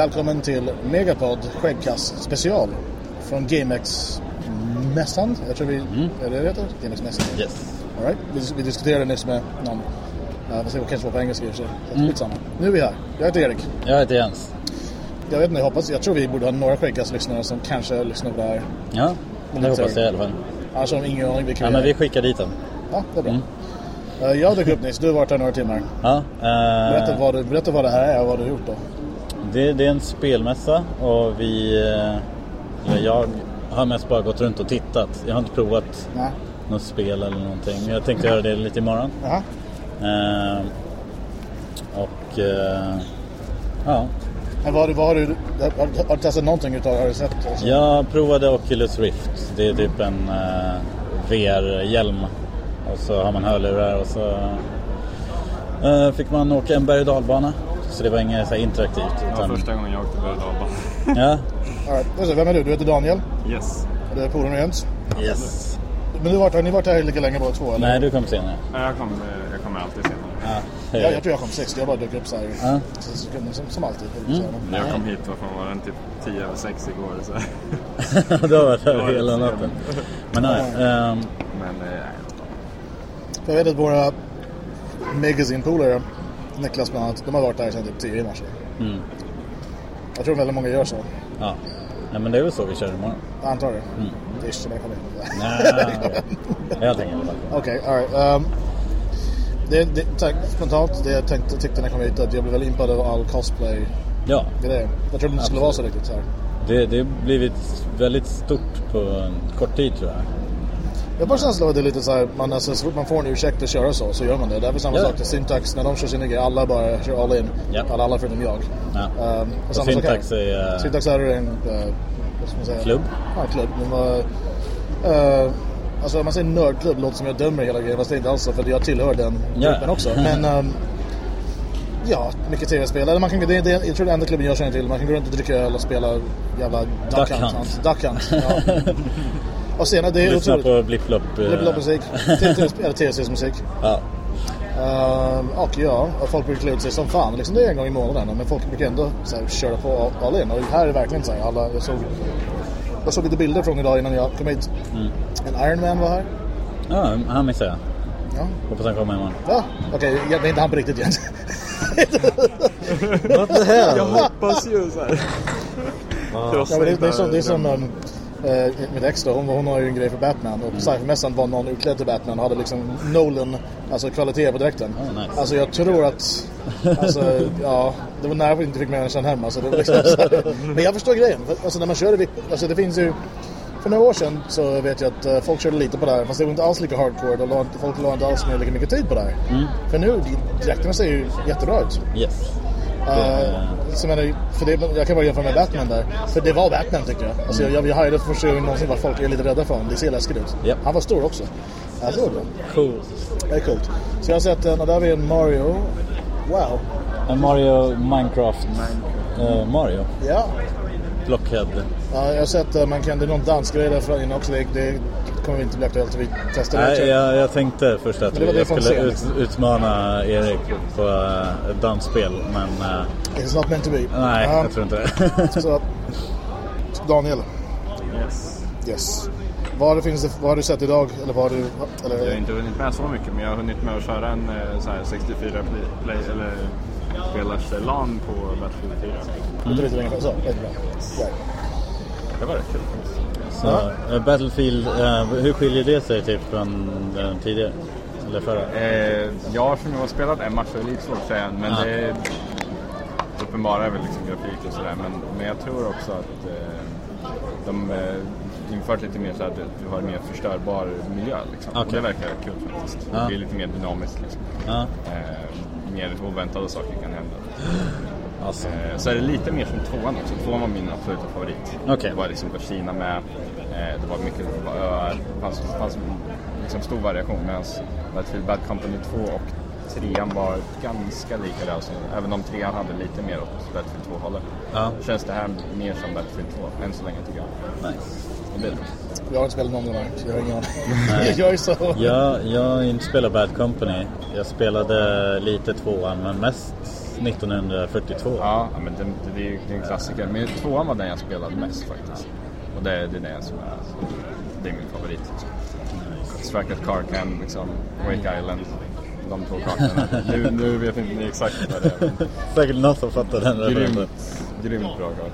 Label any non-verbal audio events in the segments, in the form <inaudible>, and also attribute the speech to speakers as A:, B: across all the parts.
A: Välkommen till Megapod Skäggkast special från GameX-mässan. Jag tror vi... Är det det heter? GameX-mässan?
B: Yes.
A: All right. vi, vi diskuterade nyss med någon. Uh, säger kanske var på engelska i och för sig. Mm. Nu är vi här. Jag heter Erik.
B: Jag heter Jens.
A: Jag vet inte, jag hoppas... Jag tror vi borde ha några Skäggkast-lyssnare som kanske lyssnar på det här.
B: Ja, det hoppas jag i alla fall.
A: Annars har de ingen aning vilka
B: Ja,
A: vi
B: men vi skickar dit dem.
A: Ja, det är bra. Eh, jag dök upp nyss. Du har varit här några timmar.
B: Ja, eh,
A: Berätta vad, du, berätta vad det här är och vad du har gjort då.
B: Det, det är en spelmässa och vi... eh, eller jag har mest bara gått runt och tittat. Jag har inte provat
A: Nej.
B: något spel eller någonting. Men jag tänkte göra det lite imorgon.
A: Jaha.
B: Eh, och... eh, ja.
A: Men vad, har du- vad har du... Har, har, har du testat någonting utav Har du sett? Alltså?
B: Jag provade Oculus Rift. Det är typ en eh, VR-hjälm. Och så har man hörlurar och så eh, fick man åka en berg och dalbana. Så det var inget så här interaktivt.
C: Det var
B: Utan,
C: första gången jag åkte berg
B: ja.
A: All right. Just det, Vem är du? Du heter Daniel.
C: Yes.
A: Och du är polaren med Jens.
B: Yes.
A: Men du har varit här, ni har varit här lika länge båda två eller?
B: Nej, du kom senare.
C: Nej, jag, kom, eh, jag kommer alltid senare.
B: Ja, hej.
A: Ja, jag tror jag kom sist. Jag bara dök upp så här.
B: Ja.
A: Så som, som alltid.
B: Mm.
C: När jag kom hit var fan var den typ 10 över 6 igår. Så.
B: du har varit
C: Det
B: här
C: var
B: hela natten. Men nej. ehm,
C: Men eh,
A: För jag vet att våra Magazine-polare, Niklas bland annat, de har varit där sedan typ 10 i morse.
B: mm,
A: Jag tror väldigt många gör så.
B: ja. Nej, men det är väl så vi kör imorgon.
A: Jag antar det.
B: Mm.
A: Ish, men jag kommer inte.
B: Nej, <laughs> jag tänker i alla fall.
A: Okej, alright. Um, det, det, tack, spontant, det jag tänkte, tyckte när jag kom hit att jag blev väl impad av all cosplay
B: Ja,
A: grejer. Jag trodde inte det skulle vara så riktigt så här.
B: det det har blivit väldigt stort på en kort tid tror jag.
A: Jag har bara känslan av att det är lite så här, man, alltså, så fort man får en ursäkt att köra så, så gör man det. Det är väl samma
B: Ja.
A: sak till Syntax, när de kör sina grejer, alla bara kör all in.
B: Ja.
A: Alla, alla förutom jag.
B: Ja.
A: Um,
B: Och
A: här.
B: Syntax är... eh,
A: Syntax är en, uh, vad ska man säga?
B: Klubb?
A: Ja, klubb. Men vad, uh, alltså man säger nördklubb låter som jag dömer hela grejen, fast det är inte alls så, för jag tillhör den
B: Ja.
A: gruppen också. <laughs> Men um, ja, mycket tv-spel. Eller man kan, det, det, jag tror det är den enda klubben jag känner till. Man kan gå runt och dricka öl och spela jävla Duck,
B: Duck
A: Hunt.
B: Hunt.
A: Duck Hunt, ja. <laughs> Och senare, det är
B: Lyssna
A: otroligt.
B: på Blipp Blopp. eh,
A: Blipp-blopp-musik, <laughs> eller tv-spelsmusik.
B: Ja.
A: Ehm, och ja, och folk brukar klä ut sig som fan. Liksom, det är en gång i månaden. Men folk brukar ändå så här, köra på all in. Och här är verkligen så här. Alla, jag, såg, jag såg lite bilder från idag innan jag kom hit.
B: Mm.
A: En Iron Man var här.
B: ja, han missade jag.
A: Ja,
B: Hoppas han kommer imorgon.
A: ja. okej. ja, det är inte han på riktigt Jens.
B: What the hell?
C: jag hoppas ju så här.
A: ja, det, det är som, det är som um, eh, mitt ex då. Hon, hon har ju en grej för Batman. Och på sci-fi-mässan var någon utklädd till Batman och hade liksom Nolan, alltså kvalitet på dräkten.
B: Oh, nice.
A: Alltså jag tror att, alltså <laughs> ja, det var nära att vi inte fick med sen hem. Alltså, det var liksom. Men jag förstår grejen. För, alltså när man kör vikt, alltså det finns ju, för några år sedan så vet jag att eh, folk körde lite på det här. Fast det var inte alls lika hardcore. Och folk la inte alls ner lika mycket tid på det här. För nu, dräkterna ser ju jättebra ut.
B: Yes.
A: Uh, så menar, för det, jag kan bara jämföra med Batman där. För det var Batman tycker jag. Alltså, jag, jag hajade för första gången någonsin vad folk är lite rädda för honom. Det ser läskigt ut.
B: Japp.
A: Han var stor också. Ja, det var bra.
B: Cool.
A: Det är coolt. Så jag har sett en, och där har vi en Mario. Wow.
B: En Mario Minecraft. eh, Mario.
A: Ja.
B: Blockhead.
A: ja jag har sett, uh, man kan, det är någon dansgrej där inne också. Det, det kommer inte bli aktuellt. Vi testar det.
B: Nej, jag, jag tänkte först att
A: det det
B: jag skulle ut, utmana Erik på uh, ett dansspel. Men eh,
A: It's not meant to be.
B: nej,
A: Ja,
B: jag tror inte det. <laughs>
A: så, Daniel.
C: Yes.
A: Yes. Vad, det finns det, vad har du sett idag? Eller vad har du... Eller,
C: Jag har inte hunnit med så mycket men jag har hunnit med att köra en eh, så här 64 play, play eller spelars eh, LAN på Battlefield 4.
A: Inte lite längre. Så, jättebra. Right.
C: Det var rätt kul.
B: Så, eh, Battlefield, eh, hur skiljer det sig typ från den tidigare? Eller förra?
C: Eh, jag som har spelat en match är lite svårt att säga men
B: Ja.
C: det är uppenbara är väl liksom grafik och sådär men, men jag tror också att eh, de eh, infört lite mer så att du har en mer förstörbar miljö liksom. Och
B: Okej.
C: det verkar kul faktiskt.
B: Ja.
C: Det blir lite mer dynamiskt liksom.
B: Ja,
C: Eh, mer oväntade saker kan hända. <gasps>
B: alltså.
C: Eh, så är det lite mer som tvåan också. Tvåan var min absoluta favorit.
B: Okej.
C: Det var liksom Kina med. Eh, det var mycket öar. Det fanns, fanns liksom stor variation. Medan Battlefield Bad Company 2 och trean var ganska lika där. Alltså, även om trean hade lite mer åt Battlefield 2-hållet.
B: Ja.
C: Känns det här mer som Battlefield 2 än så länge tycker jag.
B: Nice.
C: Och det är.
A: Jag har inte spelat någon av de här, så jag har ingen aning. <laughs> jag är så...
B: Jag, jag har inte spelat Bad Company. Jag spelade lite tvåan men mest 1942.
C: Ja, men det, det, är ju en klassiker. Men tvåan var den jag spelade mest faktiskt. Och det, det är den som är, det är min favorit. Liksom. Spracket Carcan, liksom, Wake Island. De två kartorna. nu, nu vet inte ni exakt vad det är. <laughs>
B: Säkert någon som fattar den.
C: Grymt, grymt bra kartor.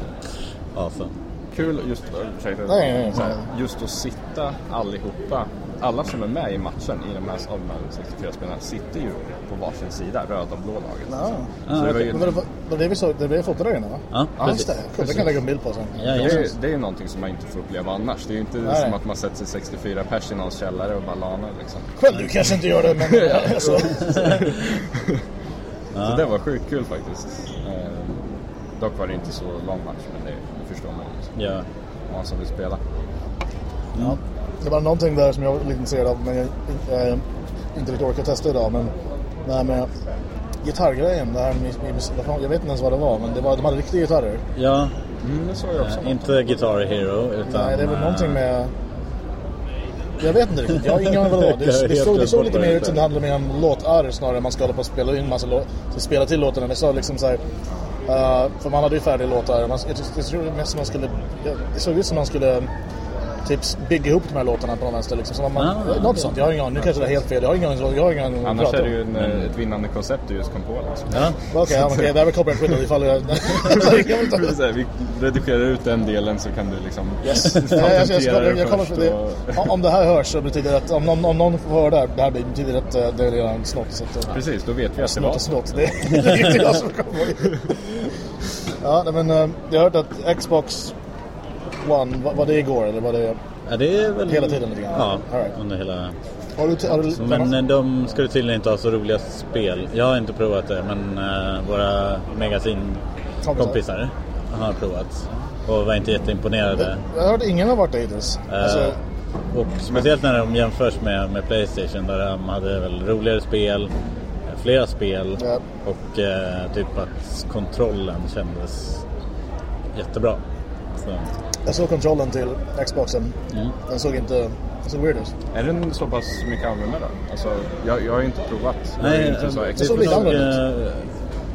B: Awesome.
C: Kul just, ursäkta,
A: Nej, nej, nej.
C: så här, just att sitta allihopa, alla som är med i matchen i de här, av de här 64 spelarna sitter ju på varsin sida, röda och blå laget.
A: Ja.
C: Så det var ju,
A: Men var det, var det vi såg, det där inne va?
B: Ja,
A: Ja, just
B: precis.
A: det. Cool, det kan jag lägga en bild på sen.
B: Ja,
C: det, är, det är ju någonting som man inte får uppleva annars. Det är ju inte
A: Nej.
C: som att man sätter sig 64 pers i någons källare och bara lanar liksom.
A: Själv, du kanske inte gör det men... <laughs> alltså,
C: Så det var sjukt kul faktiskt. Eh, dock var det inte så lång match, men det, det förstår man ju.
B: Ja.
C: Man som vill spela.
A: ja. Det var någonting där som jag var lite intresserad av men jag eh, inte riktigt orkar testa idag. Men det här med gitarrgrejen. Det här med, med, jag vet inte ens vad det var men det var, de hade riktiga gitarrer.
B: ja
C: Mm, det såg jag också.
B: eh, inte Guitar Hero utan...
A: Nej, det är väl
B: eh,
A: någonting med... Jag vet inte riktigt, jag har ingen aning vad det var. Det, <laughs> det, såg, det såg lite mer ut som det handlade mer om låtarr snarare än man ska hålla på och spela in massa låtar. Spela till låtarna. Det sa liksom såhär... Uh, för man hade ju färdiga låtar. Man, jag, det såg mest man skulle... Det såg ut som man skulle typ bygga ihop de här låtarna på något vänster. Liksom. Så man,
B: Ah.
A: något sånt. Jag har ingen aning. Nu kanske det är helt fel. Jag har ingen aning. Jag har ingen aning om vad
C: Annars är det ju en, ett vinnande koncept du just kom på. Alltså.
B: Ja,
A: Okej, ja, okej, det här är copyright skyddad ifall <laughs> jag...
C: Vi redigerar ut den delen så kan du liksom
A: Yes. <laughs> Jag, jag, jag, jag,
C: det
A: det.
C: och-
A: Om- det här hörs så betyder det att om någon, om någon får höra det här, det här betyder att eh, det är redan snott. Så att,
C: Precis, då vet vi att det
A: snott
C: var
A: och snott. Det är det är inte jag som kommer. <laughs> Ja, men eh, jag har hört att Xbox One, var, det igår eller var det...
B: ja, det är väl...
A: Hela tiden lite grann?
B: Ja,
A: All right.
B: under hela...
A: Har du... Har du
B: Men eh, de skulle tydligen inte ha så roliga spel. Jag har inte provat det, men uh, våra Magasin-kompisar har provat. Och var inte jätteimponerade.
A: jag har hört ingen har varit där hittills.
B: Eh,
A: Alltså,
B: och speciellt när de jämförs med, med Playstation där de hade väl roligare spel, eh, flera spel
A: Ja.
B: och eh, typ att kontrollen kändes jättebra. Så,
A: jag såg kontrollen till Xboxen.
B: mm.
A: Den såg inte... Den såg weird ut.
C: Är den så pass mycket annorlunda då? Alltså, jag, jag har ju inte provat. Jag är
B: Nej,
C: ju inte så
B: eh,
A: det såg lite
B: nog,
A: annorlunda
B: eh,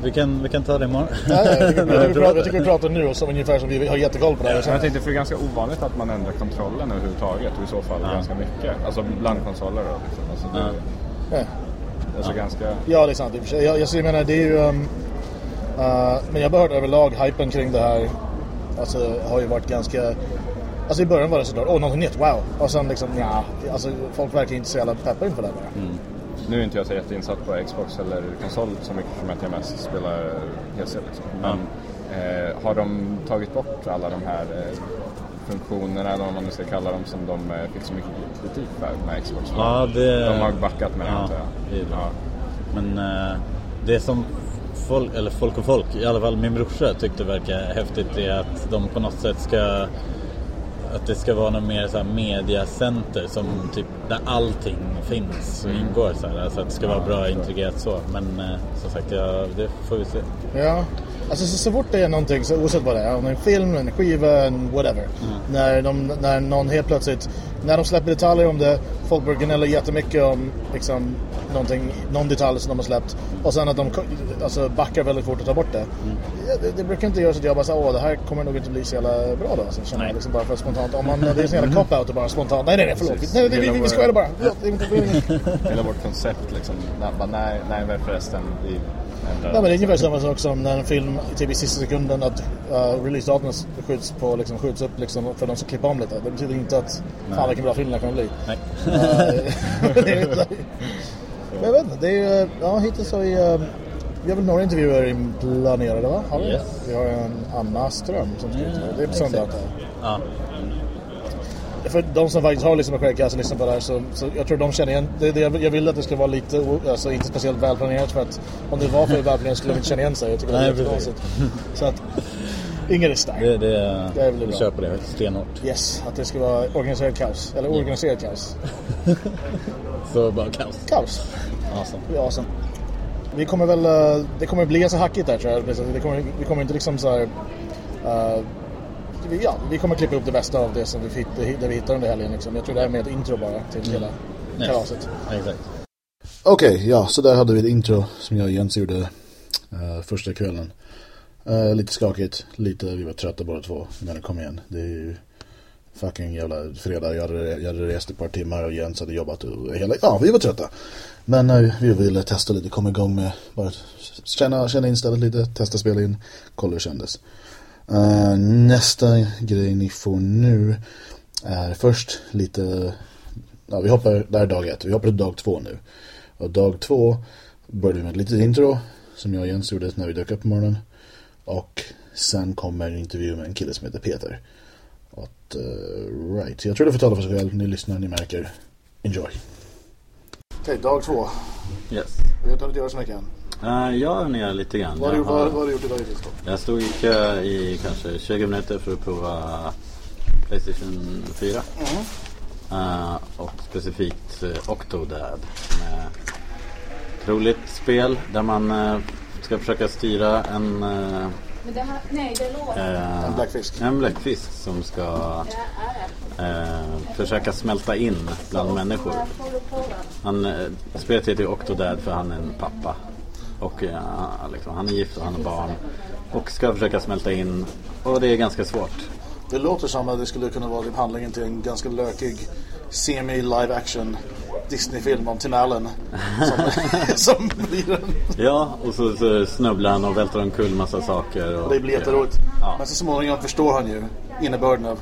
B: vi, kan, vi kan ta det imorgon. <laughs>
A: Nej, <laughs> jag, tycker, jag, tycker, vi pratar- jag tycker vi pratar nu som ungefär som vi har jättekoll på det här.
C: Men jag tänkte, för det är ganska ovanligt att man ändrar kontrollen överhuvudtaget och i så fall
B: Ja.
C: ganska mycket. Alltså bland konsoler då. Liksom. Alltså, det,
B: Ja.
A: Ja.
C: Alltså ganska...
A: Ja, det är sant i och för sig. Jag, jag, så jag menar, det är ju... Um, uh, men jag har hört överlag hypen kring det här. Alltså, har ju varit ganska... Alltså i början var det sådär, åh, någonting nytt, wow. Och sen liksom, ja. Alltså folk verkar inte så jävla peppade inför det här bara.
C: Nu är inte jag så jätteinsatt på Xbox eller konsol så mycket som att jag mest spelar PC. Liksom. Men eh, har de tagit bort alla de här eh, funktionerna, eller vad man nu ska kalla dem, som de eh, fick så mycket kritik för med Xbox?
B: Ja, det...
C: De har backat med det
B: Ja,
C: antar jag.
B: det är det.
C: Ja.
B: Men eh, det som folk, eller folk och folk, i alla fall min brorsa tyckte verkar häftigt är att de på något sätt ska att det ska vara något mer så här mediacenter som typ där allting finns och
C: Mm.
B: ingår så här. Alltså att det ska vara bra integrerat så. Men eh, som sagt, ja, det får vi se.
A: Ja. Alltså så, så fort det är någonting, så oavsett vad det är, om det är en film, en skiva, en whatever. När, de, när någon helt plötsligt, när de släpper detaljer om det, folk börjar gnälla jättemycket om liksom, någon detalj som de har släppt. Och sen att de alltså, backar väldigt fort och tar bort det. Ja, det, det brukar inte göra så att jag bara säger åh det här kommer nog inte bli så jävla bra då. Alltså, känner jag liksom bara för spontant. Om man, det är så jävla cop-out och bara spontant. Nej nej nej förlåt. Nej, nej, vi, vi, vi skojar bara. Det det
C: Hela vårt koncept liksom. Nej, bara, nej, förresten. Vi.
A: Nej, men det är ungefär samma sak som när en film typ i sista sekunden att uh, releasedatumet skjuts, på, liksom, skjuts upp liksom, för de ska klippa om lite. Det betyder inte att fan vilken bra film det kommer bli.
B: Nej.
A: Eh, <laughs> men jag vet inte, det är ju, ja hittills har vi, uh, vi har väl några intervjuer planerade va? Har vi,
B: Yes.
A: vi har en Anna Ström som ska
B: Ja,
A: intervjua. Det är på söndag
B: Ja.
A: För de som faktiskt har lyssnat på Craigcast och lyssnat på det här så, så jag tror de känner igen. Det, det, jag vill att det ska vara lite, alltså inte speciellt välplanerat för att om det var för välplanerat skulle de inte känna igen sig. Jag tycker det är jättekonstigt. Så att, <laughs> ingen är stark.
B: Det, det,
A: Det är väl
B: vi
A: bra.
B: kör på det stenhårt.
A: Yes, att det ska vara organiserad kaos. Eller organiserad kaos. <laughs>
B: Så bara kaos.
A: Kaos.
B: Awesome.
A: Det är awesome. Vi kommer väl, eh, det kommer bli ganska hackigt där tror jag. Det kommer, vi kommer inte liksom så här, vi- ja, vi kommer klippa upp det bästa av det som vi, hitt- det vi hittar under helgen. Liksom. Jag tror det här är med ett intro bara till hela
B: Yes.
A: kalaset.
B: Exakt.
A: Okej, ja, så där hade vi ett intro som jag och Jens gjorde eh, första kvällen. Uh, lite skakigt, lite, vi var trötta båda två. Men kom igen, det är ju fucking jävla fredag. Jag hade, jag hade rest ett par timmar och Jens hade jobbat och hela, ja vi var trötta. Men uh, vi ville testa lite, komma igång med bara känna, känna in stället lite, testa spela in, kolla hur det kändes. Uh, nästa grej ni får nu är först lite, ja vi hoppar, där är dag ett, vi hoppar till dag två nu. Och dag två började vi med ett litet intro som jag och Jens gjorde när vi dök upp på morgonen. Och sen kommer en intervju med en kille som heter Peter. Att, uh, right. Jag tror det får tala för sig själv. Ni lyssnar, ni märker. Enjoy. Okej, okay, dag två.
B: Yes.
A: Vi har inte hunnit göra så mycket än.
B: Uh, jag har ner lite grann.
A: Vad har, du, vad, vad har du gjort idag
B: hittills? Jag stod i kö i kanske 20 minuter för att prova Playstation 4. Mm. Uh, och specifikt uh, Octodad. Som är ett roligt spel där man uh, ska försöka styra en...
D: Men det här, nej, det låter.
A: Uh, en bläckfisk.
B: En bläckfisk som ska uh, försöka smälta in bland människor. Han, uh, spelet heter ju Octodad för han är en pappa. Och uh, liksom, han är gift och han har barn. Och ska försöka smälta in. Och det är ganska svårt.
A: Det låter som att det skulle kunna vara typ handlingen till en ganska lökig semi-live action Disney-film om Tim Allen. Som, <laughs> <laughs> som blir en...
B: Ja, och så, så snubblar han och välter omkull massa saker. Och,
A: det blir jätteroligt. Ja. Men så småningom förstår han ju innebörden av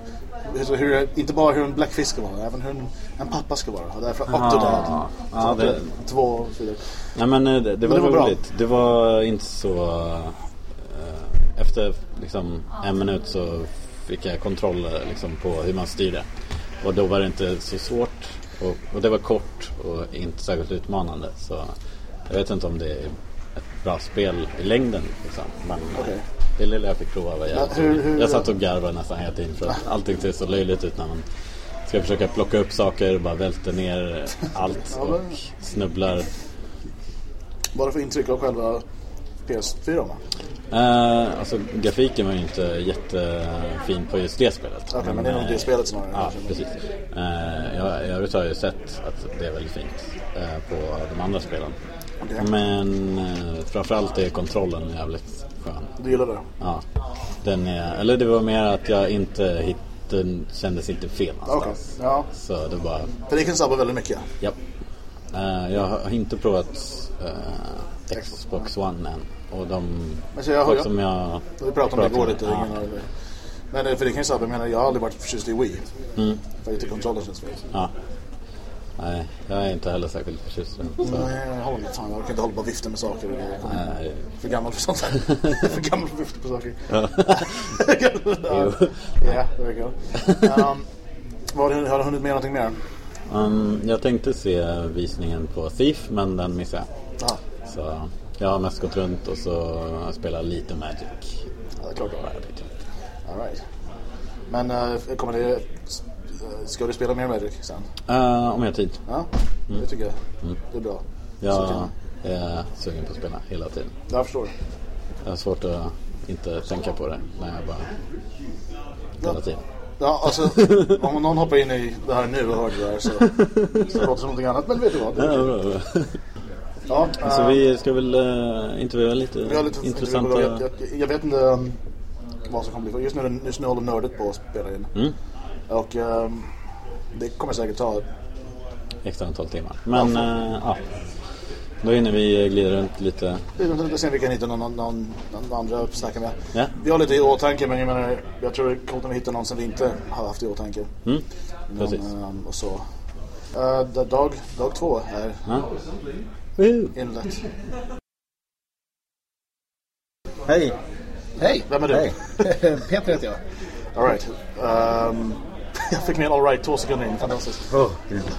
A: hur, inte bara hur en bläckfisk ska vara, även hur en, en pappa ska vara. Och därför Octodad. Ja, ja, det... Två och så vidare.
B: Nej men det, det var, men det var roligt. Bra. Det var inte så... Äh, efter liksom en minut så fick jag kontroll liksom, på hur man styrde. Och då var det inte så svårt. Och, och, det var kort och inte särskilt utmanande. Så jag vet inte om det är ett bra spel i längden. Liksom. Men okay. det lilla jag fick prova var jävligt ja, hur, hur, Jag satt och garvade nästan hela tiden för att allting ser så löjligt ut när man ska försöka plocka upp saker och bara välter ner allt och snubblar.
A: Vad är det för intryck av själva PS4?
B: Uh, alltså grafiken var ju inte jättefin på just det spelet.
A: Okej, okay, men, det är nog det spelet snarare.
B: Ja, precis. Uh, jag, I övrigt har jag ju sett att det är väldigt fint uh, på de andra spelen. Okay. Men uh, framförallt är kontrollen jävligt skön.
A: Du gillar det?
B: Ja. Den är, eller det var mer att jag inte hittade, kändes inte fel någonstans.
A: Okay. Ja.
B: Så det bara...
A: För det kan sabba väldigt mycket.
B: Ja. jag har inte provat Xbox One än. Och de
A: men jag, folk som jag... Vi pratade om det igår lite. Ja. Men eh, för det kan jag säga, jag menar jag har aldrig varit förtjust i Wii. Mm. För jag tycker kontrollen känns fel.
B: Ja. Nej, jag är inte heller särskilt förtjust i
A: den. Nej, jag håller inte fan. Jag kan inte hålla på och vifta med saker. Nej. För gammal för sånt <laughs> för gammal för att vifta på saker. Ja. <laughs> ja, there we go. Um, har, du, har du hunnit med någonting mer?
B: Um, jag tänkte se visningen på Thief, men den missade jag. Ah. Så jag har mest gått runt och så spelat lite Magic.
A: Ja, det är klart du har. All right. Men uh, kommer det... Ska du spela mer Magic sen?
B: Uh, om jag har tid.
A: Ja, mm. det tycker jag. Mm. Det är bra.
B: Jag är sugen på att spela hela tiden.
A: Jag förstår.
B: Jag har svårt att inte tänka på det när jag bara... Hela ja. tiden.
A: Ja, alltså om någon hoppar in i det här nu och hör det där så, så låter det som någonting annat. Men vet du vad?
B: Ja, bra, bra. Ja, alltså, vi ska väl uh, intervjua lite,
A: vi har lite intressanta... Jag, jag, jag, vet inte um, vad som kommer bli. Just nu, just nu håller nördet på att spela in. Mm. Och um, det kommer säkert ta...
B: Extra antal timmar. Men ja, uh, ja. Då hinner vi glida runt lite.
A: Vi om vi kan hitta någon, någon, någon andra att snacka med. Ja. Vi har lite i åtanke men jag menar, jag tror det är coolt om vi hittar någon som vi inte har haft i åtanke. Mm.
B: Precis.
A: um, och så. Uh, dag, dag två är... Ja. Inlet.
E: Hej.
A: Hej. Vem är du?
E: Hej. <laughs> Peter heter jag.
A: All right. Um, <laughs> jag fick med en all right två sekunder in. Fantastiskt. Oh,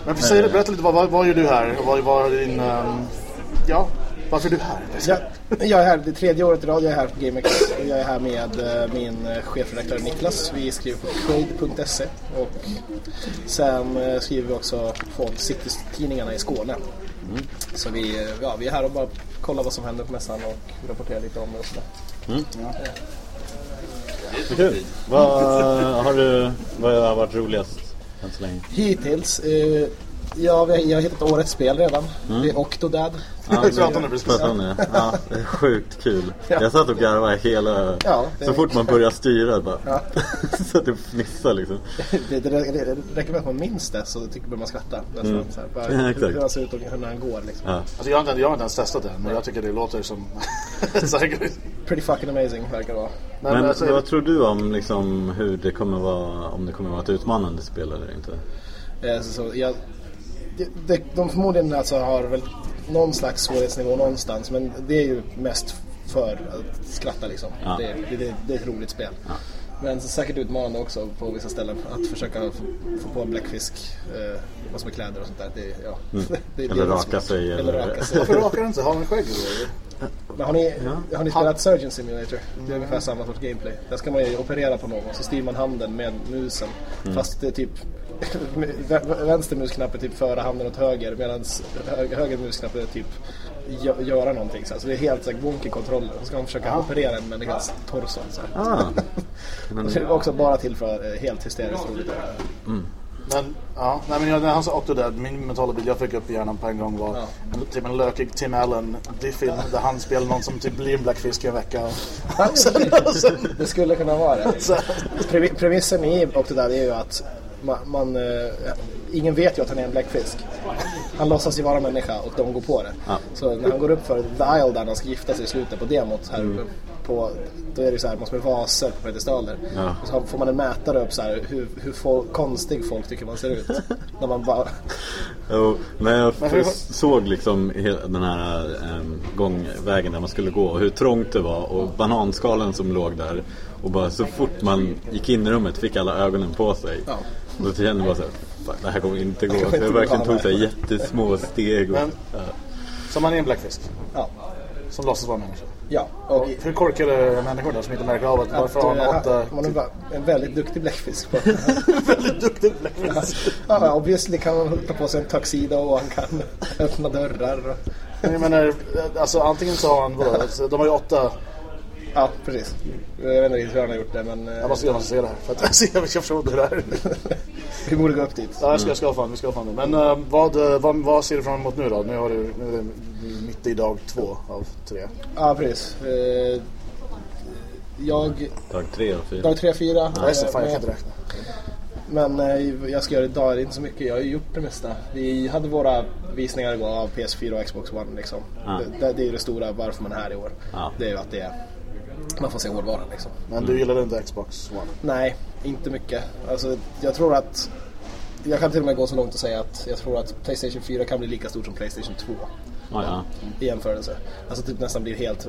A: Men säg, berätta lite, vad, vad, gör du här? Vad var din... Um, ja, varför är du här?
E: Ja, jag är här, det tredje året i rad jag är här på GameX. Jag är här med uh, min chefredaktör Niklas. Vi skriver på trade.se och sen uh, skriver vi också från City-tidningarna i Skåne. Mm. Så vi, ja, vi är här och bara kollar vad som händer på mässan och rapporterar lite om det och sådär. Mm. Ja.
B: Kul. Vad har, du, vad har varit roligast än så länge?
E: Hittills? Eh, Ja, vi har, jag har hittat årets spel redan. Det är Octodad.
B: Ja,
A: Jag pratade precis.
B: det. Ja, det är sjukt kul.
E: Ja.
B: Jag satt och garvade hela...
E: Ja, det-
B: Så fort man börjar styra bara.
E: Ja. <laughs>
B: så att det fnissar liksom.
E: Det, det, det, det räcker med att man minns det så tycker man skrattar. Nästan, så här, bara,
B: Mm. Ja, exakt.
E: hur han ser ut och hur han går. Liksom.
B: Ja.
A: Alltså jag, har inte, jag har inte ens testat det, men jag tycker det låter som... <laughs>
E: Pretty fucking amazing verkar det vara.
A: Men,
B: Men
A: alltså,
B: vad tror du om liksom, hur det kommer vara, om det kommer vara ett utmanande spel eller inte?
E: Eh, så, så, jag, det, det, de förmodligen alltså har väl någon slags svårighetsnivå någonstans men det är ju mest för att skratta liksom.
B: Ja.
E: Det, det, det, det är ett roligt spel. Men så säkert utmanande också på vissa ställen att försöka få, få på en bläckfisk eh, massor med kläder och sånt där. Det, ja. det, <laughs> det är
B: Eller raka sig,
E: Eller
B: eller-
E: raka <laughs> sig.
A: Varför rakar du inte? Har han skägg?
E: Men har ni, har ni spelat Surgeon Simulator? Det är ungefär samma sorts gameplay. Där ska man ju operera på någon så styr man handen med musen. Fast det är typ vänster musknapp är typ föra handen åt höger medan höger, höger musknapp är typ gö- göra någonting. Så, här. så det är helt så här, wonky kontroller. Så ska man försöka operera en människas torso. Så här.
B: Ah. <laughs>
E: Och det är också bara till för eh, helt hysteriskt roligt.
A: Men, ja, nej, men jag, när han sa Octodad, min mentala bild jag fick upp i hjärnan på en gång var
E: Ja.
A: en, typ en lökig Tim Allen film där han spelar någon som typ blir en blackfisk i en vecka. <laughs>
E: Det skulle kunna vara det. Premissen i Octodad är ju att man, man, eh, ingen vet ju att han är en bläckfisk. Han låtsas ju vara människa och de går på det.
B: Ja.
E: Så när han går upp för The Isle där han ska gifta sig i slutet på demot här uppe på, då är det så här massor med vaser på pedestaler.
B: Ja.
E: Och så får man en mätare upp så här hur, hur folk, konstig folk tycker man ser ut. när man bara, <laughs>
B: Jo, men jag
A: Men
B: såg liksom den här äm, gångvägen där man skulle gå och hur trångt det var och bananskalen som låg där. Och bara så fort man gick in i rummet fick alla ögonen på sig.
E: Ja.
B: Då kände jag bara såhär, "Fuck, det här kommer inte gå. Så jag verkligen tog så här
E: nej.
B: jättesmå steg. Och,
A: Men-
B: ja.
A: som han är en blackfisk.
E: ja.
A: Som låtsas vara människa.
E: Ja, och
A: Hur korkade människor då som inte märker av att varför har han
E: eh,
A: åtta...
E: man är en väldigt duktig bläckfisk. <laughs>
A: väldigt duktig blackfisk.
E: ja, obviously kan han ta på sig en tuxedo och han kan <laughs> öppna dörrar. Och...
A: Jag menar, alltså antingen så har han, de har ju åtta,
E: Ja, precis. Jag vet inte riktigt hur han har gjort det, men
A: jag måste, måste se det här för att jag, ser- jag förstår hur det är. <laughs>
E: vi borde gå upp dit.
A: Ja, jag ska, jag ska fan, vi ska fan det. Men eh, vad, eh, vad, vad ser du fram emot nu då? Nu, har du, nu är det mitt i dag två av tre.
E: Ja, precis. Eh, jag...
B: Dag tre och fyra.
E: Dag 3, 4.
A: Ja, just det, fan jag kan inte räkna.
E: Men eh, jag ska göra det idag, det är inte så mycket. Jag har ju gjort det mesta. Vi hade våra visningar igår av PS4 och Xbox One liksom.
B: Ja.
E: Det, det, det är ju det stora varför man är här i år.
B: Ja.
E: Det är ju att det är... Man får se hårdvaran liksom.
A: Men du gillade inte Xbox One?
E: Nej, inte mycket. Alltså, jag tror att... Jag kan till och med gå så långt och säga att jag tror att Playstation 4 kan bli lika stort som Playstation 2
B: Ja, ja.
E: i jämförelse. Alltså typ nästan blir helt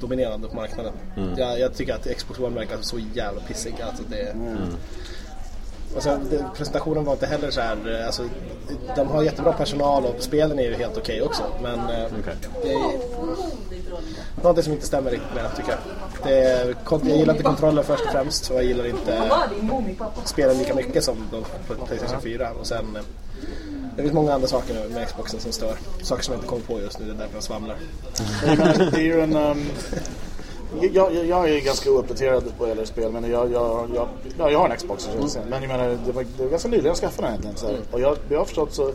E: dominerande på marknaden. Jag, jag tycker att Xbox One verkar så jävla pissig. Alltså det, och sen, det, presentationen var inte heller så här, eh, alltså, de har jättebra personal och spelen är ju helt okej också. Men eh,
B: Okej.
E: det är någonting som inte stämmer riktigt med det tycker jag. Det är, jag gillar inte kontrollen först och främst och jag gillar inte spelen lika mycket som de på Playstation 4. Och sen, eh, det finns många andra saker med, med Xboxen som stör. Saker som jag inte kommer på just nu, det är därför jag svamlar.
A: Jag menar, det är ju en... jag, jag, jag är ganska ouppdaterad på gäller spel men jag, jag, jag, ja, jag har en Xbox. säga. Men jag menar, det var, det var ganska nyligen jag skaffade den egentligen. Så här. Och jag, jag har förstått så...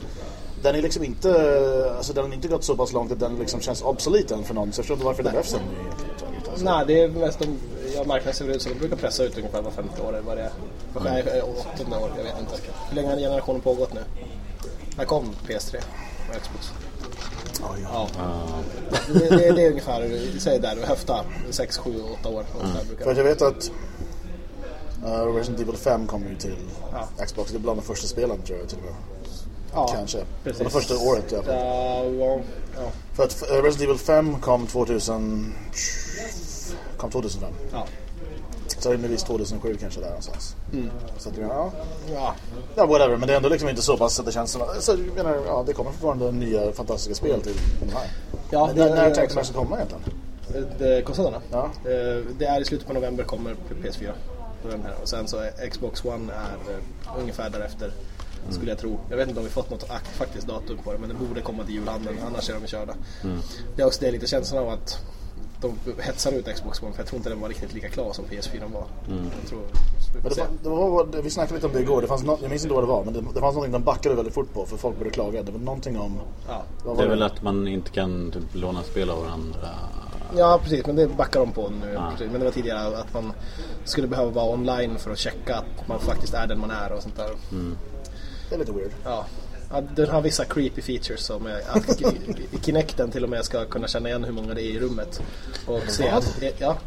A: Den är liksom inte... Alltså den har inte gått så pass långt att den liksom känns obsolet än för någon. Så jag förstår inte varför det behövs en ny egentligen. Alltså.
E: Nej, det är mest de, jag marknadsför ut så de brukar pressa ut ungefär var femte år eller vad det är. Nej, eh, åttonde år, jag vet inte. Hur länge har generationen pågått nu? När kom PS3 och Xbox?
A: Ja, ja.
E: Ja. Det, det, det är ungefär, säg där, höfta 6, 7, 8 år. Brukar
A: För jag vet att uh, Resident Evil 5 kommer ju till
E: Ja.
A: Xbox. Det är bland de första spelen tror jag till och med.
E: Ja,
A: Kanske.
E: precis.
A: Det första året i alla fall.
E: Ja.
A: För att uh, Resident Evil 5 kom 2000... Kom 2005.
E: ja.
A: Så är det visst 2007 kanske där någonstans.
E: Mm.
A: Så att, ja,
E: ja.
A: ja, whatever. Men det är ändå liksom inte så pass att det känns som... Så, jag menar, ja, det kommer fortfarande nya fantastiska spel till de här.
E: Ja,
A: Men
E: det-
A: när, när
E: det
A: tänkte man ska komma egentligen?
E: Det, konsolerna?
A: Ja.
E: Eh, Det är i slutet på november kommer PS4. på Den här. Och sen så är Xbox One är eh, ungefär därefter. Skulle jag tro. Jag vet inte om vi fått något akt- faktiskt datum på det men det borde komma till julhandeln annars är de körda. Det är också det är lite känslan av att de hetsar ut Xbox One för jag tror inte den var riktigt lika klar som PS4 var. Jag tror
A: det var, det var, vi snackade lite om det igår, det fanns no, jag minns inte vad det var, men det, det fanns någonting de backade väldigt fort på för folk började klaga. Det var någonting om...
E: Ja.
A: Vad
B: Det
A: var
B: är väl att man inte kan typ, låna spel av varandra.
E: ja, precis. Men det backar de på nu.
B: Ja.
E: Men det var tidigare att man skulle behöva vara online för att checka att man faktiskt är den man är och sånt där.
A: Det är lite weird.
E: Ja. Ja, den har vissa creepy features som är att Kinecten till och med ska kunna känna igen hur många det är i rummet. Och se att, ja,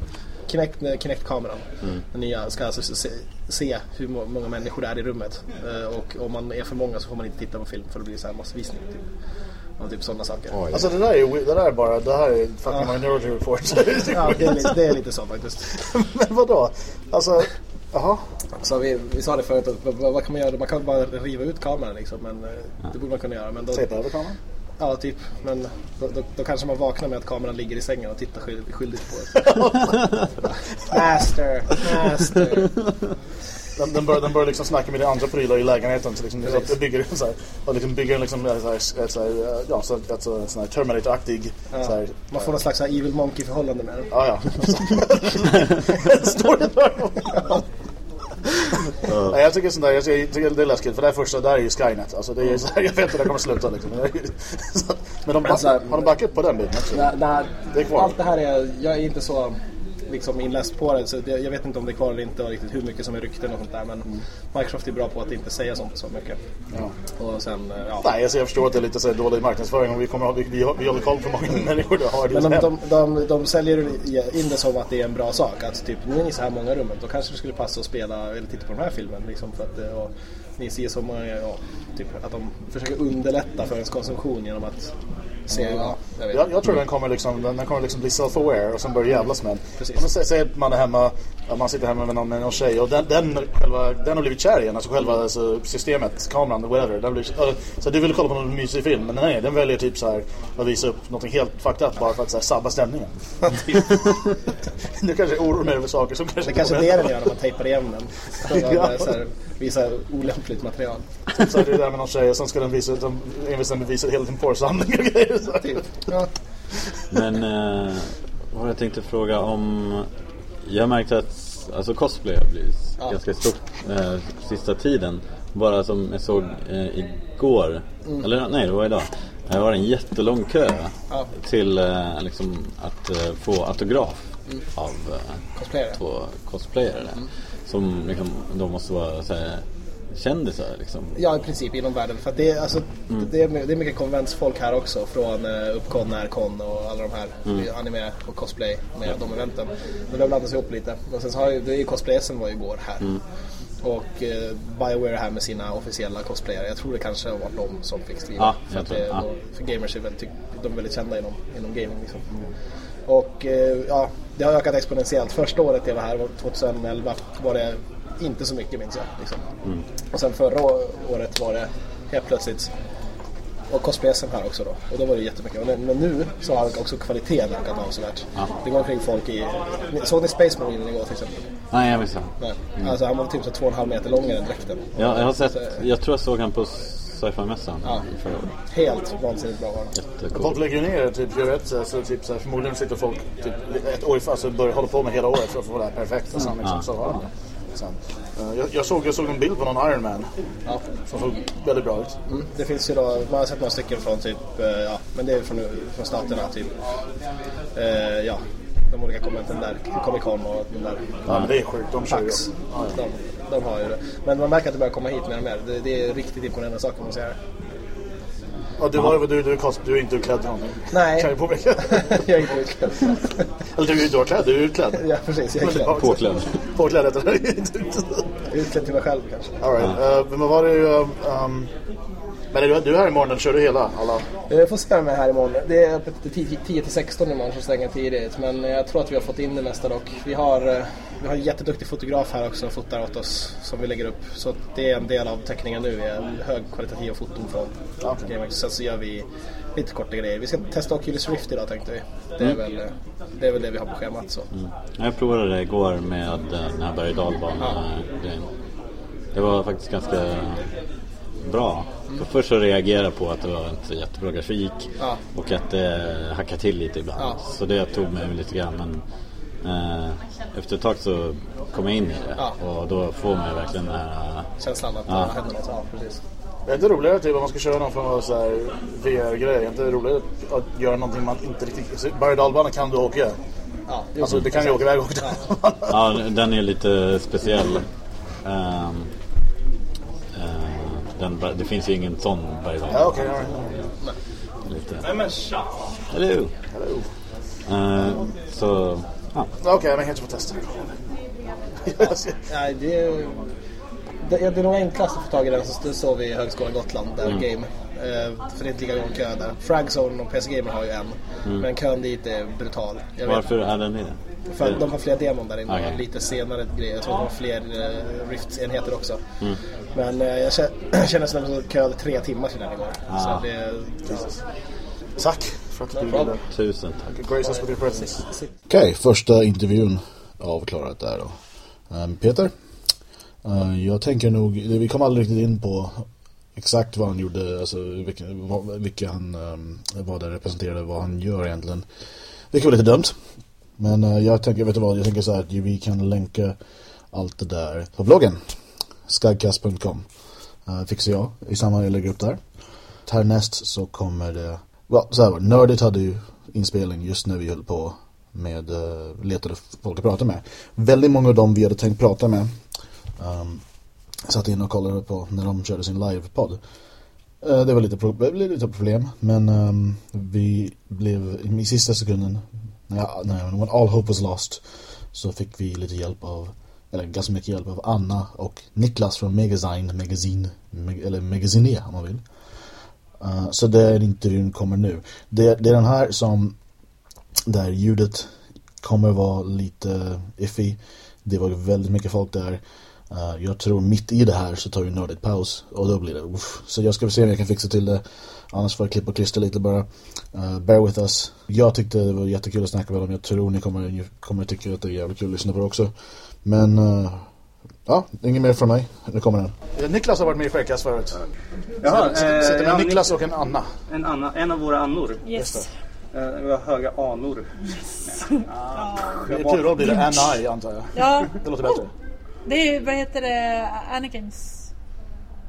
E: Kinect, Kinect-kameran, den nya, ska alltså se, se hur må- många människor det är i rummet. Eh, Och om man är för många så får man inte titta på film för det blir så här massvisning. Typ. Och typ sådana saker.
B: Oj.
A: Alltså det där är, det där är bara, det här är fucking
E: Ja.
A: minority report.
E: Ja, det är, lite, det är lite så faktiskt. <laughs>
A: men vadå? Alltså, jaha.
E: Så vi, vi sa det förut, att, vad, kan man göra? Man kan bara riva ut kameran liksom. Men eh, det borde man kunna göra. Men då,
A: Tejpa över kameran?
E: Ja, typ. Men då, då, då kanske man vaknar med att kameran ligger i sängen och tittar skyld, skyldigt på det. master, <laughs> <laughs> master.
A: Den, den, börjar, den börjar liksom snacka med de andra prylar i lägenheten. Så liksom, så att bygger, så här, och liksom bygger en liksom, så här, ett, så här, ja, så ett, så, sån här Terminator-aktig...
E: Ja.
A: Så här,
E: Man får någon slags här evil monkey förhållande med den.
A: Ja, ja. <laughs> Står det där? Nej, jag tycker sånt där, jag tycker det är läskigt för det här första, där är ju Skynet. Alltså det är så här, jag vet inte hur det kommer sluta liksom. <laughs> Men de,
E: Alltså-
A: har de backat på den biten också?
E: Nej, nej,
A: Det är kvar.
E: Allt det här är, jag är inte så liksom inläst på det så det, jag vet inte om det är kvar eller inte och riktigt hur mycket som är rykten och sånt där men Microsoft är bra på att inte säga sånt så mycket.
A: Ja.
E: Och sen, eh, ja.
A: Nej, alltså jag förstår att det är lite så dålig marknadsföring och vi, kommer, vi, vi, vi håller koll på många <laughs> människor det har. i
E: Men de, de, de, de säljer in det som att det är en bra sak. Att typ, nu är ni så här många rummet, då kanske det skulle passa att spela eller titta på den här filmen. Liksom, för att, eh, och, ni ser så många, ja, typ, att de försöker underlätta för ens konsumtion genom att se, ja, jag.
A: Jag, jag tror den kommer liksom, den den kommer liksom bli self-aware och sen börja jävlas med den. Säger, att man är hemma, man sitter hemma med någon, med någon tjej och den, den, själva, den har blivit kär igen. Alltså själva alltså, systemet, kameran, whatever. Den blivit, ja, så du vill kolla på någon mysig film, men nej, den väljer typ så här att visa upp något helt fucked up bara för att så här, sabba stämningen. <laughs> <laughs> nu kanske jag oroar mig över saker som kanske
E: Det kanske är det den gör när man tejpar igen den. <laughs> Visa olämpligt material.
A: Typ så det är där med någon tjej och sen ska den visa, de, den visar hela din porrsamling och grejer. Så.
E: Typ. Ja.
B: Men eh, vad jag tänkte fråga om Jag har märkt att alltså cosplay har blivit
E: Ja.
B: ganska stort eh, sista tiden Bara som jag såg eh, igår Eller nej det var idag Det var en jättelång kö
E: Ja.
B: Till eh, liksom att eh, få autograf av eh,
E: Cosplayare.
B: två cosplayare Som liksom, de måste vara så här, kändisar liksom
E: Ja, i princip inom världen. För det, är, alltså, det, är, det är mycket konventsfolk här också. Från uh, Uppcon, Närcon och alla de här. Är Anime och cosplay med de eventen. Men det har blandats ihop lite. Och sen så har ju, det är ju cosplay-SM var ju igår här. Och uh, Bioware är här med sina officiella cosplayare. Jag tror det kanske var de som fick skriva.
B: Ja,
E: för, att det,
B: ja.
E: för gamers är väldigt, de är väldigt kända inom, inom gaming. Liksom. Och eh, ja, det har ökat exponentiellt. Första året jag var här, var 2011, var det inte så mycket minns jag. Liksom. Och sen förra året var det helt plötsligt och cosplay-SM här också då. Och då var det jättemycket. Men, men nu så har också kvaliteten ökat avsevärt. Det går omkring folk i... Såg ni Space Marine igår till exempel?
B: Nej jag visste
E: Nej. Alltså han var typ så två och en halv meter lång i den dräkten.
B: Ja, jag har sett, jag tror jag såg han på sci-fi-mässan
E: Ja.
B: förra året
E: Helt vansinnigt bra var.
B: Jättecool
A: Folk lägger ner typ, jag vet, så, typ, så här, förmodligen sitter folk typ, ett år i alltså, börjar hålla på med hela året för att få det här perfekta. Sen, liksom,
B: Ja.
A: så var det. Sen, eh, jag, jag, såg, jag såg en bild på någon Iron Man
E: Ja.
A: som såg väldigt bra ut.
E: Mm. Det finns ju då, man har sett några stycken från typ, eh, ja, men det är från, från staterna typ. Eh, ja, de olika konventen där, Comic Con och den där
A: Ja, men det är sjukt, de kör ju. Ja, ja.
E: De, har ju det. Men man märker att det börjar komma hit mer och mer. Det, det är riktigt imponerande saker man ser.
A: Ja, du, var, du, du, är kost, du är inte utklädd till någonting.
E: Nej.
A: Kan jag påpeka. <laughs>
E: jag är inte utklädd.
A: Eller du, du har klädd, du är utklädd.
E: Ja, precis. Jag är klädd.
B: Påklädd
A: Påklädd heter det.
E: Är utklädd till mig själv kanske.
A: All right. Eh, men vad var det ju... Um, men är du, du är här imorgon, kör du hela? Alla?
E: Jag får jag är här imorgon. Det är öppet till 10 10 till 16 imorgon så stänger tidigt. Men jag tror att vi har fått in det mesta dock. Vi har, eh, vi har en jätteduktig fotograf här också och fotar åt oss som vi lägger upp. Så det är en del av teckningen nu. är högkvalitativa foton från. GameX. Sen så gör vi lite korta grejer. Vi ska testa Oculus Rift idag tänkte vi. Det är, väl, eh, det, är väl det vi har på schemat. Så.
B: Jag provade det igår med eh, den här berg och grejen Det var faktiskt ganska bra. För först så reagerade jag på att det var inte jättebra grafik
E: Ja.
B: och att det hackade till lite ibland.
E: Ja.
B: Så det tog mig lite grann. Men eh, efter ett tag så kommer jag in i det.
E: Ja.
B: Och då får man ju verkligen den här...
E: Känslan att
B: Ja.
E: det händer något. Ja, precis.
A: Det är inte roligare typ om man ska köra någon form av så här VR-grej. Det är inte roligare att göra någonting man inte riktigt... Berg och dalbana kan du åka.
E: Ja, det
A: Alltså du kan ju åka iväg och åka
B: Ja, den är lite speciell. Ehm, eh, den, det finns ju ingen sån berg
A: Ja, okej. ja, ja.
B: Lite.
C: Nej men tja!
B: Hello! Eh, så, ja.
A: Okej, men kanske får testa. <laughs>
E: Nej, det är, det, det är nog enklast att få tag i den så står vi i Högskolan Gotland, där
B: Mm.
E: Game. Eh, för det är inte lika lång kö där. Fragzone och PC Gamer har ju en. Men kön dit är brutal. Jag vet,
B: Varför är den det?
E: för att de har fler demon där inne och lite senare grejer. Jag tror de har fler uh, Rifts-enheter också.
B: Mm.
E: Men eh, jag kä- <clears throat> känner som att jag köade tre timmar till den igår.
B: Ah.
E: Så det,
A: Tack för att du ville
B: Tusen tack.
A: grace us with your presence.
F: Okej, första intervjun avklarat där då. Ehm, Peter, eh, jag tänker nog, vi kom aldrig riktigt in på exakt vad han gjorde, alltså vilka, vad- vilka han um, var där representerade, vad han gör egentligen. Det kan vara lite dumt. Men eh, jag tänker, vet du vad, jag tänker så här att vi kan länka allt det där på bloggen. Skagcast.com uh, eh, fixar jag i samma jag lägger upp där. Härnäst så kommer det, ja så här var det. Nördigt hade ju inspelning just när vi höll på med, uh, letade folk att prata med. Väldigt många av dem vi hade tänkt prata med um, satt in och kollade på när de körde sin livepodd. Eh, Det var lite, pro- lite problem men um, vi blev i sista sekunden när, när all hope was lost så fick vi lite hjälp av eller ganska mycket hjälp av Anna och Niklas från Magazine, Magazine Mag- eller Magazine om man vill. Uh, så där intervjun kommer nu. Det, det är den här som där ljudet kommer vara lite iffy. Det var väldigt mycket folk där. Uh, jag tror mitt i det här så tar ju nördigt paus och då blir det uff. Så jag ska se om jag kan fixa till det. Annars får jag klippa och klistra lite bara. Uh, bear with us. Jag tyckte det var jättekul att snacka med dem. Jag tror ni kommer, kommer tycka att det är jävligt kul att lyssna på det också. Men uh, ja, inget mer från mig. Nu kommer den.
A: Eh, Niklas har varit med i Skäggkast förut.
G: Jaha,
A: Sitter sitter med
G: ja,
A: Niklas och en Anna.
G: En, anna, en av våra annor.
D: Yes.
G: Eh, vi har höga anor.
A: I plural blir det Anna antar jag.
D: Ja,
A: Det låter bättre.
D: det är ju, vad heter det, Anakins.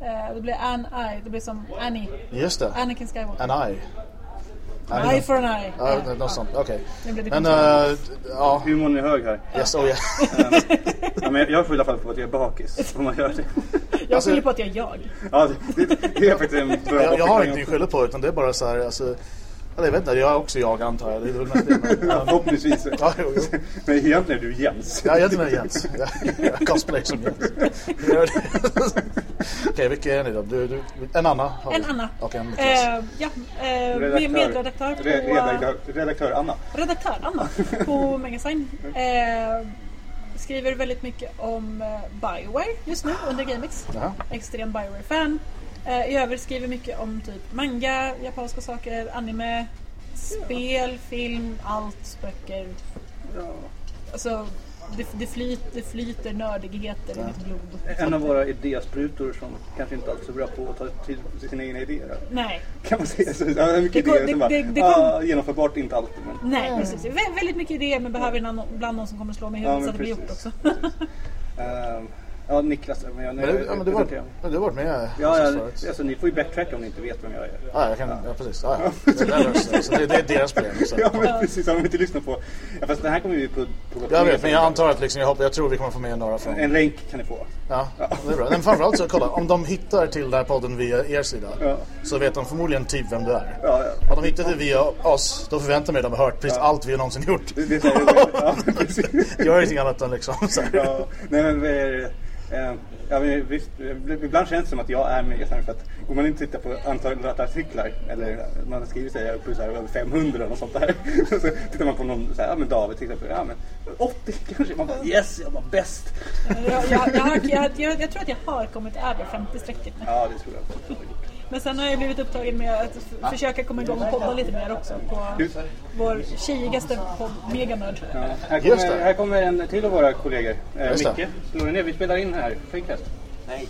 D: Eh, det blir An I, det blir som Annie.
A: Just det.
D: Anakin Skywalker.
A: An I.
D: Eye for an eye.
A: Ja, något sånt. Okej. Men, eh, ja.
G: Humorn är hög här.
A: Yes, oh yeah. <laughs>
G: Ja, men jag får i alla fall på att jag är bakis. Om man gör det.
D: jag
A: alltså-
D: skyller på att jag är jag.
G: Ja, det, det är faktiskt en bra
A: Jag, jag har inte
G: också.
A: skylla på utan det är bara så här, alltså. Jag vet inte, jag är också jag antar jag. Det är väl mest det. Men,
G: Ja, förhoppningsvis.
A: ja, jo, jo.
G: Men egentligen är du Jens.
A: Ja, egentligen är det Jens. Jag, jag cosplay som Jens. Det. Okej, vilka är ni då? Du, du, en Anna? har vi.
D: En Anna.
A: Och en Niklas.
D: Eh, ja, eh, med medredaktör på...
G: Re- redaktör, redaktör Anna.
D: redaktör Anna på <laughs> Magazine. Eh, skriver väldigt mycket om eh, Bioware just nu under GameX. Extrem Bioware-fan. Eh, I övrigt skriver mycket om typ manga, japanska saker, anime, spel, film, allt, böcker. Alltså, det, det, flyt, det flyter nördigheter i mitt blod.
G: En av våra idésprutor som kanske inte alltid är så bra på att ta till sina egna idéer.
D: Nej,
G: Kan man säga så? Ja, mycket
D: Det går-
G: idéer
D: det-
G: som bara,
D: det- det
G: ah,
D: kom-
G: genomförbart inte alltid. Men,
D: nej precis. Vä- väldigt mycket idéer men behöver ibland någon som kommer slå mig i
G: Ja,
D: huvudet
G: men
D: så att det blir gjort också. <laughs>
G: Ja, Niklas. Men jag,
A: Men, du, ja, men du, var, men du har varit med
G: Ja,
A: sist
G: ja,
A: förut.
G: alltså, ni får ju backtracka om ni inte vet vem jag är.
A: Ja, jag kan, ja, precis. Ja, ja. Det, där så det, det är deras problem. Så.
G: Ja, men precis. Om vi inte lyssnar på... Ja, fast det här kommer vi på... på
A: Jag vet, men jag antar att liksom, jag, hoppas, jag tror vi kommer få med några från...
G: En länk kan ni få.
A: Ja, det är bra. Men framförallt så kolla, om de hittar till den här podden via er sida
G: Ja.
A: så vet de förmodligen typ vem du är.
G: Ja, ja.
A: Om de hittar det via oss, då förväntar jag mig att de har hört precis allt vi någonsin gjort.
G: Det, det är så <laughs> ja, precis.
A: Gör ingenting annat än liksom så här.
G: Ja, nej men det? Eh, ja, men visst, eh, ibland känns det som att jag är megastark för att om man inte tittar på antalet artiklar eller man har skrivit sig upp på så här, över 500 och sånt där. <laughs> så tittar man på någon så här, ja men David till exempel, ja men 80 kanske. Man bara yes, jag var bäst.
D: jag, jag, jag, jag, tror att jag har kommit över 50-strecket nu.
G: Ja, det tror jag.
D: Men sen har jag blivit upptagen med att försöka komma igång och podda lite mer också på vår tjigigaste podd, Meganörd.
G: Ja, här, kommer, här kommer en till av våra kollegor. Eh. Micke, slår du ner? Vi spelar in här. Fakecast. Nej.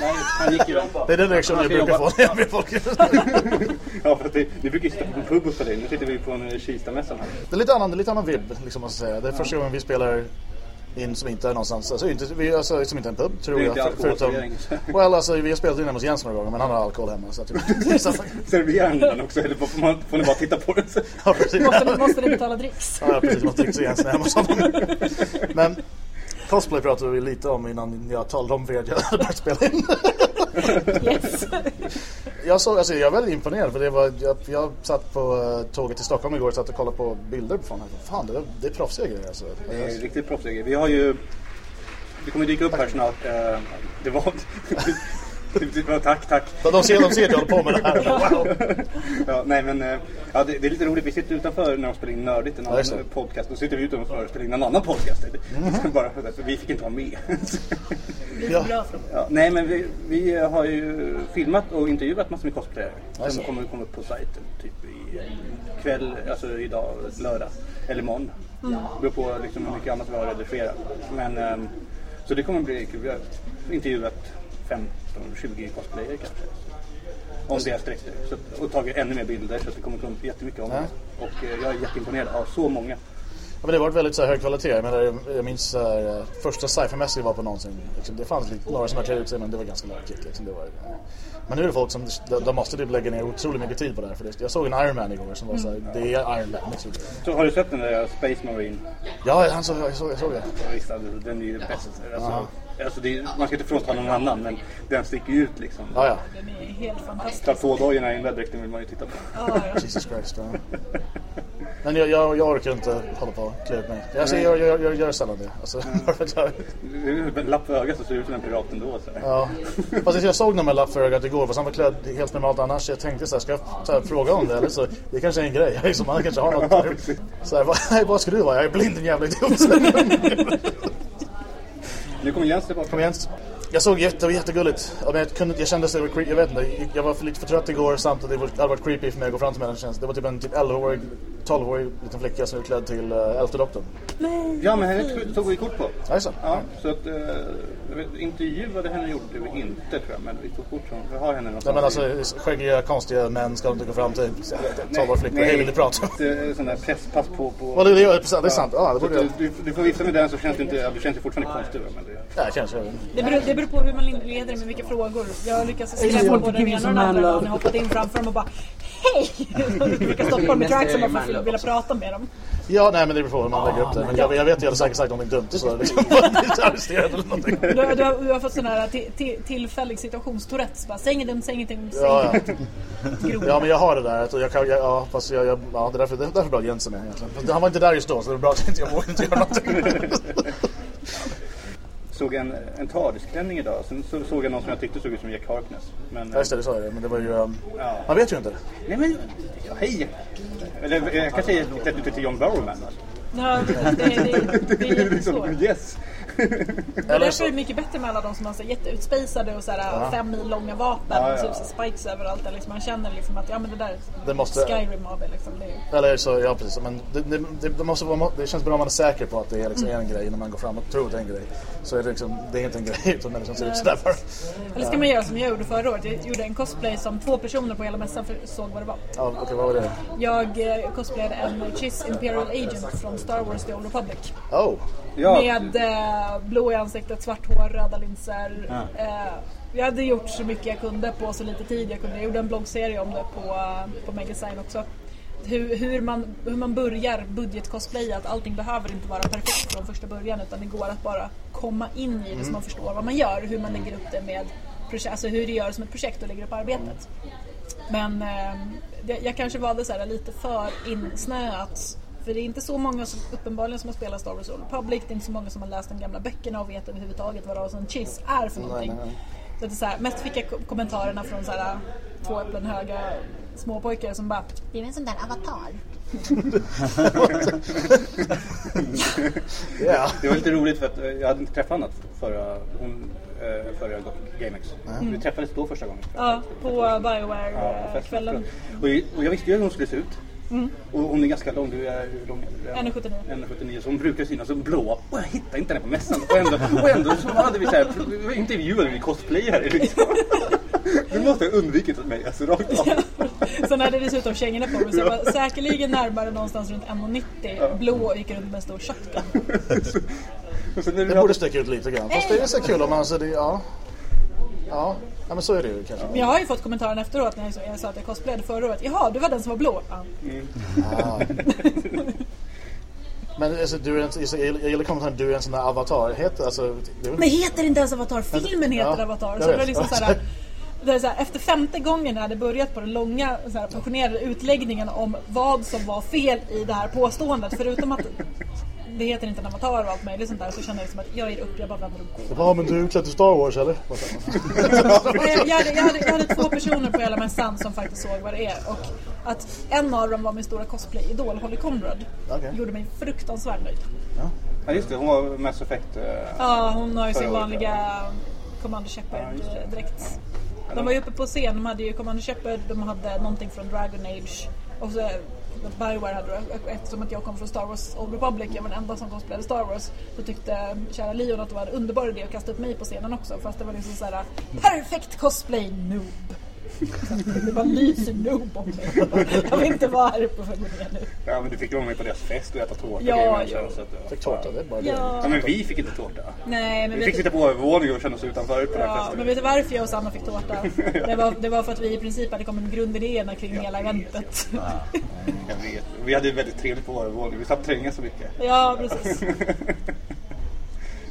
G: Nej, han gick ju
A: Det är den reaktionen jag brukar få när jag ber folk. <laughs>
G: Ja, för att det, ni brukar ju sitta på en pub och spela in. Nu sitter vi på en Kista-mässan här.
A: Det är lite annan, det är lite annan vibb, liksom måste säga. Det är första gången vi spelar in som inte är någonstans, alltså, inte, vi, alltså som inte är en pub, tror
G: är
A: jag.
G: inte
A: för- Förutom, <laughs> well, alltså, vi har spelat in hemma hos Jens några gånger, men han har alkohol hemma. Så att, <laughs> så,
G: Serverar ni den också eller får, man, får ni bara titta på den? <laughs>
A: ja, precis.
D: Måste, måste ni betala dricks?
A: Ja, precis. Man dricker sig Jens hemma hos honom. Men cosplay pratade vi lite om innan jag talade om för att jag hade börjat spela in.
D: Yes.
A: Jag, såg, alltså, jag var väldigt imponerad för det var, jag, jag satt på eh, tåget till Stockholm igår och satt och kollade på bilder på fan, fan det, det är proffsiga grejer alltså.
G: Det är riktigt proffsiga Vi har ju... Det kommer dyka upp här snart. eh, Det var... det var tack, tack.
A: De, de, ser, de ser att jag håller på med det här. Wow. <laughs>
G: Ja, nej men eh, ja, det, det är lite roligt. Vi sitter utanför när de spelar in Nördigt, en annan eh, podcast. Då sitter vi utanför och spelar in en annan podcast. <laughs> Bara för, för vi fick inte vara med.
A: Ja.
G: ja, nej men vi, vi har ju filmat och intervjuat massor med cosplayare.
A: Alltså.
G: Som kommer komma upp på sajten typ i kväll, alltså idag, lördag. Eller imorgon.
D: Mm.
G: Det beror på liksom hur mycket annat vi har redigerat. Men, ehm, så det kommer bli kul. Vi har intervjuat 15-20 cosplayare kanske. Om deras dräkter. Så, och tagit ännu mer bilder så det kommer komma upp jättemycket om det. Och eh, jag är jätteimponerad av så många.
A: Ja, men det har varit väldigt så här, hög kvalitet. Jag, menar, jag, jag minns så här, eh, första sci-fi-mässan jag var på någonsin. Liksom, det fanns lite, några som klätt ut sig men det var ganska lökigt. Liksom, det var, ja. Men nu är det folk som de, de måste typ lägga ner otroligt mycket tid på det här. För det. Jag såg en Iron Man igår som var så här, det är Iron Man. Liksom.
G: Så har du sett den där Space Marine?
A: Ja, han såg, jag, såg, jag såg det.
G: Ja, Visst, alltså, den är ju bäst. Alltså, alltså det man ska inte frånta någon annan men den sticker ju ut liksom.
A: Ja, ja.
D: Den är helt fantastisk.
G: Platådojorna i den där dräkten vill man ju titta på.
D: Ja, ja. <laughs>
A: Jesus Christ. Ja. Men jag, jag, jag orkar inte hålla på och klä ut mig. Alltså, jag, jag, jag, jag gör sällan det. Alltså,
G: är en <laughs> lapp för ögat så ser det ut som en pirat ändå. Så
A: ja. Fast jag såg någon med lapp för ögat igår fast han var klädd helt normalt annars. Jag tänkte så här, ska jag så här, fråga om det eller så? Det kanske är en grej. Liksom, han kanske har något. <laughs> Så här, vad, vad ska du vara? Jag är blind din jävla idiot.
G: Nu kommer Jens tillbaka.
A: Kom igen. Jag såg jätte, det var jättegulligt. Jag, kunde, jag kände att det var creepy. Jag vet inte. Jag var för lite för trött igår samtidigt. Det hade varit creepy för mig att gå fram till mig. Det var typ en typ 11-årig, 12-årig liten flicka som var klädd till uh, elfte doktorn.
G: Ja, men henne tog vi kort på.
A: Alltså.
G: Ja, så att, eh, vet, intervjuade henne gjorde vi inte tror jag, men vi tog kort från, vi har henne
A: Nej
G: någonstans.
A: men alltså skäggiga, konstiga män ska inte gå fram till 12-åriga flickor och hej vill du prata?
G: Nej, sån där presspass på... på
A: Ja, det, det, det, det är sant. Ja, det
G: Så
A: borde jag...
G: du, du får vifta med den så känns du inte, ja, du känns ju fortfarande konstig men det,
A: Ja, kanske.
D: Det beror, det beror på hur man leder med vilka frågor. Jag har lyckats skrämma både den ena och den andra och har hoppat in framför dem och bara Hej! Tracks och bara för att vilja prata med dem.
A: Ja, nej men det beror på hur man lägger upp det. Men jag, jag vet att jag hade säkert sagt någonting dumt så liksom <laughs> arresterad eller någonting.
D: Du, har- du, har, du har fått sån här ti- ti- tillfällig situationstourettes. Bara, säg dumt, säg ingenting, säg
A: Ja, ja. Ja men jag har det där. Jag kan, jag, ja, fast jag, jag, ja, det är därför, det är därför bra att Jens är med egentligen. Han var inte där just då så det är bra att jag inte, jag vågar inte göra någonting.
G: Såg en, en TARDIS-klänning idag. Sen så, såg jag någon som jag tyckte såg ut som Jack Harkness. Men,
A: Ja just det, det sa jag det. Men det var ju... Um,
G: Ja.
A: man vet ju inte.
G: Nej men, ja, hej! Eller jag kan säga klätt ut till John Barrowman. Alltså.
D: Ja, det, det, det, det är jättesvårt.
G: yes!
D: Det är därför
A: så.
D: är det mycket bättre med alla de som har så jätteutspaceade och så här, fem mil långa vapen
G: Ja,
D: och
G: ja.
D: typ så spikes överallt. Där liksom man känner liksom att ja, men det där
A: Det måste-
D: Skyrim det. Liksom. Det är,
A: Eller så, ja precis. Men det, det, det, måste vara, det känns bra om man är säker på att det är liksom en grej innan man går fram och tror att det är en grej. Så är det liksom, det är inte en grej utan det liksom ser ut sådär bara.
D: eller ska man göra som jag gjorde förra året? Jag gjorde en cosplay som två personer på hela mässan för, såg vad det var.
A: Ja, okej, vad var det?
D: Jag eh, cosplayade en Chiss Imperial Agent från Star Wars The Old Republic.
A: Oh!
G: Ja,
D: Med eh, blå i ansiktet, svart hår, röda linser. Eh, jag hade gjort så mycket jag kunde på så lite tid jag kunde. Jag gjorde en bloggserie om det på, eh, på Megasign också. Hur, hur, man, hur man börjar budgetcosplaya, att allting behöver inte vara perfekt från första början utan det går att bara komma in i det så man förstår vad man gör, hur man lägger upp det med alltså hur det gör som ett projekt och lägger upp arbetet. Men eh, jag kanske valde så här lite för insnöat. För det är inte så många som uppenbarligen som har spelat Star Wars Old Republic. Det är inte så många som har läst de gamla böckerna och vet överhuvudtaget vad Rasen Chiss är för någonting.
A: nej, nej.
D: Så att det är så här, mest fick jag ko- kommentarerna från så här, två äpplen höga småpojkar som bara Det är en sån där avatar. <laughs>
A: Yeah.
G: det var lite roligt för att eh, jag hade inte träffat henne förra, hon, eh, förra GameX. Vi träffades då första gången.
D: Ja, på Bioware-kvällen.
G: och, och jag visste ju hur hon skulle se ut. Och hon är ganska lång. Du är hur lång är du?
D: 1,79.
G: 1,79. Så hon brukar synas som blå. Och jag hittar inte henne på mässan. Och ändå, och ändå så hade vi så här, intervjuade vi cosplayare liksom. Du måste ha undvikit mig, alltså rakt av.
D: Sen hade dessutom kängorna på mig så jag var säkerligen närmare någonstans runt 1,90 blå och gick runt med en stor shotgun.
G: När du
A: Det
G: hade-
A: borde sticka ut lite grann. Fast det är så kul om man... Alltså, det, ja. Ja. Ja, men så är det ju kanske.
D: Men jag har ju fått kommentaren efteråt när jag, sa att jag cosplayade förra året. Jaha, du var den som var blå. Ja.
A: Ja. Men alltså, du är en, jag gillar kommentaren du är en sån där avatar. Heter, alltså, det väl-
D: Men heter inte ens Avatar? Filmen heter
A: Ja,
D: Avatar. Så det var liksom såhär, det är såhär, efter femte gången när jag hade börjat på den långa såhär, passionerade utläggningen om vad som var fel i det här påståendet. Förutom att det heter inte en avatar och allt möjligt sånt där så kände jag liksom att jag ger upp, jag bara vänder och går.
A: Ja, men du är utklädd till Star Wars eller? <laughs>
D: Jag, jag, hade, jag, hade, jag hade två personer på hela mässan som faktiskt såg vad det är. Och att en av dem var min stora cosplay-idol, Holly Conrad.
A: Okej.
D: Gjorde mig fruktansvärt nöjd.
G: Ja just det, hon var Mass Effect. eh,
D: Ja, hon har ju sin vanliga Commander
G: Ja, just det.
D: Shepard-dräkt. De var ju uppe på scen, de hade ju Commander Shepard, de hade någonting från Dragon Age. Och så Bioware hade det. Eftersom att jag kom från Star Wars Old Republic, jag var den enda som cosplayade Star Wars. Så tyckte kära Leon att det var en underbar idé att kasta upp mig på scenen också. Fast det var liksom såhär, perfekt cosplay noob. Det bara lyser noob om mig. Jag vill inte vara här uppe för ner nu.
G: Ja men du fick vara med på deras fest och äta tårta.
D: Ja,
G: grejer,
D: ja.
G: ja.
A: Fick tårta, det bara det.
G: Ja
D: Ja,
G: men vi fick inte tårta.
D: nej men
G: Vi fick sitta på övervåningen och känna oss utanför på den här
D: Ja,
G: festen.
D: men vet du varför jag och Sanna fick tårta? <laughs> Det var, det var för att vi i princip hade kommit med grundidéerna kring hela eventet.
G: Jag vet. Vi hade ju väldigt trevligt på vår övervåning. Vi slapp tränga så mycket.
D: Ja, precis. <laughs>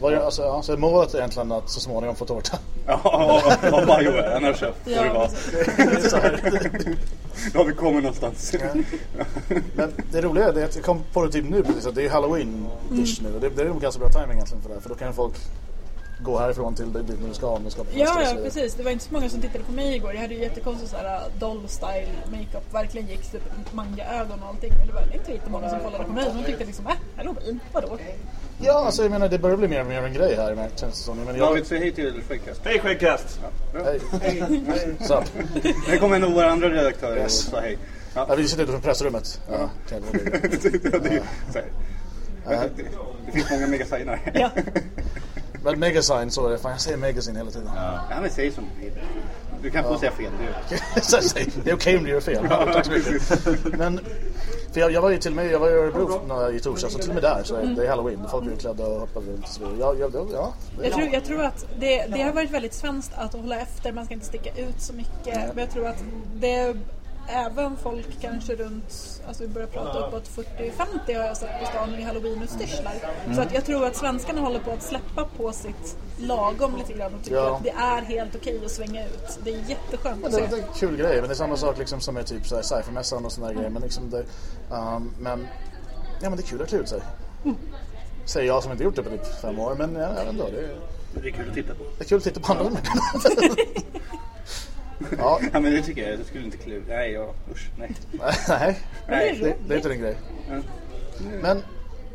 A: Var det, alltså, ja, så är målet egentligen att så småningom få tårta? <laughs>
G: Ja, vad Bioware. Annars så får det
D: Ja,
G: vara. <laughs>
A: här.
G: Då har vi kommit någonstans.
A: Men det roliga är att jag kom på det typ nu precis, att det är Halloween-ish nu. Och det, det är nog ganska bra timing egentligen för det. För då kan folk gå härifrån till dit nu ska om de ska på
D: Ja, ja, precis. Det var inte så många som tittade på mig igår. Jag hade ju jättekonstig så här doll-style makeup. Verkligen gick typ manga-ögon och allting. Men det var inte lite många som kollade på mig. De tyckte liksom, äh, halloween, vadå?
A: Ja, alltså jag menar det börjar bli mer och mer en grej här med- känns det som. Men
G: Ja,
A: jag...
G: vi säger hej till Skäggkast.
C: Hej Skäggkast!
A: Hej. Så.
G: Nu kommer av våra andra redaktörer
A: Yes.
G: och sa hej. Ja.
A: Ja, vi sitter utanför pressrummet. Ja, dit. <laughs>
G: det, är så här. det, det finns många megasignar.
D: Ja. <laughs>
A: Men Megasign så är det. Fan, jag säger Megasign hela tiden.
G: Ja, men säg som du vill. Du kan få säga fel. Du. <laughs>
A: Så jag säger, det är okej om du gör fel. Ja, tack så mycket. Men, för jag, jag var ju till och med jag var i Örebro i torsdags och till och med där så är det är halloween. Folk är utklädda och hoppar runt och så vidare. Ja, ja, ja,
D: Jag tror, jag tror att det, det har varit väldigt svenskt att hålla efter, man ska inte sticka ut så mycket. Men jag tror att det även folk kanske runt, alltså vi börjar prata uppåt 40-50 har jag sett på stan i halloweenutstyrslar. Så att jag tror att svenskarna håller på att släppa på sitt lagom lite grann och tycker
A: Ja.
D: att det är helt okej att svänga ut. Det är jätteskönt
A: Ja,
D: att
A: det,
D: se.
A: det är en kul grej, men det är samma sak liksom som med typ cyphermässan och sådana grejer. Men liksom det, um, men, ja men det är kul att klä ut sig. Säger jag som inte gjort det på typ fem år, men ja, ändå. Det, är-
G: Det är kul att titta på.
A: det är kul att titta på andra människor. <laughs> ja, <laughs>
G: Ja, men det tycker jag. Det skulle inte ut. Nej, ja, usch. Nej. <laughs>
A: nej,
G: Nej.
A: det, det är inte din grej.
G: Ja.
A: Men,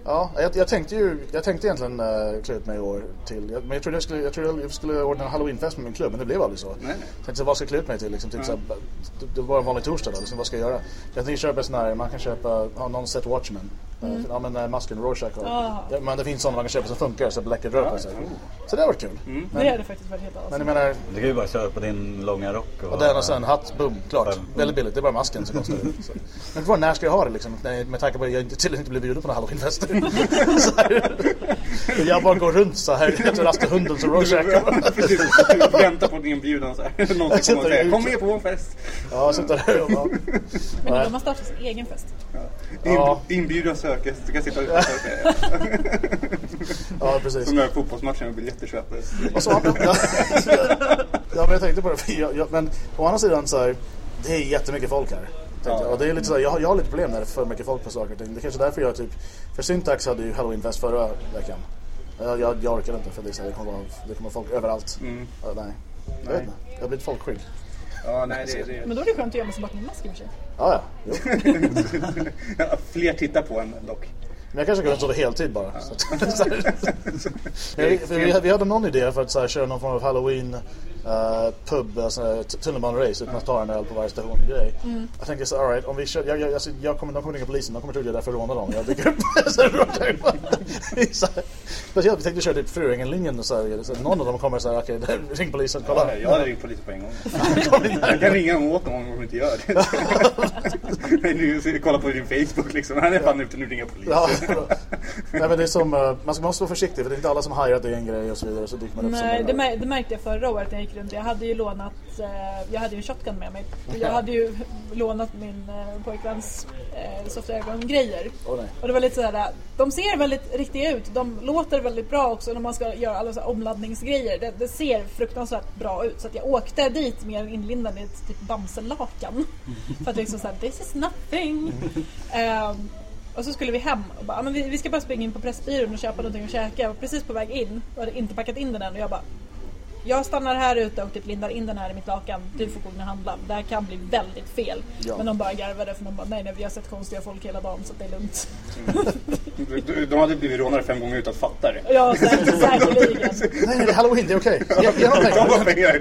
A: ja, jag, jag tänkte ju, jag tänkte egentligen uh, klä ut mig i år till. Jag, men jag trodde jag skulle, jag trodde jag skulle ordna en halloweenfest med min klubb, men det blev aldrig så.
G: Nej.
A: Jag tänkte så, vad ska jag klä ut mig till? Liksom, typ, så här, det, det var en vanlig torsdag då, liksom, vad ska jag göra? Jag tänkte köpa en sån här, man kan köpa, ha någon set Watchmen. Mm. Ja men äh, masken Rorschach och,
D: Ah.
A: ja, men det finns sådana man kan köpa som funkar så läcker rör på sig. Så det har varit kul.
D: Det hade faktiskt varit helt
A: Men
D: awesome.
A: jag menar,
B: Du kan ju bara köra på din långa rock. Och,
A: och den och sen hatt, boom, klart.
B: Mm.
A: Väldigt billigt, det är bara masken som kostar det. Så. Men frågan när ska jag ha det liksom? Nej, Med tanke på att jag inte, till inte blir bjuden på några halloweenfester. <laughs> Jag bara går runt så här, jag rastar hunden som Rorschach.
G: Du väntar på din inbjudan så här. Någon kommer och säger kom med på en fest.
A: Ja, sitter där och bara... <laughs>
D: Men de har startat sin egen fest.
G: In,
A: Ja.
G: Inbjudan sökes. Du kan sitta utanför. <laughs>
A: Ja, precis.
G: Som när fotbollsmatchen med biljetter.
A: Och så, <laughs> ja, <laughs> ja, men jag tänkte på det. Jag, jag, men å andra sidan så här, det är jättemycket folk här.
G: Ja.
A: jag. Och det är lite så här, jag, har- jag har lite problem när det är för mycket folk på saker och ting. Det är kanske därför jag typ... För Syntax hade ju halloweenfest förra veckan. Jag, jag, jag orkade inte för det, är så här, det, kommer det kommer folk överallt.
G: Mm.
A: Ja, nej. Jag
G: Nej.
A: vet inte. Jag har blivit folkskygg.
G: Ja, nej det det.
D: Men då är det skönt att gömma sig bakom en mask i och för sig.
A: Ja, ja. Jo. <laughs>
G: Ja, Fler tittar på en dock.
A: Men jag kanske kunde stå heltid bara. Så att, <laughs> så här. vi, för vi, vi hade någon idé för att så här, köra någon form av halloween uh, pub, alltså, tunnelbanerace utan att ta en öl på varje station grej.
D: Mm.
A: Jag tänker så alright, om vi kör, jag, jag, alltså, jag kommer, de kommer ringa polisen, de kommer tro att jag är där för att råna dem. Jag dyker upp. <laughs> så. Speciellt, vi tänkte köra typ här, någon av dem kommer så här, okej, där, ring polisen, kolla.
G: Ja, jag hade ringt polisen på en gång. <laughs> Jag kan ringa dem åt dem om de inte gör det. <laughs> Men nu, kolla på din Facebook liksom. Han är fan ute nu ringer polisen.
A: Ja, Nej, men det är som, eh, man ska- man måste vara försiktig för det är inte alla som hajar att det är en grej och så vidare. Så dyker man upp som
D: Nej,
A: en-
D: det, mär, det märkte jag förra året när jag gick runt. Jag hade ju lånat, eh, jag hade ju en shotgun med mig. Jag hade ju <laughs> lånat min eh, pojkväns eh, soft grejer
A: Åh, nej.
D: Och det var lite sådär, de ser väldigt riktiga ut. De låter väldigt bra också när man ska göra alla så omladdningsgrejer. Det, det ser fruktansvärt bra ut. Så att jag åkte dit med en inlindad i ett typ bamselakan. <laughs> För att liksom såhär, this is nothing. Ehm, och så skulle vi hem och bara, "Ah, men vi, vi ska bara springa in på Pressbyrån och köpa någonting att käka. Jag var precis på väg in och hade inte packat in den än och jag bara jag stannar här ute och typ lindar in den här i mitt lakan. Du får gå in och handla. Det här kan bli väldigt fel.
A: Ja.
D: Men de bara garvade för de bara nej, nej vi har sett konstiga folk hela dagen så det är lugnt.
G: De- De hade blivit rånade fem gånger utan att fatta det.
D: Ja, säkerligen.
A: Nej, nej, det är halloween, det är okej. Ge ge honom
G: Ta
A: pengar.
G: bara pengar.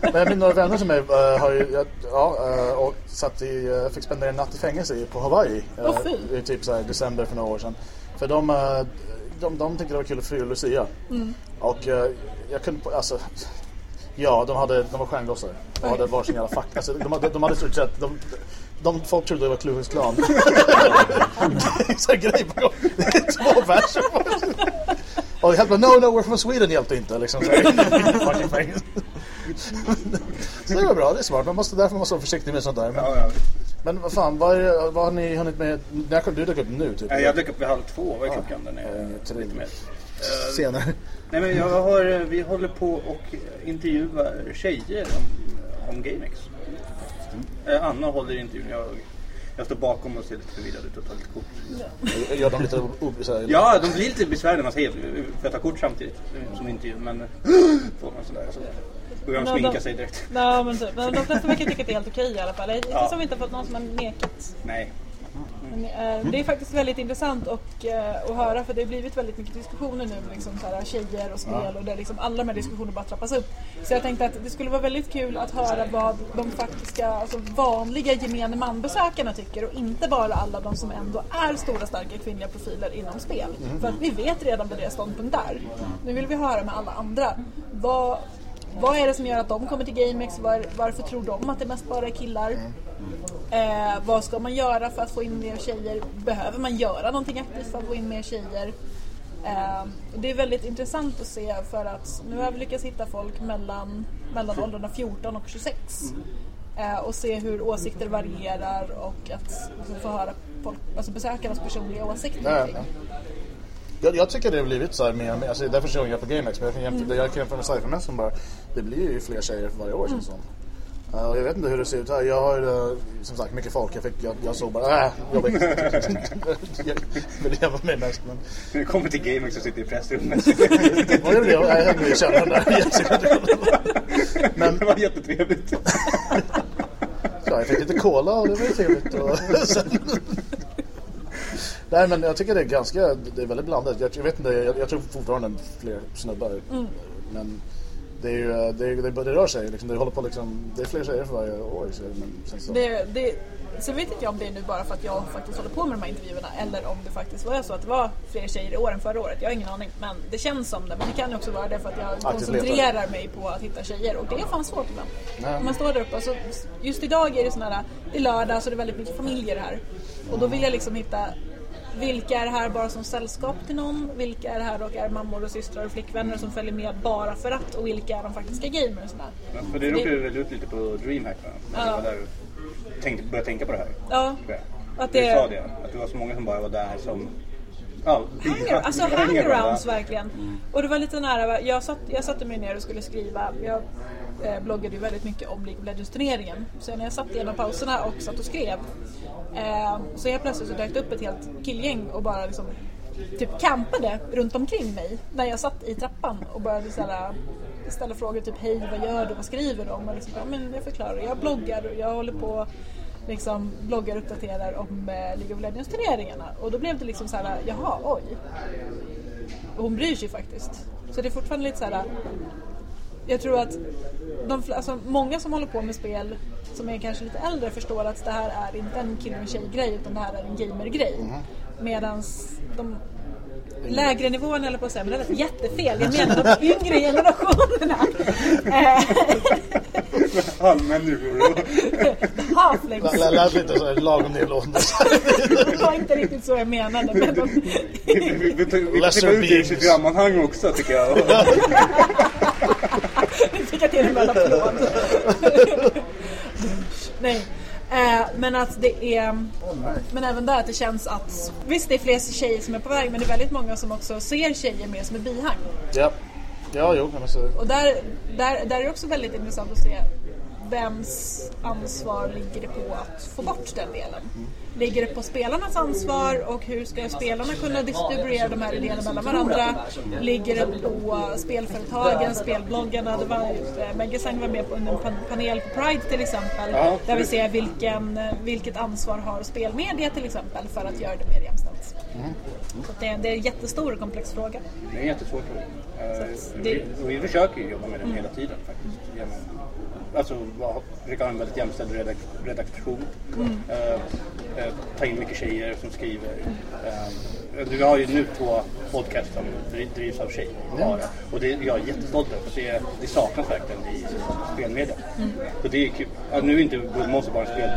A: Men jag minns några vänner som är, uh, har ju, ja, eh, och satt i, uh, fick spendera en natt i fängelse på Hawaii. eh,
D: fy.
A: I typ så december för några år sedan. För de, eh, de, de tyckte det var kul att fira Lucia.
D: Mm.
A: Och eh, jag kunde, alltså, ja de, hade, de var stjärngossar. De hade varsin jävla fack. Alltså, de, hade, de hade stort sett, de, de, folk trodde det var Klux Klan. <laughs> så grej på gång. Två verser. Och helt bara, no, no, we're from Sweden hjälpte inte. Liksom, så. <laughs> <laughs> Så det var bra, det är smart. Man måste, därför måste vara försiktig med sånt där. Men,
G: Ja, ja.
A: men vad fan, vad, är, vad har ni hunnit med? När kom du dök upp nu? Typ?
G: Jag dök upp vid halv två. Vad är klockan? Den
A: Ja,
G: är
A: tre.
G: lite mer.
A: Senare.
G: Nej, men jag har, vi håller på och intervjuar tjejer om, om GameX. Eh, Anna håller intervjun. Jag, jag står bakom och ser lite förvirrad ut och tar lite kort.
A: Gör de lite o- så här,
G: Ja, de blir lite besvärliga när man säger för jag tar kort samtidigt eh, som intervju. Men <gasps> får man sådär så börjar de
D: Ja,
G: sminka
D: de-
G: sig direkt. <laughs>
D: Ja, men, typ. men de flesta verkar tycka att det är helt okej i alla fall. Hittills
G: Ja.
D: har vi inte fått någon som har nekat.
G: Nej.
D: Men, eh, det är faktiskt väldigt intressant och, eh, att höra för det har blivit väldigt mycket diskussioner nu liksom så här, tjejer och spel och där liksom alla de här diskussionerna bara trappas upp. Så jag tänkte att det skulle vara väldigt kul att höra vad de faktiska, alltså vanliga gemene man-besökarna tycker och inte bara alla de som ändå är stora starka kvinnliga profiler inom spel. För att vi vet redan vad deras ståndpunkt är. Nu vill vi höra med alla andra. Vad, vad är det som gör att de kommer till GameX? Var, varför tror de att det mest bara är killar? Eh, vad ska man göra för att få in mer tjejer? Behöver man göra någonting aktivt för att få in mer tjejer? Eh, det är väldigt intressant att se för att nu har vi lyckats hitta folk mellan, mellan åldrarna 14 och 26. Eh, och se hur åsikter varierar och att liksom, få höra folk, alltså besökarnas personliga åsikter.
A: Nej,
D: kring.
A: Jag, jag tycker det har blivit så här mer och mer, alltså därför kör jag på GameX, men jag kan jämföra, jag kan jämföra med Cyphermess som bara, det blir ju fler tjejer för varje år känns det som. Uh, och jag vet inte hur det ser ut här. Jag har uh, som sagt mycket folk. Jag, fick, jag, jag såg bara, äh, jobbigt. <laughs> jag vill leva med mest. Men
G: det kommer till GameX så sitter i pressrummet. <laughs>
A: vad är det? Jag hängde i källaren där. <laughs> Men
G: Det var jättetrevligt.
A: ja, jag fick lite cola och det var ju trevligt. Och. Nej men jag tycker det är ganska, det är väldigt blandat. Jag, jag vet inte, jag, jag tror fortfarande fler snubbar. Men det är ju, det, det, det rör sig liksom. Det håller på liksom, det är fler tjejer för varje år. Så, men så.
D: Det, det, sen vet inte jag om det är nu bara för att jag faktiskt håller på med de här intervjuerna eller om det faktiskt var så att det var fler tjejer i år än förra året. Jag har ingen aning, men det känns som det. Men det kan också vara det för att jag
A: Aktivt
D: koncentrerar
A: letar.
D: mig på att hitta tjejer och det är fan svårt ibland.
A: Nej.
D: Om man står där uppe och så, just idag är det sån här, det är lördag så det är väldigt mycket familjer här. Och då vill jag liksom hitta vilka är här bara som sällskap till någon? Vilka är här och är mammor och systrar och flickvänner som följer med bara för att? Och vilka är de faktiska gamers?
G: Ja, För det råkade du väl ut lite på DreamHack va? När du
D: Ja.
G: där tänkte, började tänka på det här.
D: Ja, att
G: Du
D: det
G: sa det, att det var så många som bara var där som... Ja,
D: Hanger, alltså
G: hangaround,
D: hangarounds verkligen. Och det var lite nära, jag, satt, jag satte mig ner och skulle skriva, jag eh, bloggade ju väldigt mycket om League of Legends turneringen. Så när jag satt i en av pauserna och satt och skrev eh, så helt plötsligt så dök det upp ett helt killgäng och bara liksom typ campade runt omkring mig när jag satt i trappan och började ställa, ställa frågor typ hej vad gör du, vad skriver du om? Och liksom, ja, men jag förklarar, jag bloggar och jag håller på liksom bloggar och uppdaterar om eh, League of Legends turneringarna och då blev det liksom så här, jaha oj. Och hon bryr sig faktiskt. Så det är fortfarande lite så här. jag tror att de, alltså, många som håller på med spel som är kanske lite äldre förstår att det här är inte en kille och tjej-grej utan det här är en gamer-grej. Medans de lägre nivåerna eller på att säga, men det lät jättefel. Jag menar de yngre generationerna. Eh,
G: Allmän nivå.
D: Halflings.
A: Lät lät lite så här lagom nedlåtande.
D: Det var inte riktigt så jag menade. Men de,
G: Vi, tar ut det i sitt sammanhang också tycker jag.
D: Nu fick jag till en applåd. Nej. Eh, men att det är... Men även där att det känns att... Visst det är fler tjejer som är på väg men det är väldigt många som också ser tjejer mer som ett bihang.
A: ja. Ja, jo. Men så,
D: Och där, där, där är det också väldigt intressant att se vems ansvar ligger det på att få bort den delen? Ligger det på spelarnas ansvar och hur ska spelarna kunna distribuera de här idéerna mellan varandra? Ligger det på spelföretagen, spelbloggarna? Det var, eh, Megasang var med på en pan- panel på Pride till exempel
G: Ja,
D: där vi ser vilken, eh, vilket ansvar har spelmedia till exempel för att göra det mer jämställt. Så att det, är, det är en jättestor och komplex fråga.
G: Det är en jättesvår fråga. Eh,
D: det-
G: vi, vi försöker jobba med den hela tiden faktiskt. Genom, alltså försöka ha en väldigt jämställd redak redaktion. Eh, eh, ta in mycket tjejer som skriver. Eh, vi har ju nu två podcast som dri- drivs av tjejer bara. Och det jag är jättestolt över för det, det saknas verkligen i spelmedia. Och det är kul. Ja, nu är inte Guldmås bara en spel...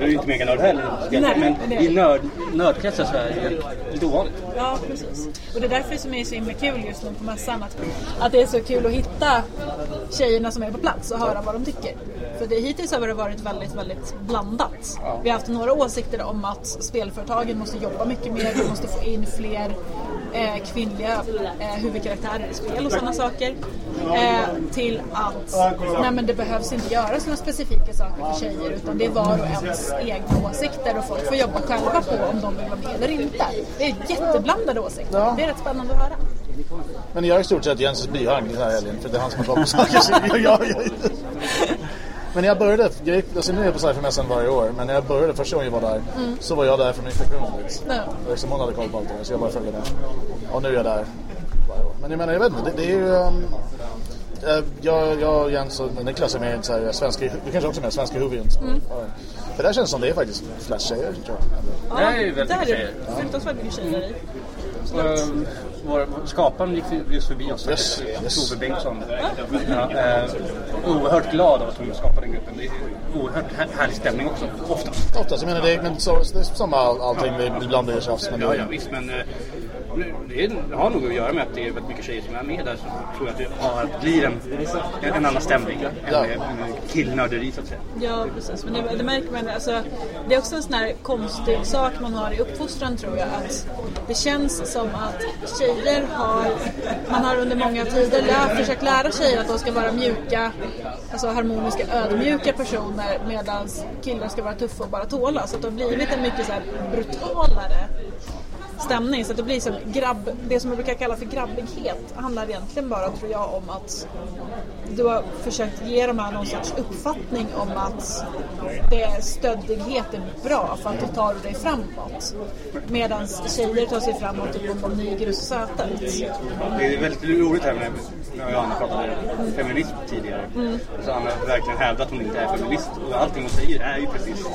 G: Nu är inte Mega Nörd heller en spel,
D: Nej,
G: men
D: det
G: i nörd, nördkretsar så är det lite ovanligt.
D: Ja, precis. Och det är därför som är så himla kul just nu på mässan. Att, att det är så kul att hitta tjejerna som är på plats och höra vad de tycker. För det, hittills har det varit väldigt, väldigt blandat. Vi har haft några åsikter om att spelföretagen måste jobba mycket mer. Vi måste få in fler eh, kvinnliga eh, huvudkaraktärer i spel och sådana saker. Eh, till att nej, men det behövs inte göras några specifika saker för tjejer utan det är var och ens egna åsikter och folk får jobba själva på om de vill vara med eller inte. Det är jätteblandade åsikter.
A: Ja.
D: Det är rätt spännande att höra.
A: Men jag är i stort sett Jenses bihang den här helgen för det är han som har koll på saker. <laughs> Men när jag började, jag, alltså nu är jag på Cyphermässan varje år, men när jag började första gången jag var där så var jag där för min dit.
D: Ja.
A: Liksom hon hade koll på allt det där, så jag bara följde med. Och nu är jag där varje år. Men jag menar, jag vet inte, det, det är ju... Um, eh, jag, jag och Jens och Niklas är med i så här svenska, du kanske också är med svenska Huvudin. Ja. För där känns det som det är faktiskt flest tjejer tror jag.
G: Det är ju väldigt mycket
D: är
G: tjejer.
D: det fruktansvärt mycket tjejer i.
G: Vår skaparen gick just förbi oss.
A: Yes, yes.
G: Tove Bengtsson. Ja, eh, oerhört glad av att hon skapade den gruppen. Det är oerhört här- härlig stämning också. Oftast.
A: Oftast, jag menar det, men så, det är all, allting, det, ibland blir det tjafs. Men
G: Ja, ja visst, men eh, det, har nog att göra med att det är väldigt mycket tjejer som är med där. Så tror jag att det har, blir en, en, en annan stämning än
A: Ja.
G: killnörderi så att säga.
D: Ja, precis. Men det, det märker man. Alltså, det är också en sån här konstig sak man har i uppfostran tror jag. Att det känns som att tjejer har, man har under många tider lär, försökt lära tjejer att de ska vara mjuka, alltså harmoniska, ödmjuka personer medan killar ska vara tuffa och bara tåla. Så att det har blivit en mycket så här brutalare stämning. Så att det blir som grabb, det som jag brukar kalla för grabbighet handlar egentligen bara, tror jag, om att du har försökt ge de här någon sorts uppfattning om att det är stöddighet är bra för att då tar du dig framåt. Medan tjejer tar sig framåt typ om de niger och ut.
G: Det är väldigt roligt här med när Anna pratade feminism tidigare. Så Anna verkligen hävdat att hon inte är feminist och allting hon säger är ju precis.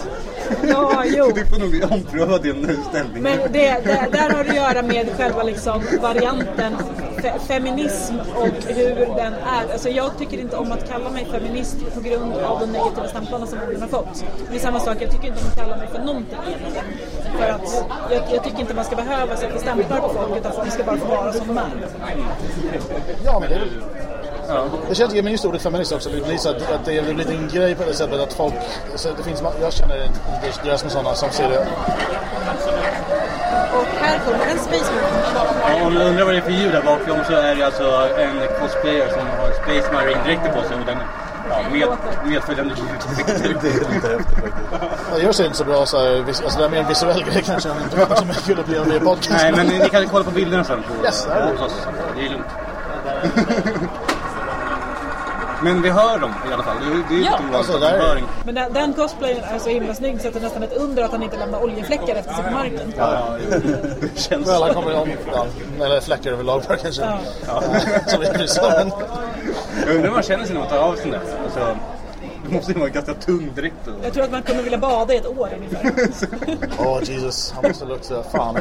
D: Ja, jo. <laughs>
G: Du får nog ompröva din ställning.
D: Men det, det, där har det att göra med själva liksom varianten fe, feminism och hur den är. Alltså jag tycker inte om att kalla mig feminist på grund av de negativa stämplarna som orden har fått. Det är samma sak, jag tycker inte om att kalla mig för någonting egentligen. För att jag, jag tycker inte man ska behöva sätta stämplar på folk utan folk ska bara få vara som de är.
A: ja, men det är Ja. Det känns, men just ordet feminist också, Lisa, att, det är en liten grej på det sättet att folk, det finns, jag känner det, det är som sådana som ser det,
D: och här kommer en Space Marine.
G: Ja, om du undrar vad det är för ljud där bakom så är det alltså en cosplayer som har Space Marine-dräkter på sig och den ja, med, medföljande ljudeffekter. <laughs>
F: Det är lite häftigt faktiskt.
A: det gör sig inte så bra så här, vis- alltså det är mer en visuell grej kanske än inte vad som är kul att bli med i podcast.
G: Nej, men ni, ni kan kolla på bilderna sen på,
A: Yes, det är
G: hos oss. Det är lugnt. <laughs> Men vi hör dem i alla fall. Det, är- det är
D: Ja,
G: lite
A: alltså, där
D: Men den, den cosplayen är så himla snygg så att det är nästan ett under att han inte lämnar oljefläckar efter sig på marken.
G: Ja, <laughs> det känns
A: Alla kommer om, ja, eller fläckar överlag bara kanske.
D: Ja.
A: Som vi
G: Jag undrar hur man känner sig när man tar av sig den där. Alltså, det måste ju vara ganska tung dräkt.
D: Jag tror att man kommer vilja bada i ett år ungefär.
A: Åh Jesus, han måste lukta fan.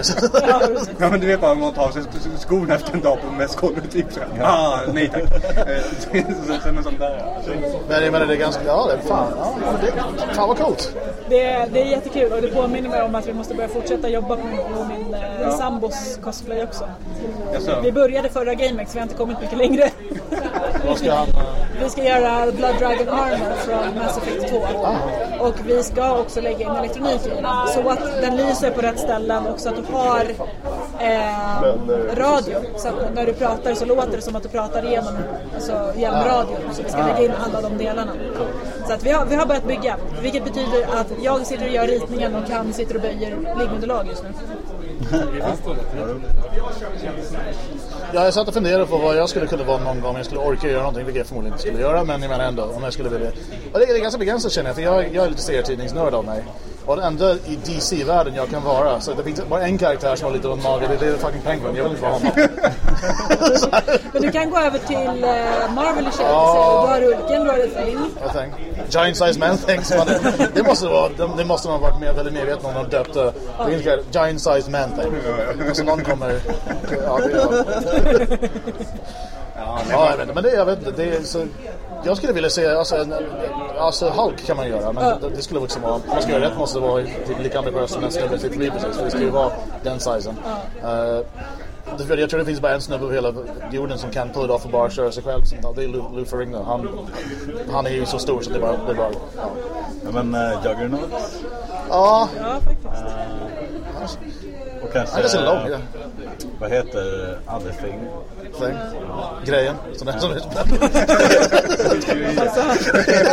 D: Ja.
G: Ja men du vet bara om man tar sig skorna efter en dag på mässgolvet typ så här. Ah, nej tack. Eh, så- Sen en sån där. Alltså,
A: Men jag menar det är ganska, ja det är fan, ja, det, fan vad coolt.
D: Det, är- det är jättekul och det påminner mig om att vi måste börja fortsätta jobba på, min eh, sambos cosplay också.
G: Jaså?
D: Vi började förra GameX, vi har inte kommit mycket längre.
A: Vad ska han...
D: Vi ska göra Blood Dragon Armor från Mass Effect 2. Och vi ska också lägga in elektronik i den. Så att den lyser på rätt ställen och så att du har eh, radio. Så att när du pratar så låter det som att du pratar igenom alltså, hjälmradion. Så vi ska lägga in alla de delarna. Så att vi har, vi har börjat bygga. Vilket betyder att jag sitter och gör ritningen och han sitter och böjer liggunderlag just nu.
A: Ja, jag satt och funderade på vad jag skulle kunna vara någon gång om jag skulle orka göra någonting, vilket jag förmodligen inte skulle göra, men jag menar ändå om jag skulle vilja. Och det är ganska begränsat känner jag, för jag, jag är lite serietidningsnörd av mig. Och det enda i DC-världen jag kan vara, så det finns bara en karaktär som har lite av en mage, det är fucking Penguin, jag vill inte vara honom. <laughs>
D: Men du kan gå över till eh, Marvel i sig.
A: Ja.
D: Du har Ulken, du har Thing.
A: Giant size man thing det måste vara, det, måste man ha varit med, väldigt medveten om när de döpte är inte Giant size man thing. Alltså någon kommer, ja, det, ja. Ja, jag vet inte, men det, jag vet inte, det är så... Jag skulle vilja se, alltså, en, alltså Hulk kan man göra, men det, det skulle också vara, man ska göra rätt måste det vara typ lika ambitiöst som en snubbe till Free precis, för det ska ju vara den sizen. Uh, det- jag tror det finns bara en snubbe på hela jorden som kan pull it off och bara köra sig själv. Det är Lou Lou Ferrigno. Han, han är ju så stor så det är bara... Det är bara ja.
B: Ja, men uh, Juggernaut.
A: ja,
D: Ja, faktiskt.
B: Och kanske...
A: han är så lång. Ja.
B: Vad heter Other Thing?
A: Thing. Grejen. Som den som
D: Alltså,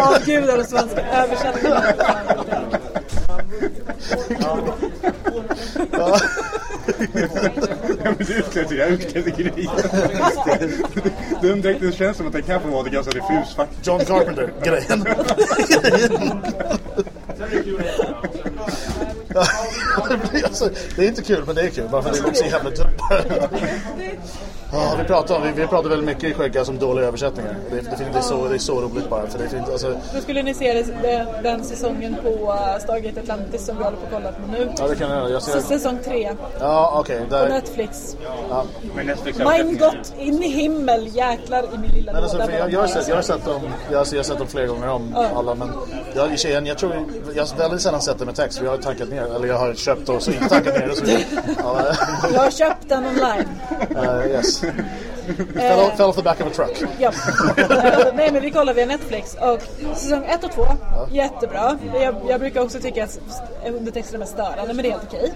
D: avgudar och svenska översättningar.
G: Ja, men <laughs> det utklädd till utklädd till grejer. Den dräkten känns som att den kan få vara ganska diffus faktiskt.
A: John Carpenter. Grejen. <laughs> Det <laughs> alltså, det är inte kul, men det är kul. Bara för det är också jävligt <laughs> Ja, vi pratar, vi, vi pratar väldigt mycket i Skägga som dåliga översättningar. Det, det, det, är så, det är så roligt bara. För det finns, alltså,
D: Då skulle ni se det, den, den säsongen på uh, Stargate Atlantis som vi håller på att kolla på nu.
A: ja, det kan jag göra. Jag
D: Så
A: ser,
D: säsong tre
A: ja, okej.
D: på
A: där.
D: Netflix.
A: Ja.
G: Men Netflix
D: Mein Gott, in i himmel, jäklar i min lilla
A: Men alltså,
D: låda.
A: för jag, jag, har sett, jag har sett dem, jag, jag har sett dem flera gånger om alla, men jag, i tjejen, jag tror, jag har väldigt sällan sett det med text, för jag har tankat ner, eller jag har köpt och så inte tankat ner det. Så, <laughs> ja,
D: Jag har köpt den online.
A: uh, yes. Fell, off- fell off the back of a truck.
D: Ja. <laughs> Nej men vi kollar via Netflix och säsong 1 och 2, jättebra. Jag, jag brukar också tycka att undertexterna är störande men det är helt okej.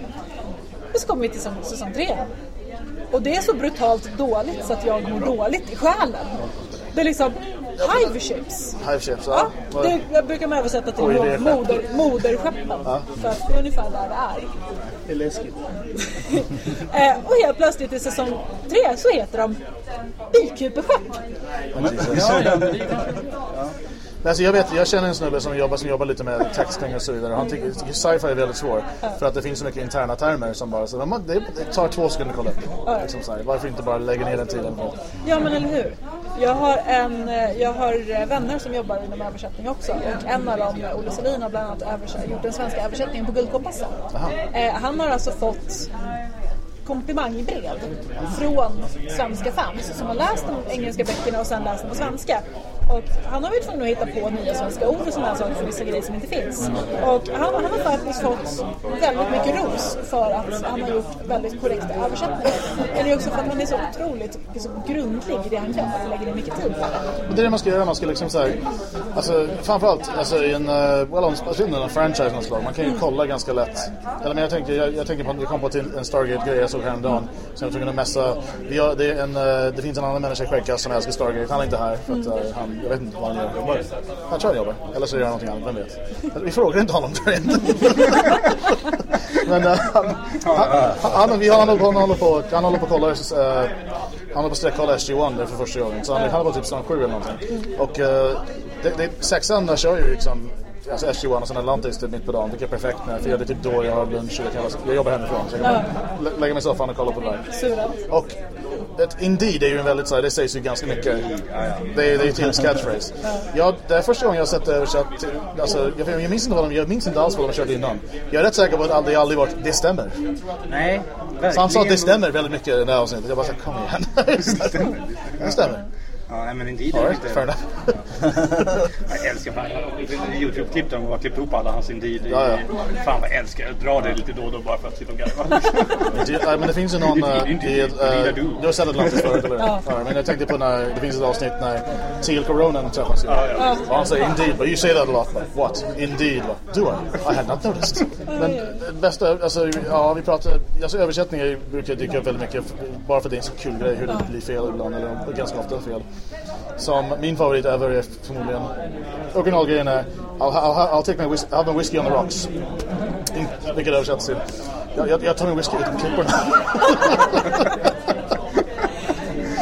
D: Och så kommer vi till säsong, säsong 3. Och det är så brutalt dåligt så att jag mår dåligt i själen. Det är liksom hive ships.
A: Hive chips,
D: Ja,
A: ja.
D: det, jag brukar man översätta till
A: Oj,
D: moder, moderskeppen. För att det är ungefär där det är.
E: Det är läskigt. <laughs>
D: Eh, och helt plötsligt i säsong 3 så heter de bikuperskepp.
B: Ja, ja.
A: Alltså jag vet, jag känner en snubbe som jobbar, som jobbar lite med texting och så vidare. Han tycker sci-fi är väldigt svår för att det finns så mycket interna termer som bara så, man, det, tar två sekunder att kolla upp. Liksom så här, varför inte bara lägga ner den tiden? på-
D: Ja men eller hur. Jag har, en, eh, jag har eh, vänner som jobbar inom översättning också och en av dem, Olle Selin, har bland annat översatt, gjort den svenska översättningen på Guldkompassen. Eh, han har alltså fått komplimangbrev från svenska fans som har läst de engelska böckerna och sen läst dem på svenska. Och han har varit tvungen att hitta på nya svenska ord och sådana saker för vissa grejer som inte finns. Och han, han har faktiskt fått väldigt mycket ros för att han har gjort väldigt korrekta översättningar. Men det är också för att han är så otroligt liksom, grundlig i det han gör, han lägger ner mycket tid på det.
A: Det är det man ska göra, man ska liksom såhär Alltså framförallt alltså, i en, uh, well, in en franchise något slag, man kan ju kolla ganska lätt Eller men jag tänker, jag, jag tänker på, vi kom på till en Stargate-grej jag såg häromdagen Så jag var tvungen att messa vi har, det, är en, eh, det finns en annan människa i Skäggkast som älskar Stargate, han är inte här för att eh, han, jag vet inte vad han gör jobbar. Han tror han jobbar, eller så gör han någonting annat, vem vet Vi frågar inte honom tror jag inte <laughs> Men eh, han, han, han, vi har, han håller på, han håller på, han håller på att kolla uh, han håller på att sträckkolla SG-1 där för första gången. Så han, han är på typ säsong 7 eller någonting. Och uh, det, det, sexan där kör ju liksom alltså SG1 och sen Atlantis typ mitt på dagen. Vilket är perfekt med. För det är typ då jag har lunch och jag, kan, jag jobbar hemifrån. Så jag kan lä- lägga mig i soffan och kolla på det där. Och ett Indeed är ju en väldigt så här, det sägs ju ganska mycket. Det är, det är ju Teams catchphrase. Ja, det är första gången jag har sett det översatt till, alltså, jag, jag, minns inte vad de, jag minns inte alls vad de har kört innan. Jag är rätt säker på att det aldrig varit, det stämmer.
G: Nej,
A: Så han sa att det
G: verkligen.
A: stämmer väldigt mymycket i det här avsnittet. Jag bara såhär, kom igen. <laughs> det stämmer.
G: Ja, men Indeed
A: All
G: är
A: right,
G: inte...
A: fair enough.
G: Jag älskar fan. Youtube-klipp där de har klippt ihop alla hans Indeed.
A: Ja, ja.
G: Fan vad jag älskar Jag drar det lite då och då bara för att sitta och garva.
A: Men det finns ju någon... Uh,
G: do.
A: du har sett Atlantis förut, eller hur?
D: Ja.
A: Men jag tänkte på när det finns ett avsnitt när Teal Coronan träffas. Och han säger indeed, but you say that a lot. But what? Indeed? Do I? I had not noticed. Men det bästa, alltså, ja vi pratar, alltså översättningar brukar dyka upp väldigt mycket bara för att det är en så kul grej hur det blir fel ibland, eller ganska ofta fel. Som min favorit ever är förmodligen, originalgrejen är I'll, I'll, I'll take my whiskey, have my whiskey on the rocks. Vilket översätts till jag, jag, jag tar min whisky utan klipporna.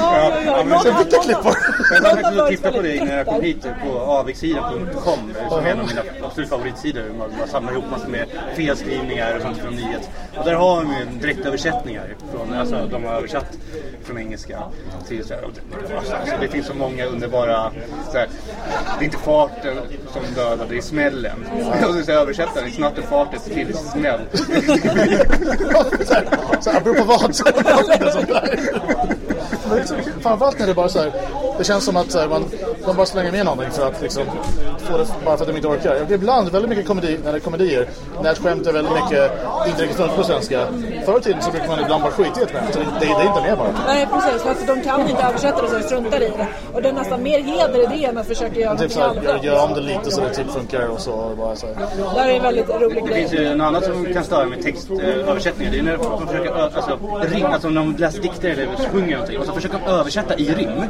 D: Ja, ja, ja. Någon
A: så
D: har-
A: vilka
D: någon har-
A: klippor?
G: Jag satt och tittade på dig när jag kom hit på avigsidan.com som är en av mina absolut favoritsidor. Man, man samlar ihop massor med felskrivningar och sånt från nyhet. Och där har de ju direktöversättningar. Från, alltså, de har översatt från engelska till så här, alltså, det finns så många underbara... Så här, det är inte farten som dödar, det är smällen. Och så översättaren, it's not the fart, it's till smäll. <laughs>
A: så här, så här, beror på vad. <laughs> Det är det Framförallt när det bara så här, det känns som att så här, man, de bara slänger med någonting för att liksom få det, bara för att de inte orkar. Jag ibland väldigt mycket komedi, när det är komedier, när ett skämt är väldigt mycket inte riktigt funkat på svenska. Förr i tiden så brukar man ibland bara skita i ett skämt. Så det, det, det är inte med bara.
D: Nej precis, för att de kan inte översätta det så de struntar i det. Och det är nästan mer heder i det än att försöka göra
A: Typ här,
D: annat.
A: gör, gör om det lite så det typ funkar och så. Bara så.
D: Det här är en väldigt rolig
G: Det finns
D: grej.
G: ju något annat som kan störa med textöversättningar. Det är när de försöker alltså, rim, alltså när de läser dikter eller sjunger någonting och så försöker de översätta i rim.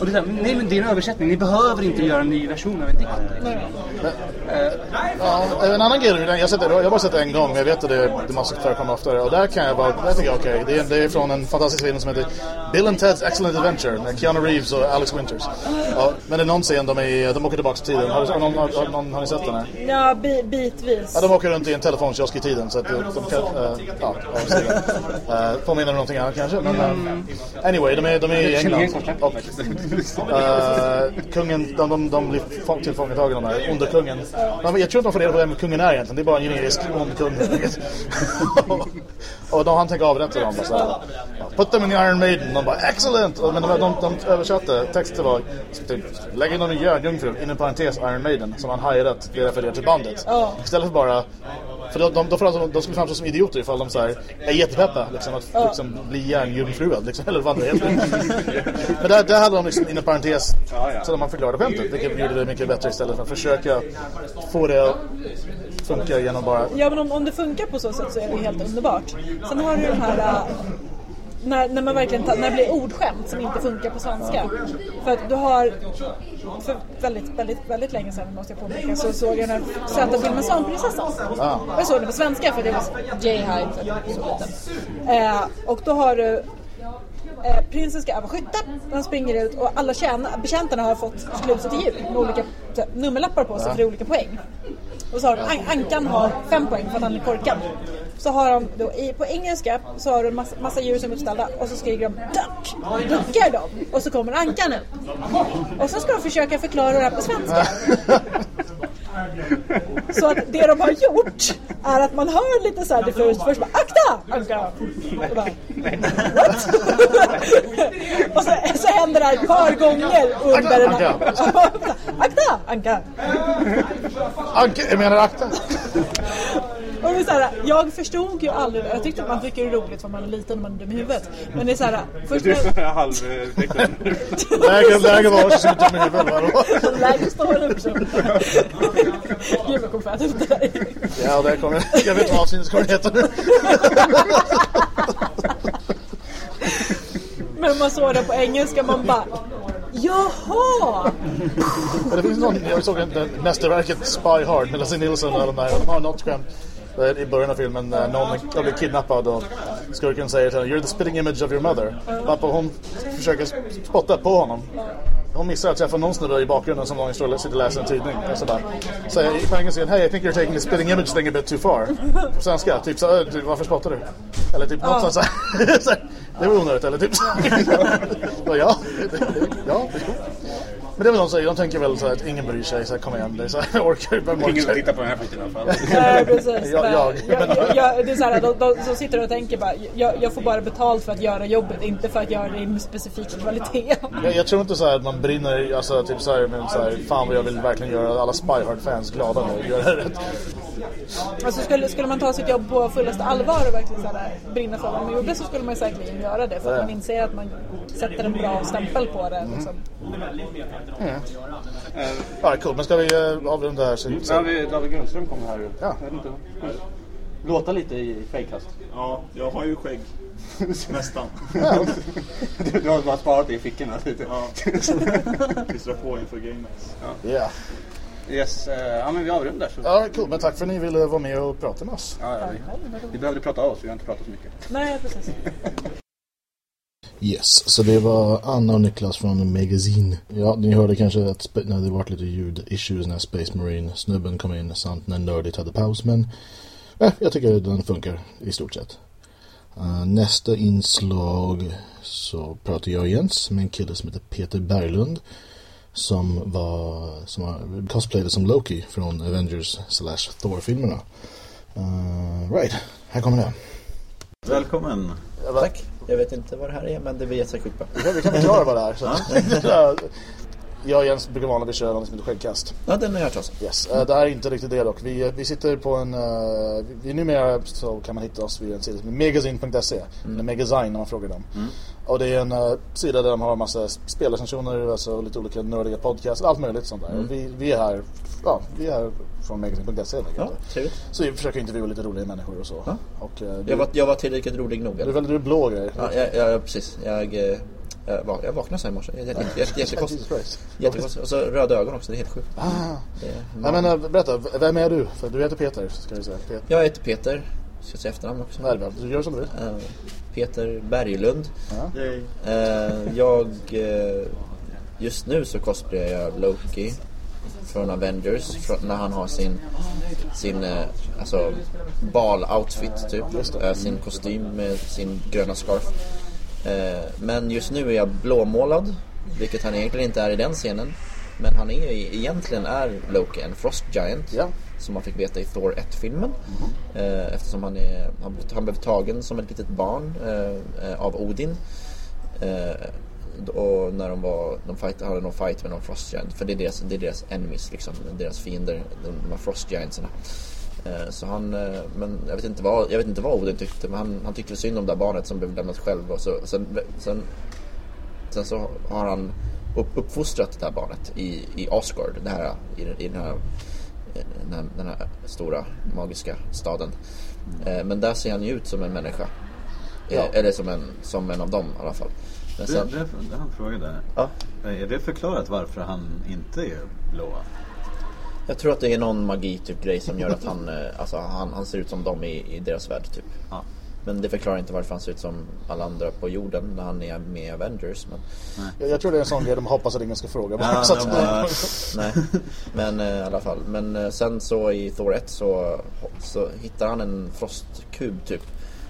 G: Och det är så här, nej men det är en översättning, ni behöver inte göra en ny version av en dikt.
A: Ja, en annan grej, jag har, sett det, jag har bara sett det en gång men jag vet att det, det måste förekomma oftare. Och där kan jag bara, där tycker jag okej. Det, är, det är från en fantastisk film som heter Bill and Ted's Excellent Adventure med Keanu Reeves och Alex Winters. Ja, men det är någon scen de, är, de åker tillbaka till tiden. Har, någon, har, någon, har ni sett den här?
D: Ja, bi bitvis.
A: Ja, de åker runt i en telefonkiosk i tiden så att de, de kan, äh, ja. Uh, påminner om någonting annat kanske, men eh, anyway, de är, de är i England. Och, Eh, kungen, de, de, de blir få- tillfångatagna de här, onda kungen. Men jag tror inte de får reda på vem kungen är egentligen, det är bara en generisk ond kung. <laughs> och då han tänker avrätta dem. Så här, Put them in the Iron Maiden. De bara excellent! Men de, de, de översatte, texten var typ, lägg in någon järnjungfru, inom parentes Iron Maiden, som han hajarat, det refererar till bandet. Istället för bara för de, de, de, alltså, de skulle framstå som idioter ifall de så här, är jättepeppa liksom, att liksom, bli järnjungfruad. Liksom, eller Men där, där hade de liksom, inom parentes
G: Ja, ja.
A: så de man förklarade skämtet. Vilket gjorde det mycket bättre istället för att försöka få det att funka genom bara...
D: Ja men om, om det funkar på så sätt så är det helt underbart. Sen har du den här äh, när, när man verkligen tar, när det blir ordskämt som inte funkar på svenska. För att du har för väldigt, väldigt, väldigt länge sedan måste jag påpeka så såg jag den här söta filmen Svanprinsessan.
A: Ja.
D: Jag såg den på svenska för det var J-Hyde så liten. Eh, och då har du Eh, prinsen ska öva skytte, han springer ut och alla tjäna, betjänterna har fått sluta till jul med olika här, nummerlappar på sig för olika poäng. Och så har de, an, Ankan har fem poäng för att han är korkad. Så har de då, i, på engelska så har du en massa, massa djur som är uppställda och så skriker de duck, duckar de och så kommer Ankan upp. Och så ska de försöka förklara det här på svenska. <laughs> Så att det de har gjort är att man hör lite så här diffust först bara akta Anka! Och, bara, What? <laughs> och så, så händer det här ett par gånger under den här... akta Anka!
A: Anke, jag menar akta! <laughs>
D: Och det är så här, jag förstod ju aldrig, jag tyckte att man tycker det är roligt för man är liten och man är dum i huvudet. Men det är så här, först
G: Du är halvtecknad.
A: Läge, läge var så dum i huvudet. vadå?
D: Läge står också. Gud vad kom fett ut det där.
A: Ja, där kommer Jag vet vad avsnittet kommer heta nu.
D: Men om man såg det på engelska man bara Jaha!
A: Men det finns någon, jag såg en, den, mästerverket Spy Hard med Lasse Nilsson och de där. De har något skämt i början av filmen när någon blivit kidnappad och skurken säger till You're the spitting image of your mother. Varpå hon försöker spotta på honom. hon missar att träffa någon snubbe i bakgrunden som någon sitter och läser en tidning. Och så bara, säger på engelska, hey I think you're taking the spitting image thing a bit too far. På svenska, typ så "Äh, du, varför spottar du? Eller typ något sånt <laughs> så här. <laughs> Så här, Det var onödigt eller typ så. <laughs> Ja, det, ja, det är coolt. Men det är väl de säger, de tänker väl så här att ingen bryr sig, så här, kom igen, det är så här, jag <laughs> orkar, vem
G: Ingen
A: orkar?
G: tittar på den här skiten i alla fall. <laughs>
D: Nej, precis.
A: Jag-
D: Men
A: jag.
D: jag, jag, det är så här, de, sitter och tänker bara, jag, jag får bara betalt för att göra jobbet, inte för att göra det i specifik kvalitet.
A: Jag, jag tror inte så här att man brinner, alltså typ så här, men så här, fan vad jag vill verkligen göra alla Spy Hard-fans glada nu göra det rätt.
D: Alltså skulle, skulle man ta sitt jobb på fullaste allvar och verkligen så här, brinna för vad man gjorde så skulle man säkerligen göra det. För att man inser att man sätter en bra stämpel på det. Liksom.
A: Ja, cool. Men ska vi uh, avrunda här? Så,
G: Ja,
A: så.
G: vi, David Grundström kommer här.
A: Ja.
G: Låta lite i skäggkast.
H: Ja, jag har ju skägg. Nästan.
G: Du, <laughs> du har bara sparat det i fickorna lite.
H: Ja. <laughs> Klistrar på inför GameX.
A: Yeah.
G: Yes, eh, ja men vi avrundar så.
A: Ja, cool. Men tack för att ni ville vara med och prata med oss.
G: Ja, ja, vi, vi behövde prata av oss, vi har inte pratat så mycket.
D: Nej, precis. <laughs>
F: Yes, så det var Anna och Niklas från Magazine. Ja, ni hörde kanske att när det varit lite ljud-issues när Space Marine-snubben kom in samt när Nördigt hade paus, men eh, jag tycker den funkar i stort sett. Eh, nästa inslag så pratar jag igen med en kille som heter Peter Berglund som var som cosplayade som Loki från Avengers slash Thor-filmerna. Eh, right, här kommer det.
H: Välkommen.
I: Tack. Jag vet inte vad det här är men det blir jättesäkert bra.
A: Vi kan förklara vad det är. Så. <laughs> Ja, jag och Jens brukar vanligtvis köra något som heter skäggkast.
I: Ja, den har jag hört om.
A: Yes. eh, det här är inte riktigt det dock. Vi, vi sitter på en... Uh, vi, numera så kan man hitta oss via en sida som heter magazine.se. Eller Magazine när man frågar dem. Och det är en eh, sida där de har en massa spelarcensioner, alltså lite olika nördiga podcasts, allt möjligt sånt där. Och vi, vi är här, ja, vi är här från magazine.se
I: Ja, trevligt.
A: Så vi försöker intervjua lite roliga människor och så.
I: Ja.
A: Och, eh, du,
I: Jag var, jag var tillräckligt rolig nog. eller?
A: du är blå grej.
I: Ja, ja, ja, precis. Jag, eh, jag, jag vaknade så här i morse. Jätte- jätte- jätte- Jättekonstigt. Och så röda ögon också. Det är helt sjukt.
A: Ah.
I: Det är-
A: Nej men berätta, vem är du? För du heter Peter, ska vi säga. Peter.
I: Jag heter Peter. Ska jag säga efternamn också?
A: Nej, du gör som du vill.
I: Eh, Peter Berglund. Eh, jag... eh, Just nu så cosplayar jag Loki från Avengers när han har sin, sin alltså, bal-outfit typ. Sin kostym med sin gröna scarf. Men just nu är jag blåmålad, vilket han egentligen inte är i den scenen. Men han är ju- egentligen är Loki en Frost Giant.
A: Ja.
I: Som man fick veta i Thor 1-filmen. Eh, eftersom han, är, han, han blev tagen som ett litet barn eh, eh, av Odin. Eh, och när de var, de fight, hade någon fight med någon Frost Giant. För det är deras, det är deras enemies liksom, deras fiender, de, här Frost Giantsarna. Eh, så han, eh, men jag vet inte vad, jag vet inte vad Odin tyckte, men han, han tyckte synd om det där barnet som blev lämnat själv. Och så, sen, sen, sen så har han upp, uppfostrat det här barnet i, i Asgard, det här, i, i den här den här, den här stora magiska staden. Eh, men där ser han ju ut som en människa. Eh,
A: Ja.
I: Eller som en, som en av dem i alla fall. Men sen,
H: det, det har en fråga där.
I: ja,
H: Är det förklarat varför han inte är blåa?
I: jag tror att det är någon magi typ grej som gör att han, eh, alltså, han, han ser ut som dem i, i deras värld typ.
H: Ja.
I: Men det förklarar inte varför han ser ut som alla andra på jorden när han är med i Avengers. Men,
A: Jag, jag tror det är en sån grej de hoppas att ingen ska fråga. bara.
H: Ja, <laughs>
A: så att,
H: bara- <laughs>
I: nej, men eh, i alla fall. Men eh, sen så i Thor 1 så, så hittar han en frostkub typ.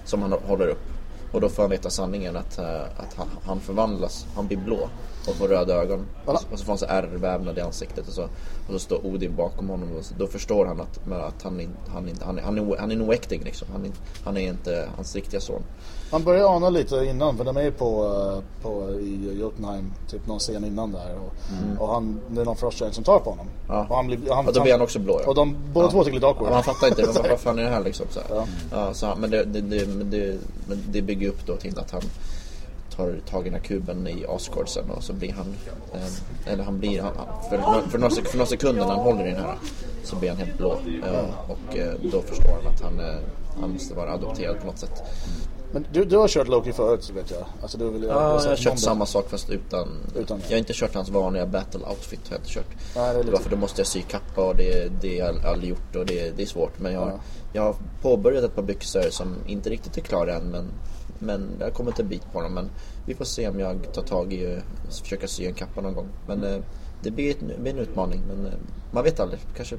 I: Som han håller upp. Och då får han veta sanningen att, eh, att han, han förvandlas, han blir blå och får röda ögon. Och så, och så får han så ärrvävnad i ansiktet och så, och så står Odin bakom honom och så, då förstår han att, att han, in- han, han, är- han, är, han är en oäkting liksom. Han är, han är inte hans riktiga son.
A: Man börjar ana lite innan, för de är ju på, eh, på i Jotunheim, typ någon scen innan där. Och, och han, det är någon Frost Giant som tar på honom.
I: Mm. Ja.
A: Och han blir, han,
I: Och då blir han också blå. ja.
A: Och de båda två tycker lite awkward.
I: Ja, man fattar inte, vad, <laughs> vad fan är det här liksom? Så här.
A: Ja.
I: Ja, så, han- men, det, det, det, men, det, men det bygger upp då till att han tar tag i den här kuben i Asgard sen och så blir han, eh, eller han blir, för, för, några, för några sekunder när han håller i den här så blir han helt blå. Eh, och eh, då förstår han att han, eh, han måste vara adopterad på något sätt.
A: Men du, du har kört Loki förut så vet jag. Alltså, du vill,
I: Ja, jag har kört samma sak fast utan,
A: Utan.
I: Jag har inte kört hans vanliga battle outfit har jag inte kört.
A: Nej, det är lite-
I: Varför då måste jag sy kappa och det, det har jag aldrig gjort och det, det är svårt. Men jag,
A: Ja.
I: jag har påbörjat ett par byxor som inte riktigt är klara än men Men det har kommit en bit på dem. Men vi får se om jag tar tag i och försöka sy en kappa någon gång. Men eh, det blir, ett, blir en utmaning. Men eh, man vet aldrig. Kanske,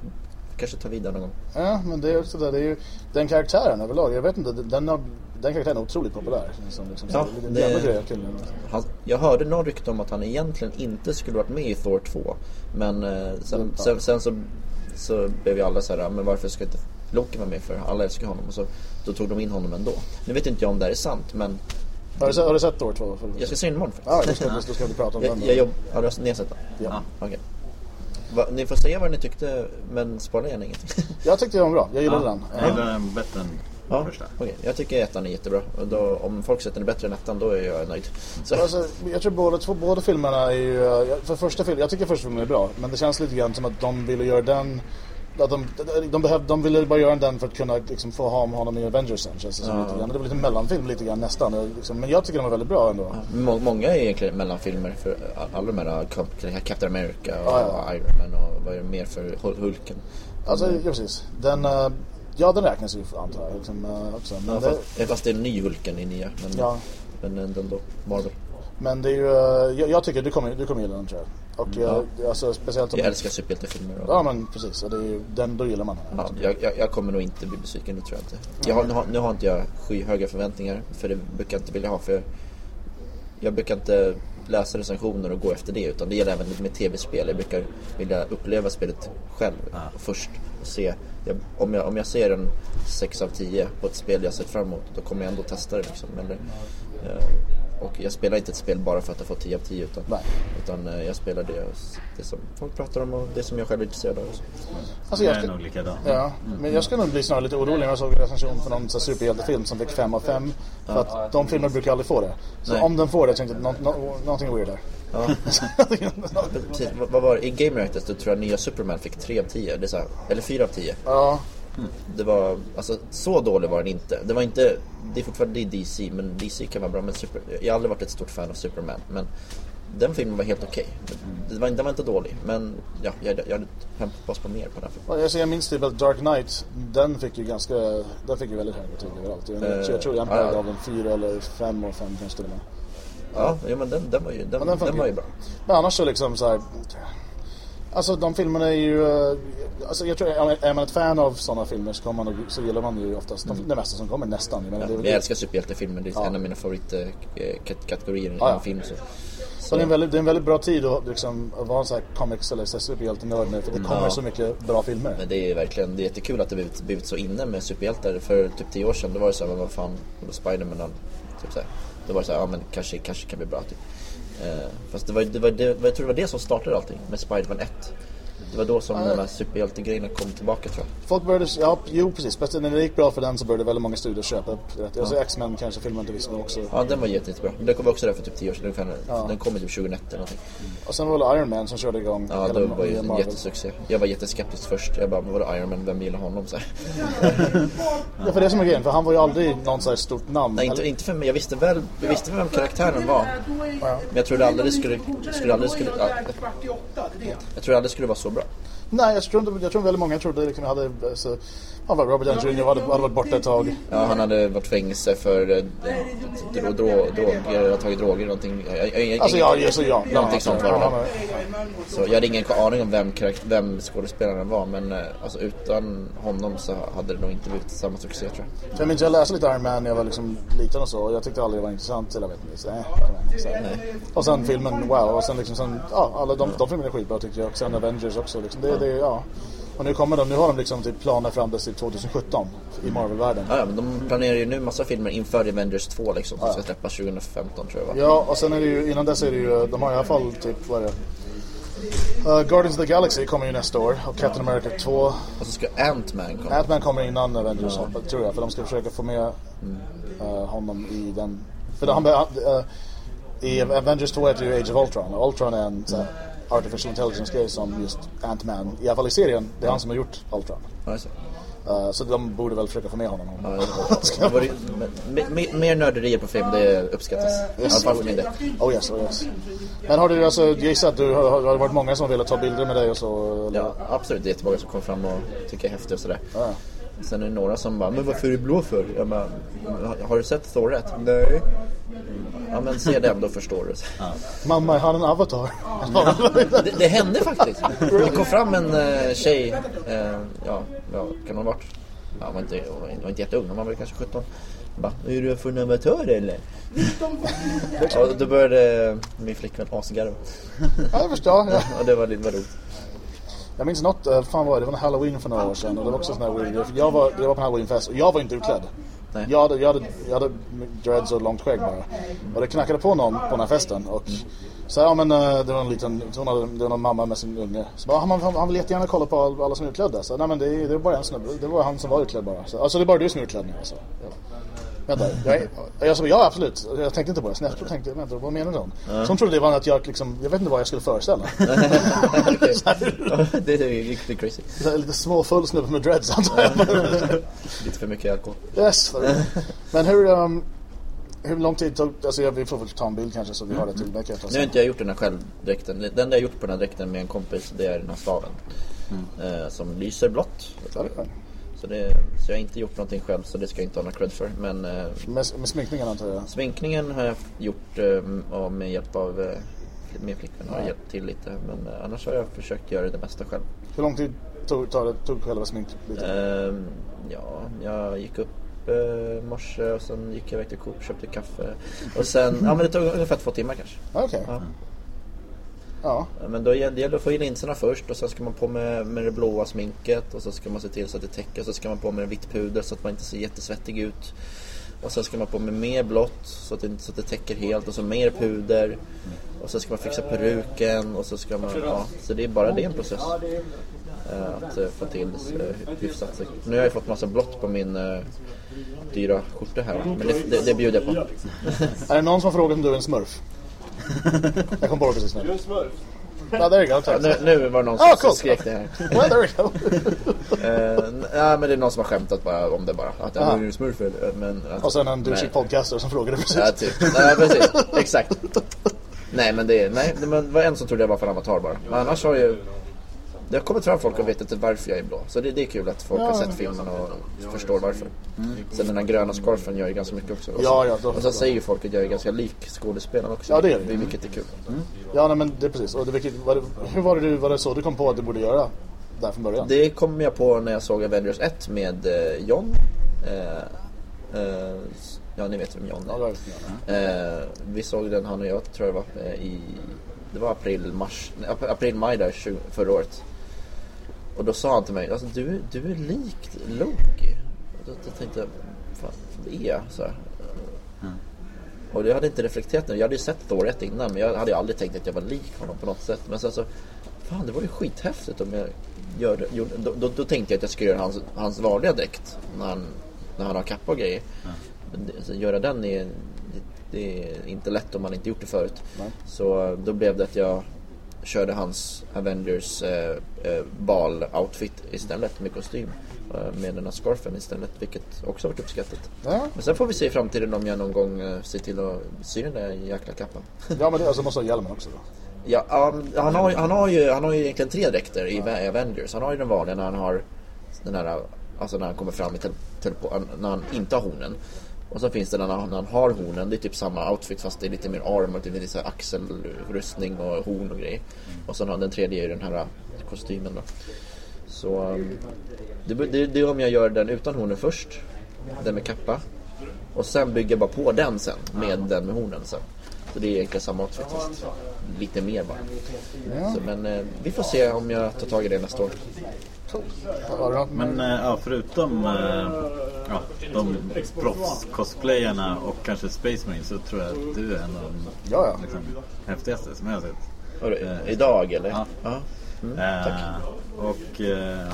I: kanske tar vidare någon gång.
A: Ja, men det är också det. det är ju, den karaktären överlag, jag vet inte, den, har, den karaktären är otroligt populär. Som liksom,
I: Ja,
A: det,
I: det-
A: det, jävla grejer kul.
I: Han, jag hörde någon rykte om att han egentligen inte skulle varit med i Thor 2. Men eh, sen, sen, sen så, så blev ju alla så här, "Ah, men varför ska inte Loki vara med för? Alla älskar honom. Och så, då tog de in honom ändå. Nu vet inte jag om det här är sant, men
A: Har du, sett- har du sett Thor 2?
I: jag ska se den imorgon
A: Ja,
I: faktiskt.
A: då ska, då ska vi prata om
I: jag,
A: den.
I: jag jobb, har du ni har sett den?
A: Ja.
I: Okej. Va, ni får säga vad ni tyckte, men spoila gärna ingenting. <laughs>
A: Jag tyckte den var bra, jag gillade den.
H: Jag gillar den bättre än
I: Ja,
H: första.
I: okej. Jag tycker ettan är jättebra. Och då, om folk sätter den är bättre än ettan, då är jag nöjd. Så,
A: Alltså, jag tror båda, två, båda filmerna är ju... För första filmen, jag tycker första filmen är bra. Men det känns lite grann som att de ville göra den... Att de, de, behöv, de ville bara göra den för att kunna liksom, få ha med honom i Avengers sen känns det som
I: Ja.
A: lite grann. Det var lite mellanfilm lite grann nästan. Liksom, men jag tycker den var väldigt bra ändå.
I: Må, många är egentligen mellanfilmer för alla de här Cap- Captain America och
A: Ja, ja.
I: Iron Man och vad är det mer för Hul- Hulken.
A: Alltså, ja, precis. Den, eh, ja, den räknas ju antar jag liksom, eh, också. Men,
I: Ja,
A: det,
I: fast, fast det är en ny Hulken i nya. Men,
A: Ja.
I: men den då, Marvel.
A: men det är ju... eh, Jag, jag tycker du kommer, du kommer gilla den tror jag. Och eh, alltså, speciellt om...
I: Jag älskar superhjältefilmer. Och,
A: Ja men precis, och det är ju, den, då gillar man den.
I: ja, jag, jag, jag kommer nog inte bli besviken, det tror jag inte. Jag har, nu, har, nu har inte jag skyhöga förväntningar, för det brukar jag inte vilja ha. För jag, jag brukar inte läsa recensioner och gå efter det, utan det gäller även med tv-spel. Jag brukar vilja uppleva spelet själv först och se. Jag, om, jag, om jag ser en 6 av 10 på ett spel jag sett fram emot, då kommer jag ändå testa det. Liksom. Eller, eh, och jag spelar inte ett spel bara för att jag får 10 av 10 utan,
A: Nej.
I: utan eh, jag spelar det, det som folk pratar om och det som jag själv är intresserad av.
A: Alltså,
H: Jag
A: jag
H: är nog likadan.
A: Ja, men jag skulle nog bli snarare lite orolig när jag såg en recension för någon så superhjältefilm som fick 5 av 5. För att de filmer brukar aldrig få det. Så
I: Nej.
A: om den får det tänkte jag nå- någonting weird där.
I: Ja. <laughs> Precis, vad, var det? I Game Reactors då tror jag nya Superman fick 3 av 10, det är så här, eller 4 av 10.
A: ja,
I: Det var, alltså så dålig var den inte. Det var inte, det är fortfarande DC, men DC kan vara bra. Men Super, jag har aldrig varit ett stort fan av Superman. Men den filmen var helt okej. Var, den var inte dålig, men ja, jag, jag hade hoppas på mer på den filmen.
A: och jag, minns typ att Dark Knight, den fick ju ganska, den fick ju väldigt höga betyg överallt. Jag,
I: Eh,
A: jag tror jag
I: ja, ja.
A: gav en 4 eller 5 och 5 kanske till och med.
I: Ja, ja men den, den var ju, den,
A: den
I: den, var ju. bra.
A: Men annars så liksom så här. Alltså de filmerna är ju... eh, Alltså jag tror, är man ett fan av sådana filmer så, kommer man, så gillar man ju oftast de, det mesta som kommer nästan.
I: Mm. Ja,
A: det, är-
I: jag älskar superhjältefilmer, det är
A: Ja.
I: en av mina favoritkategorier i
A: Ja, ja.
I: en film. Så.
A: Så det är, en väldigt, det är en väldigt bra tid att, liksom, att vara en sån här comics eller superhjältenörd nu för det kommer
I: Ja.
A: så mycket bra filmer.
I: Men det är verkligen det är jättekul att det blivit, blivit så inne med superhjältar. För typ 10 år sedan då var det så här, men vad fan, Spiderman typ så här, Då var det så här, ja men kanske, kanske kan bli bra typ. Eh, fast det var, det var, det, jag tror det var det som startade allting med Spiderman 1. Det var då som de här superhjältegrejerna kom tillbaka tror jag.
A: Folk började, ja jo precis, men när det gick bra för den så började väldigt många studier köpa upp rätt. Alltså X-Men kanske filmen del också.
I: Ja den var jätte, jättebra. Den kom också där för typ 10 år sedan ungefär.
A: Ja.
I: Den kom typ 2001 eller någonting.
A: Och sen var det Iron Man som körde igång
I: Ja det var ju en jättesuccé. Jag var jätteskeptisk först. Jag bara, men vadå Iron Man, vem gillar honom? Så. <laughs>
A: Ja för det är som är grejen, för han var ju aldrig någon så här stort namn.
I: Nej inte, inte för mig. Jag visste väl, jag visste vem karaktären var. Men jag trodde aldrig det skulle, skulle aldrig skulle, ja, jag trodde aldrig det skulle vara så bra.
A: Nej, jag tror, inte, jag tror väldigt många trodde liksom hade, alltså, var Robert Downey Jr. hade, hade varit borta ett tag.
I: Ja, han hade varit fängelse för eh, dro, dro, droger, hade tagit droger eller någonting. Jag,
A: Alltså ja, ja, så ja.
I: Någonting
A: ja,
I: sånt var det.
A: ja?
I: Så jag hade ingen aning om vem, vem skådespelaren var men eh, alltså, utan honom så hade det nog inte blivit samma succé tror jag.
A: Jag minns jag läste lite Iron Man när jag var liksom liten och så och jag tyckte aldrig det var intressant. Eller jag vet inte.
I: Nej.
A: Och sen filmen, wow. Och sen liksom sen, ja, alla de, de filmerna är skitbra tycker jag. Och sen Avengers också. Liksom. Det, det, ja. Och nu kommer de, nu har de liksom typ planer fram till 2017 i Marvel-världen.
I: Ja, ja, men de planerar ju nu massa filmer inför Avengers 2 liksom som ska släppas 2015 tror jag va?
A: Ja, och sen är det ju, innan dess är det ju, de har i alla fall typ, vad är det? Uh, Guardians of the Galaxy kommer ju nästa år och Captain America 2.
I: Och så ska Ant-Man komma.
A: Ant-Man kommer innan Avengers hoppas- tror jag, för de ska försöka få med eh, honom i den. För han, han, eh, i Avengers 2 heter ju Age of Ultron och Ultron är en så här, artificial intelligence grej som just Ant-Man, i alla fall i serien, det är han som har gjort Ultron.
I: Ja, det.
A: Eh, så de borde väl försöka få med honom.
I: Ja, det- <laughs> det var ju- men- me- Mer nörderier på film, det uppskattas. I alla fall för min del.
A: Oh yes, oh yes. Men har du alltså gissat, du har, har det varit många som har velat ta bilder med dig och så? Eller?
I: Ja, absolut. Det är jättemånga som kommer fram och tycker är häftig och sådär.
A: Ja.
I: Sen är det några som bara, men varför är du blå för? Jag bara, har du sett Thor 1? Nej. Ja men se den, då förstår du.
A: Mamma, har en avatar?
I: Det, det hände faktiskt. Det kom fram en uh, tjej, eh, ja, ja, kan hon ha varit? Ja, hon var inte, hon var inte jätteung, hon var väl kanske 17. Bara, är du för en amatör eller? Ja, då började min flickvän asgarva.
A: Ja, jag förstår. Ja.
I: Och det var lite var roligt.
A: Jag minns något, eh, fan var det, det var en halloween för några år sedan och det var också sån här weird Jag var, det var på en halloweenfest och jag var inte utklädd.
I: Nej.
A: Jag hade, jag, hade, jag hade dreads och långt skägg bara. Och det knackade på någon på den här festen och så ja men eh, det var en liten, hon hade, det var någon mamma med sin unge. Så bara, "Ah, han, han, vill jättegärna kolla på all- alla som är utklädda. Så nej men det, det var bara en snubbe, det var han som var utklädd bara. Så, alltså det är bara du som är utklädd nu alltså. Ja. Vänta, jag, är- jag sa ja absolut. Jag tänkte inte på det. Sen efteråt tänkte jag, vänta vad menar hon? Så hon trodde det var att jag liksom, jag vet inte vad jag skulle föreställa. <laughs>
I: Ja, <laughs> det är riktigt crazy.
A: Så här, lite småfull snubbe med dreads antar jag. <laughs>
I: Lite för mycket alkohol.
A: Yes. Men hur, um, hur lång tid tog alltså jag, vi får väl ta en bild kanske så vi har det till veckan.
I: Nu har inte jag gjort den här självdräkten. Det enda jag gjort på den här dräkten med en kompis det är den här staven. Eh, som lyser blått. Så, det, så jag har inte gjort någonting själv så det ska jag inte ha någon cred för. Men eh,
A: Med, med sminkningen antar jag.
I: sminkningen har jag gjort eh, och med hjälp av eh, min flickvän har hjälpt till lite. Men eh, annars har jag försökt göra det mesta själv.
A: Hur lång tid tog, tog, det, tog själva sminkbiten?
I: Ehm, ja, jag gick upp eh, i morse och sen gick jag iväg till Coop och köpte kaffe. Och sen, ja men det tog ungefär två timmar kanske.
A: Okej.
I: Ja.
A: Ja.
I: Men då gäller det att få i linserna först och sen ska man på med, med det blåa sminket och så ska man se till så att det täcker. Så ska man på med en vitt puder så att man inte ser jättesvettig ut. Och sen ska man på med mer blått så att det, så att det täcker helt och så mer puder. Och så ska man fixa peruken och så ska man, ja. Så det är bara det en process. eh, Att eh, få till eh, hyfsat. Nu har jag fått massa blått på min dyra skjorta här. Men det, det, det bjuder jag på.
A: Är det någon som har frågat om du är en smurf? <laughs> jag kom på det precis nu. Du är en smurf? Ja, there you go.
I: Ja,
A: Tack.
I: nu, nu var det någon som
A: Ah, coolt.
I: skrek det här.
A: Well, there we go. <laughs>
I: Eh, ja, men det är någon som har skämtat bara om det bara. Att jag är smurf eller- men,
A: Och sen en douchig podcaster som frågade precis.
I: Ja, typ. Nej, precis. <laughs> Exakt. Nej, men det, nej, det men det var en som trodde jag var för avatar bara. Men annars har ju... Det har kommit fram folk och vet inte varför jag är blå. Så det, det är kul att folk
A: Ja.
I: har sett filmen och förstår varför. Sen den här gröna scarfen gör ju ganska mycket också. Och så,
A: Ja, ja,
I: och så säger ju folk att jag är ganska lik skådespelaren också.
A: Ja, det är det.
I: Vilket är kul.
A: Ja, nej, men det är precis. Och det, vilket, var det, hur var det, du, var det så du kom på att du borde göra där från början?
I: Det kom jag på när jag såg Avengers 1 med eh, John. Eh, eh, ja, ni vet vem John är.
A: det det.
I: Eh, vi såg den han och jag tror jag var eh, i Det var april, mars, april, maj där 20, förra året. Och då sa han till mig, alltså, du, du är lik Loki. Och då, då tänkte jag, fan det är jag? Så här. Och jag hade inte reflekterat jag hade ju sett Thor 1 innan men jag hade ju aldrig tänkt att jag var lik honom på något sätt. Men sen så, fan det var ju skithäftigt om jag gör gjorde- Då, då, då tänkte jag att jag skulle göra hans, hans vanliga dräkt när han, när han har kappa och grejer. Men det, alltså, göra den är, det, det är inte lätt om man inte gjort det förut. Så då blev det att jag körde hans Avengers eh, eh, bal-outfit istället med kostym. Eh, med den här scarfen istället, vilket också varit uppskattat.
A: Ja.
I: Men sen får vi se i framtiden om jag någon gång eh, ser till att sy den där jäkla kappan. <laughs>
A: ja, men det alltså, måste ha hjälmen också då.
I: Ja, um, han, har, han, har ju, han har ju egentligen tre dräkter i Va- Avengers. Han har ju den vanliga när han har den här, alltså när han kommer fram i tel, telepo- när han inte har hornen. Och så finns det han, när han har hornen, det är typ samma outfit fast det är lite mer det är lite så axelrustning och horn och grejer. Och sen har den tredje är den här kostymen då. Så um, det, det, det är om jag gör den utan hornen först, den med kappa. Och sen bygger jag bara på den sen med den med hornen sen. Så det är egentligen samma outfit fast lite mer bara. Så, men eh, vi får se om jag tar tag i det nästa år.
B: Men eh, ja, förutom eh, ja, de proffs-cosplayarna och kanske Space Marine så tror jag att du är en av de
A: Ja, ja.
B: liksom, häftigaste som jag har sett.
I: Har du,
B: Eh,
I: idag eller?
B: Ja.
I: ja. Mm,
B: Eh,
I: tack.
B: och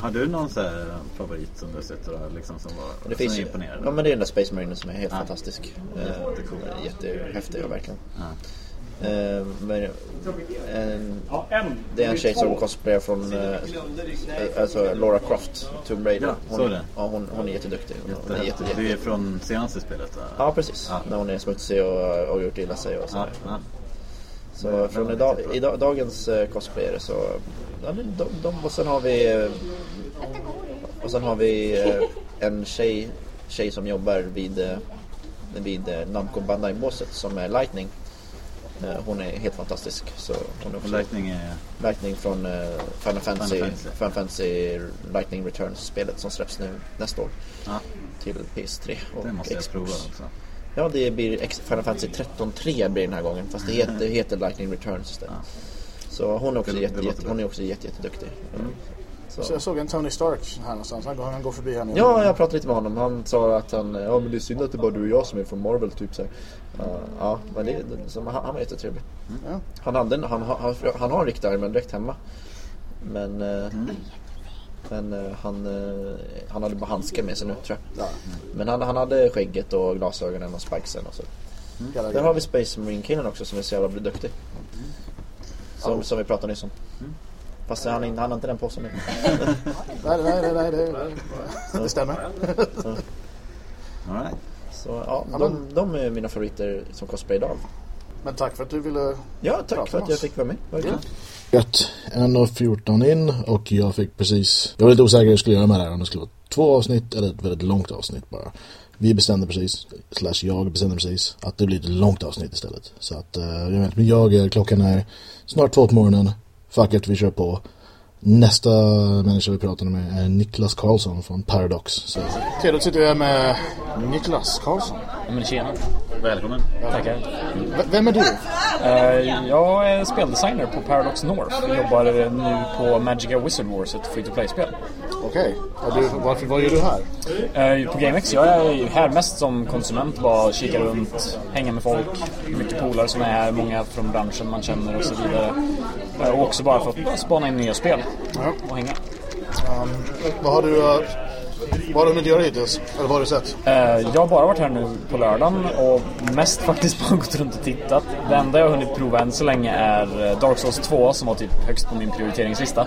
B: har du någon så här favorit som du har sett liksom som var
I: Det finns
B: imponerande?
I: ja men det är den där Space Marine som är helt
B: Ja.
I: fantastisk. Eh,
B: Jättecool.
I: Jättehäftig, ja, verkligen.
B: Ja.
I: Eh, men, en, det är en tjej som cosplayar från eh, alltså Laura Croft, Tomb Raider.
B: Ja,
I: Hon,
B: så är det.
I: Ja, hon, hon är jätteduktig. Hon är jätte,
B: Det
I: jätte,
B: är från senaste spelet va?
I: ja precis,
B: Ja.
I: när hon är smutsig och, och gjort illa sig och sådär.
B: ja.
I: Så från idag, idag, dagens eh, cosplayare så, ja, men de, de, och sen har vi eh, och sen har vi eh, en tjej, tjej som jobbar vid, eh, vid eh, Namco Bandai-båset som är Lightning. Eh, Hon är helt fantastisk. Så hon är också
H: Lightning är...
I: Lightning från eh, Final Fantasy,
H: Final Fantasy.
I: Final Fantasy Lightning Returns-spelet som släpps nu nästa år.
H: Ja.
I: Till PS3 och
H: Det måste jag
I: Xbox.
H: prova alltså.
I: Ja, det blir Final Fantasy 13.3 blir den här gången. Fast det heter, <laughs> heter Lightning Returns istället. Så hon är också, jätte, hon är också jätte, jätteduktig. Så.
A: Så jag såg en Tony Stark här någonstans. Han går, han går förbi här nu.
I: Ja, jag pratade lite med honom. Han sa att han, ja men det är synd att det är bara du och jag som är från Marvel typ så. Uh, ja, men det, det, så, han, han var jättetrevlig.
A: Ja.
I: Han, hade, en- han, han, han har en riktig Iron direkt hemma. Men, eh, men eh, han, eh, han hade bara handskar med sig nu tror jag.
A: Ja.
I: Men han, han hade skägget och glasögonen och spikesen och så.
A: Jävla
I: Där har vi Space Marine killen också som är så jävla duktig. Som, som vi pratade nyss om. Fast han, han har inte den på sig nu. <laughs>
A: Nej, nej, nej, nej, det, det stämmer. <laughs>
H: All right.
I: Så ja, de, de är mina favoriter som cosplay idag.
A: Men tack för att du ville...
I: Ja, tack
A: Prata
I: för att jag fick vara med. Verkligen.
F: Gött. 1.14 in och jag fick precis... Jag var lite osäker hur jag skulle göra med det här. Om det skulle vara två avsnitt eller ett väldigt långt avsnitt bara. Vi bestämde precis, slash jag bestämde precis, att det blir ett långt avsnitt istället. Så att, eh, jag vet, men jag, klockan är snart två på morgonen. Fuck it, vi kör på. Nästa människa vi pratar med är Niklas Karlsson från Paradox. Så,
A: Okej, då sitter jag med Niklas Karlsson.
J: Ja, men tjena.
H: Välkommen.
J: Tackar.
A: V- vem är du?
J: Eh, jag är speldesigner på Paradox North. Jag jobbar nu på Magica Wizard Wars, ett free to play-spel.
A: Okej. Du, varför, vad gör du här?
J: Eh, på GameX, jag är här mest som konsument, bara kika runt, hänga med folk. Mycket polare som är här, många från branschen man känner och så vidare. Eh, och också bara för att spana in nya spel
A: Ja.
J: och hänga.
A: Um, vad har du... Vad har du hunnit göra hittills? Eller vad har du sett?
J: Eh, jag har bara varit här nu på lördagen och mest <laughs> faktiskt bara gått runt och tittat. Det enda jag har hunnit prova än så länge är Dark Souls 2 som var typ högst på min prioriteringslista.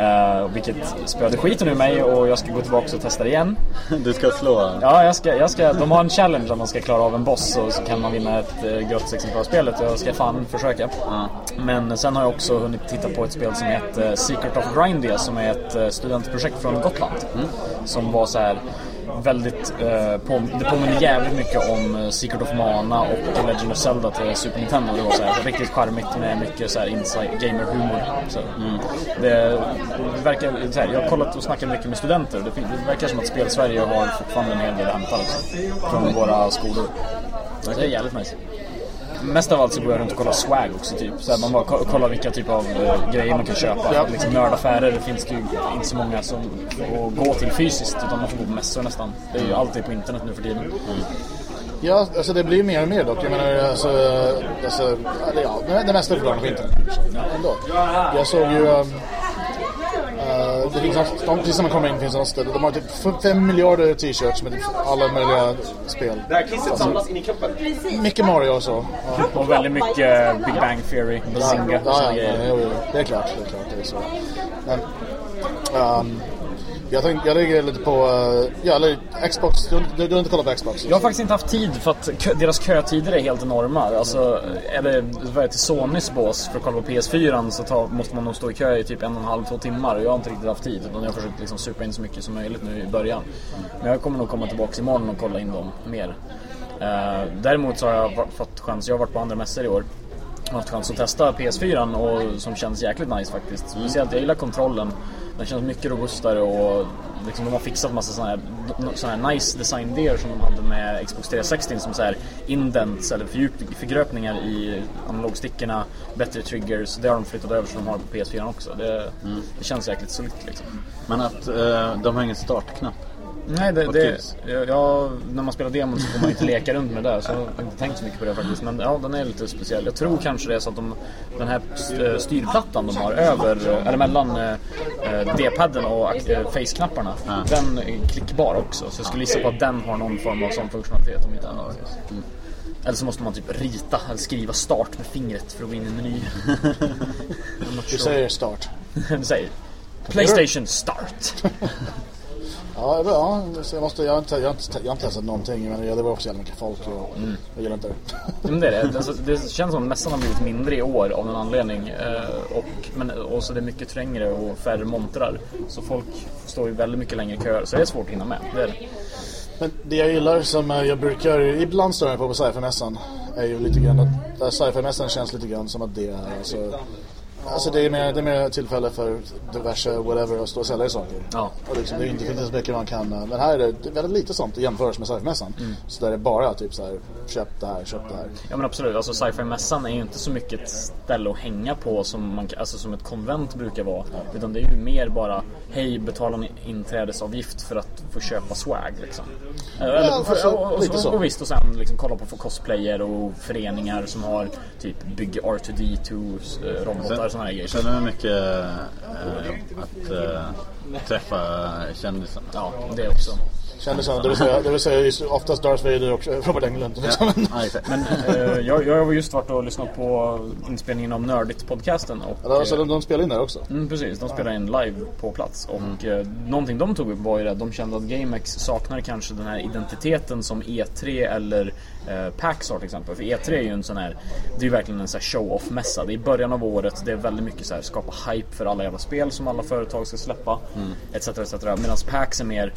J: Eh, vilket spöade skiten ur mig och jag ska gå tillbaka och testa det igen.
H: Du ska slå...
J: Ja, jag ska, jag ska, de har en challenge där man ska klara av en boss och så kan man vinna ett eh, gratis exemplar av spelet. Jag ska fan försöka. Men sen har jag också hunnit titta på ett spel som heter eh, Secret of Grindia som är ett studentprojekt från Gotland. Som var så här väldigt, eh, på, det påminner jävligt mycket om eh, Secret of Mana och Legend of Zelda till Super Nintendo. Det var så här, riktigt charmigt med mycket så här inside gamer humor. Så, det, det verkar, så här, jag har kollat och snackat mycket med studenter och det, det verkar som att Spel Sverige har fortfarande en hel del att hämta liksom, från våra skolor. Så det är jävligt nice. Mest av allt så går jag runt och kollar swag också typ. Så här, man bara ko- kollar vilka typ av eh, grejer man kan köpa.
A: Ja.
J: Liksom, nördaffärer det finns ju inte så många som att gå till fysiskt utan man får gå på mässor nästan. Det är ju alltid på internet nu för tiden.
A: Ja, alltså det blir mer och mer dock. Jag menar, alltså... alltså ja, det, mesta är förklarat på internet. Ändå. Jag såg ju... Um, uh, det finns, de, man kommer in finns det ställe. De har typ f- fem miljarder t-shirts med typ alla möjliga spel.
E: Där kisset samlas in i kroppen.
A: Mycket Mario och så. Ja.
J: Och väldigt mycket Big Bang Theory, Bazinga
A: Ja, ja, ja, jo. det är klart. Det är klart, det är så. Men, um, jag, tänk, jag ligger lite på, uh, ja, eller Xbox. Du, du, du har inte kollat på Xbox?
J: Jag har faktiskt inte haft tid för att kö, deras kötider är helt enorma. Alltså, eh, eller vad är till Sonys bås för att kolla på PS4 så ta, måste man nog stå i kö i typ en och en halv, två timmar. Och jag har inte riktigt haft tid utan jag har försökt liksom supa in så mycket som möjligt nu i början. Men jag kommer nog komma tillbaka imorgon och kolla in dem mer. Uh, däremot så har jag fått chans, jag har varit på andra mässor i år. Jag har haft chans att testa PS4 och som känns jäkligt nice faktiskt. Speciellt, jag gillar kontrollen. Den känns mycket robustare och liksom de har fixat massa sådana här, såna här nice design-idéer som de hade med Xbox 360 som så här indents eller fördjup, förgröpningar i analogstickorna, bättre triggers. Det har de flyttat över så de har på PS4 också. Det, det känns jäkligt solitt liksom.
H: Men att eh, de har ingen startknapp.
J: Nej, det, det,
H: kul.
J: ja, när man spelar demon så får man inte leka runt med det så jag har inte tänkt så mycket på det faktiskt. Men ja, den är lite speciell. Jag tror kanske det är så att de, den här st- styrplattan de har över, eller mellan eh, eh, D-padden och eh, face-knapparna, den är klickbar också. Så jag skulle gissa på att den har någon form av sån funktionalitet om inte annat. Eller så måste man typ rita eller skriva start med fingret för att gå in i en meny. <laughs>
A: Du säger start. <laughs>
J: Du säger Playstation start. <laughs>
A: Ja, ja så jag, måste, jag, har inte, jag, har inte, jag har inte testat någonting men det var också jävla mycket folk och
J: Mm.
A: jag gillar inte det.
J: Men det är det. Alltså, det känns som att mässan har blivit mindre i år av någon anledning. Eh, och, men, och så det är mycket trängre och färre montrar. Så folk står ju väldigt mycket längre i köer. Så det är svårt att hinna med. Det är det.
A: Men det jag gillar som jag brukar ibland störa mig på på sci-fi-mässan är ju lite grann att sci-fi-mässan känns lite grann som att det är alltså, alltså det är mer, det är mer tillfälle för diverse whatever att stå och sälja saker.
J: Ja.
A: Och liksom, det är inte det finns inte så mycket man kan, men här är det väldigt lite sånt i jämförelse med sci-fi-mässan.
J: Mm.
A: Så där är bara typ så här, köp det här, köp det här.
J: Ja men absolut, alltså sci-fi-mässan är ju inte så mycket ett ställe att hänga på som, man, alltså, som ett konvent brukar vara. Utan det är ju mer bara, hej betala en inträdesavgift för att få köpa swag liksom. Eh, Eller,
A: Ja, alltså,
J: och, och,
A: lite så.
J: och, visst, och sen liksom kolla på för cosplayer och föreningar som har typ bygg R2D2 eh, robotar sådana här grejer.
B: Känner mig mycket eh, att eh, träffa kändisar.
J: Ja, det också.
A: Kändisarna, det vill säga, det vill säga just oftast Darth Vader och <laughs> Robert Englund. Liksom.
B: Ja.
J: Men eh, jag, jag har just varit och lyssnat på inspelningen av Nördigt-podcasten. Och, eh,
A: de, de spelar in där också.
J: Mm, precis, de spelar in live på plats. Och eh, någonting de tog upp var ju det att de kände att GameX saknar kanske den här identiteten som E3 eller eh, PAX har till exempel. För E3 är ju en sån här, det är ju verkligen en sån show-off-mässa. Det är i början av året, det är väldigt mycket så här skapa hype för alla jävla spel som alla företag ska släppa. Etc, etc. Medan PAX är mer,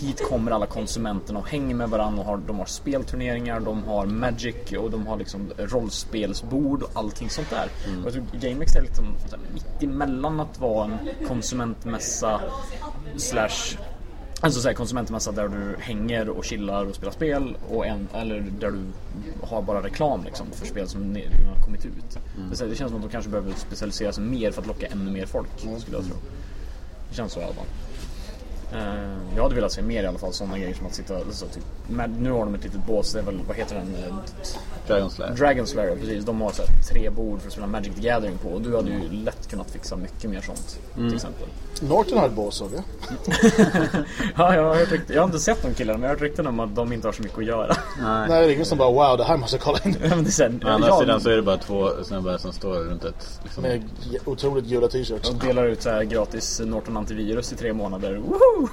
J: hit kommer alla konsumenterna och hänger med varandra och har, de har spelturneringar, de har Magic och de har liksom rollspelsbord och allting sånt där. Och jag tror GameX är liksom mitt emellan att vara en konsumentmässa slash Alltså så här, konsumentmässa där du hänger och chillar och spelar spel och en, eller där du har bara reklam liksom för spel som redan har kommit ut. Det, här, det känns som att de kanske behöver specialisera sig mer för att locka ännu mer folk skulle jag tro. Det känns så i alla fall. Eh, jag hade velat se mer i alla fall sådana grejer som att sitta, alltså, typ, med, nu har de ett litet bås, det är väl, vad heter den? Eh,
B: Dragon Slayer.
J: Dragon Slayer, precis. De har så här, tre bord för att spela Magic the Gathering på och du hade ju lätt kunnat fixa mycket mer sånt till exempel.
A: Norton har ett bås såg jag.
J: Ja, jag har, hört rykt- jag har inte sett de killarna men jag har hört rykten om att de inte har så mycket att göra.
A: Nej, det är ingen som bara wow, det här måste jag kolla in. <laughs>
J: Ja, men det är så här,
B: Å andra
J: jag-
B: sidan så är det bara två snubbar som står runt ett... Liksom,
A: Med otroligt gula t-shirts.
J: Och delar ut så här gratis Norton antivirus i tre månader. <laughs> Woho!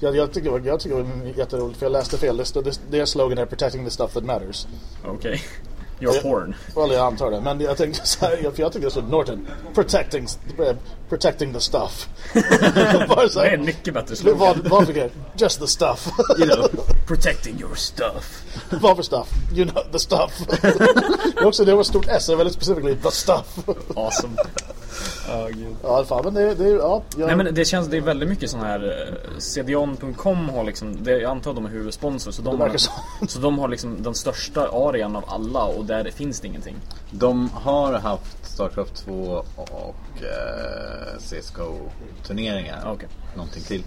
A: Jag, jag, tycker, jag tycker var jätteroligt för jag läste fel. Det stod- det- Deras slogan är Protecting the stuff that matters.
J: Okej. You're porn.
A: Well, jag antar det. Men jag tänkte så här, för jag tycker det stod Norton. Protecting, protecting the stuff. <laughs> Bara så
J: Det är
A: här,
J: en mycket bättre slogan.
A: var, var för Just the stuff. <laughs>
J: You know, protecting your stuff.
A: Vad för stuff? You know, the stuff. <laughs> också, det var stort S, väldigt specifically the stuff.
J: Awesome. Ja, gud.
A: ja, fan, men det, det ja, jag,
J: Nej men det känns, det är väldigt mycket sån här eh, CDON.com har liksom, det, jag antar att de är huvudsponsor så de, har,
A: så. <laughs>
J: så de har liksom den största arean av alla och där finns det ingenting.
B: De har haft Starcraft 2 och eh, CSGO-turneringar.
J: Okej.
B: Någonting till.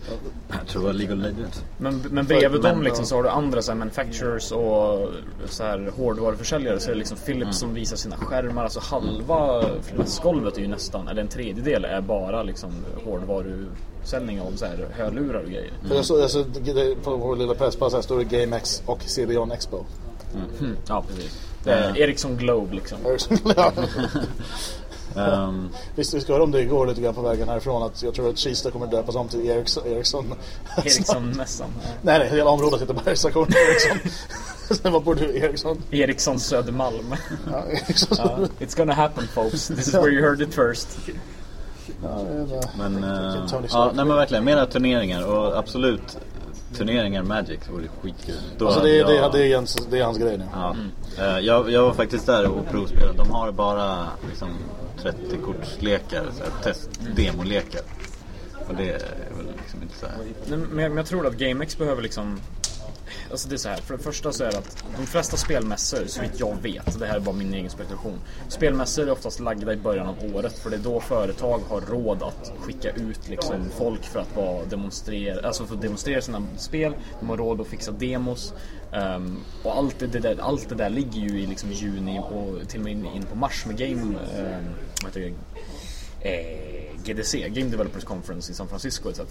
B: Jag tror det var League of Legends.
J: Men, men bredvid dem liksom så har du andra så här manufacturers och så här hårdvaruförsäljare. Så är det liksom Philips som visar sina skärmar. Alltså halva mässgolvet är ju nästan, eller en tredjedel är bara liksom hårdvarusäljning av så här hörlurar och grejer.
A: För jag såg, jag såg, det, på vår lilla presspass här står det GameX och CDON Expo.
J: Mm. Ja, precis. Det är Ericsson Globe liksom.
A: ja. <laughs> <laughs> <laughs>
B: Ehm,
A: Visst, vi ska höra om det igår lite grann på vägen härifrån att jag tror att Kista kommer döpas om till. Ericsson.
J: Ericsson-mässan. <laughs>
A: nej, nej, hela området heter bara Ericsson. Ericsson. <laughs> Sen var bor du Ericsson?
J: Ericsson Södermalm.
A: Ja.
J: Ja, it's gonna happen folks. This is where you heard it first.
A: Ja, det
B: men, eh,
A: Tony
B: ja, nej men verkligen, mera turneringar och absolut turneringar Magic vore skitkul. Då
A: Alltså det, är- det,
B: jag-
A: är- det, är hans, det är hans grej nu.
B: Ja. Eh, Jag, jag var faktiskt där och provspelade. De har bara liksom, 30 kortslekar, test, demolekar. Och det är väl liksom inte så här.
J: Nej, Men jag, men jag tror att GameX behöver liksom Alltså det är så här, för det första så är det att de flesta spelmässor, så vitt jag vet, det här är bara min egen spekulation. Spelmässor är oftast lagda i början av året för det är då företag har råd att skicka ut liksom folk för att bara demonstrera, alltså för att demonstrera sina spel. De har råd att fixa demos. Ehm, och allt det, där, allt det där ligger ju i liksom juni och till och med in, in på mars med Game... Um, eh, GDC, Game Developers Conference i San Francisco etc.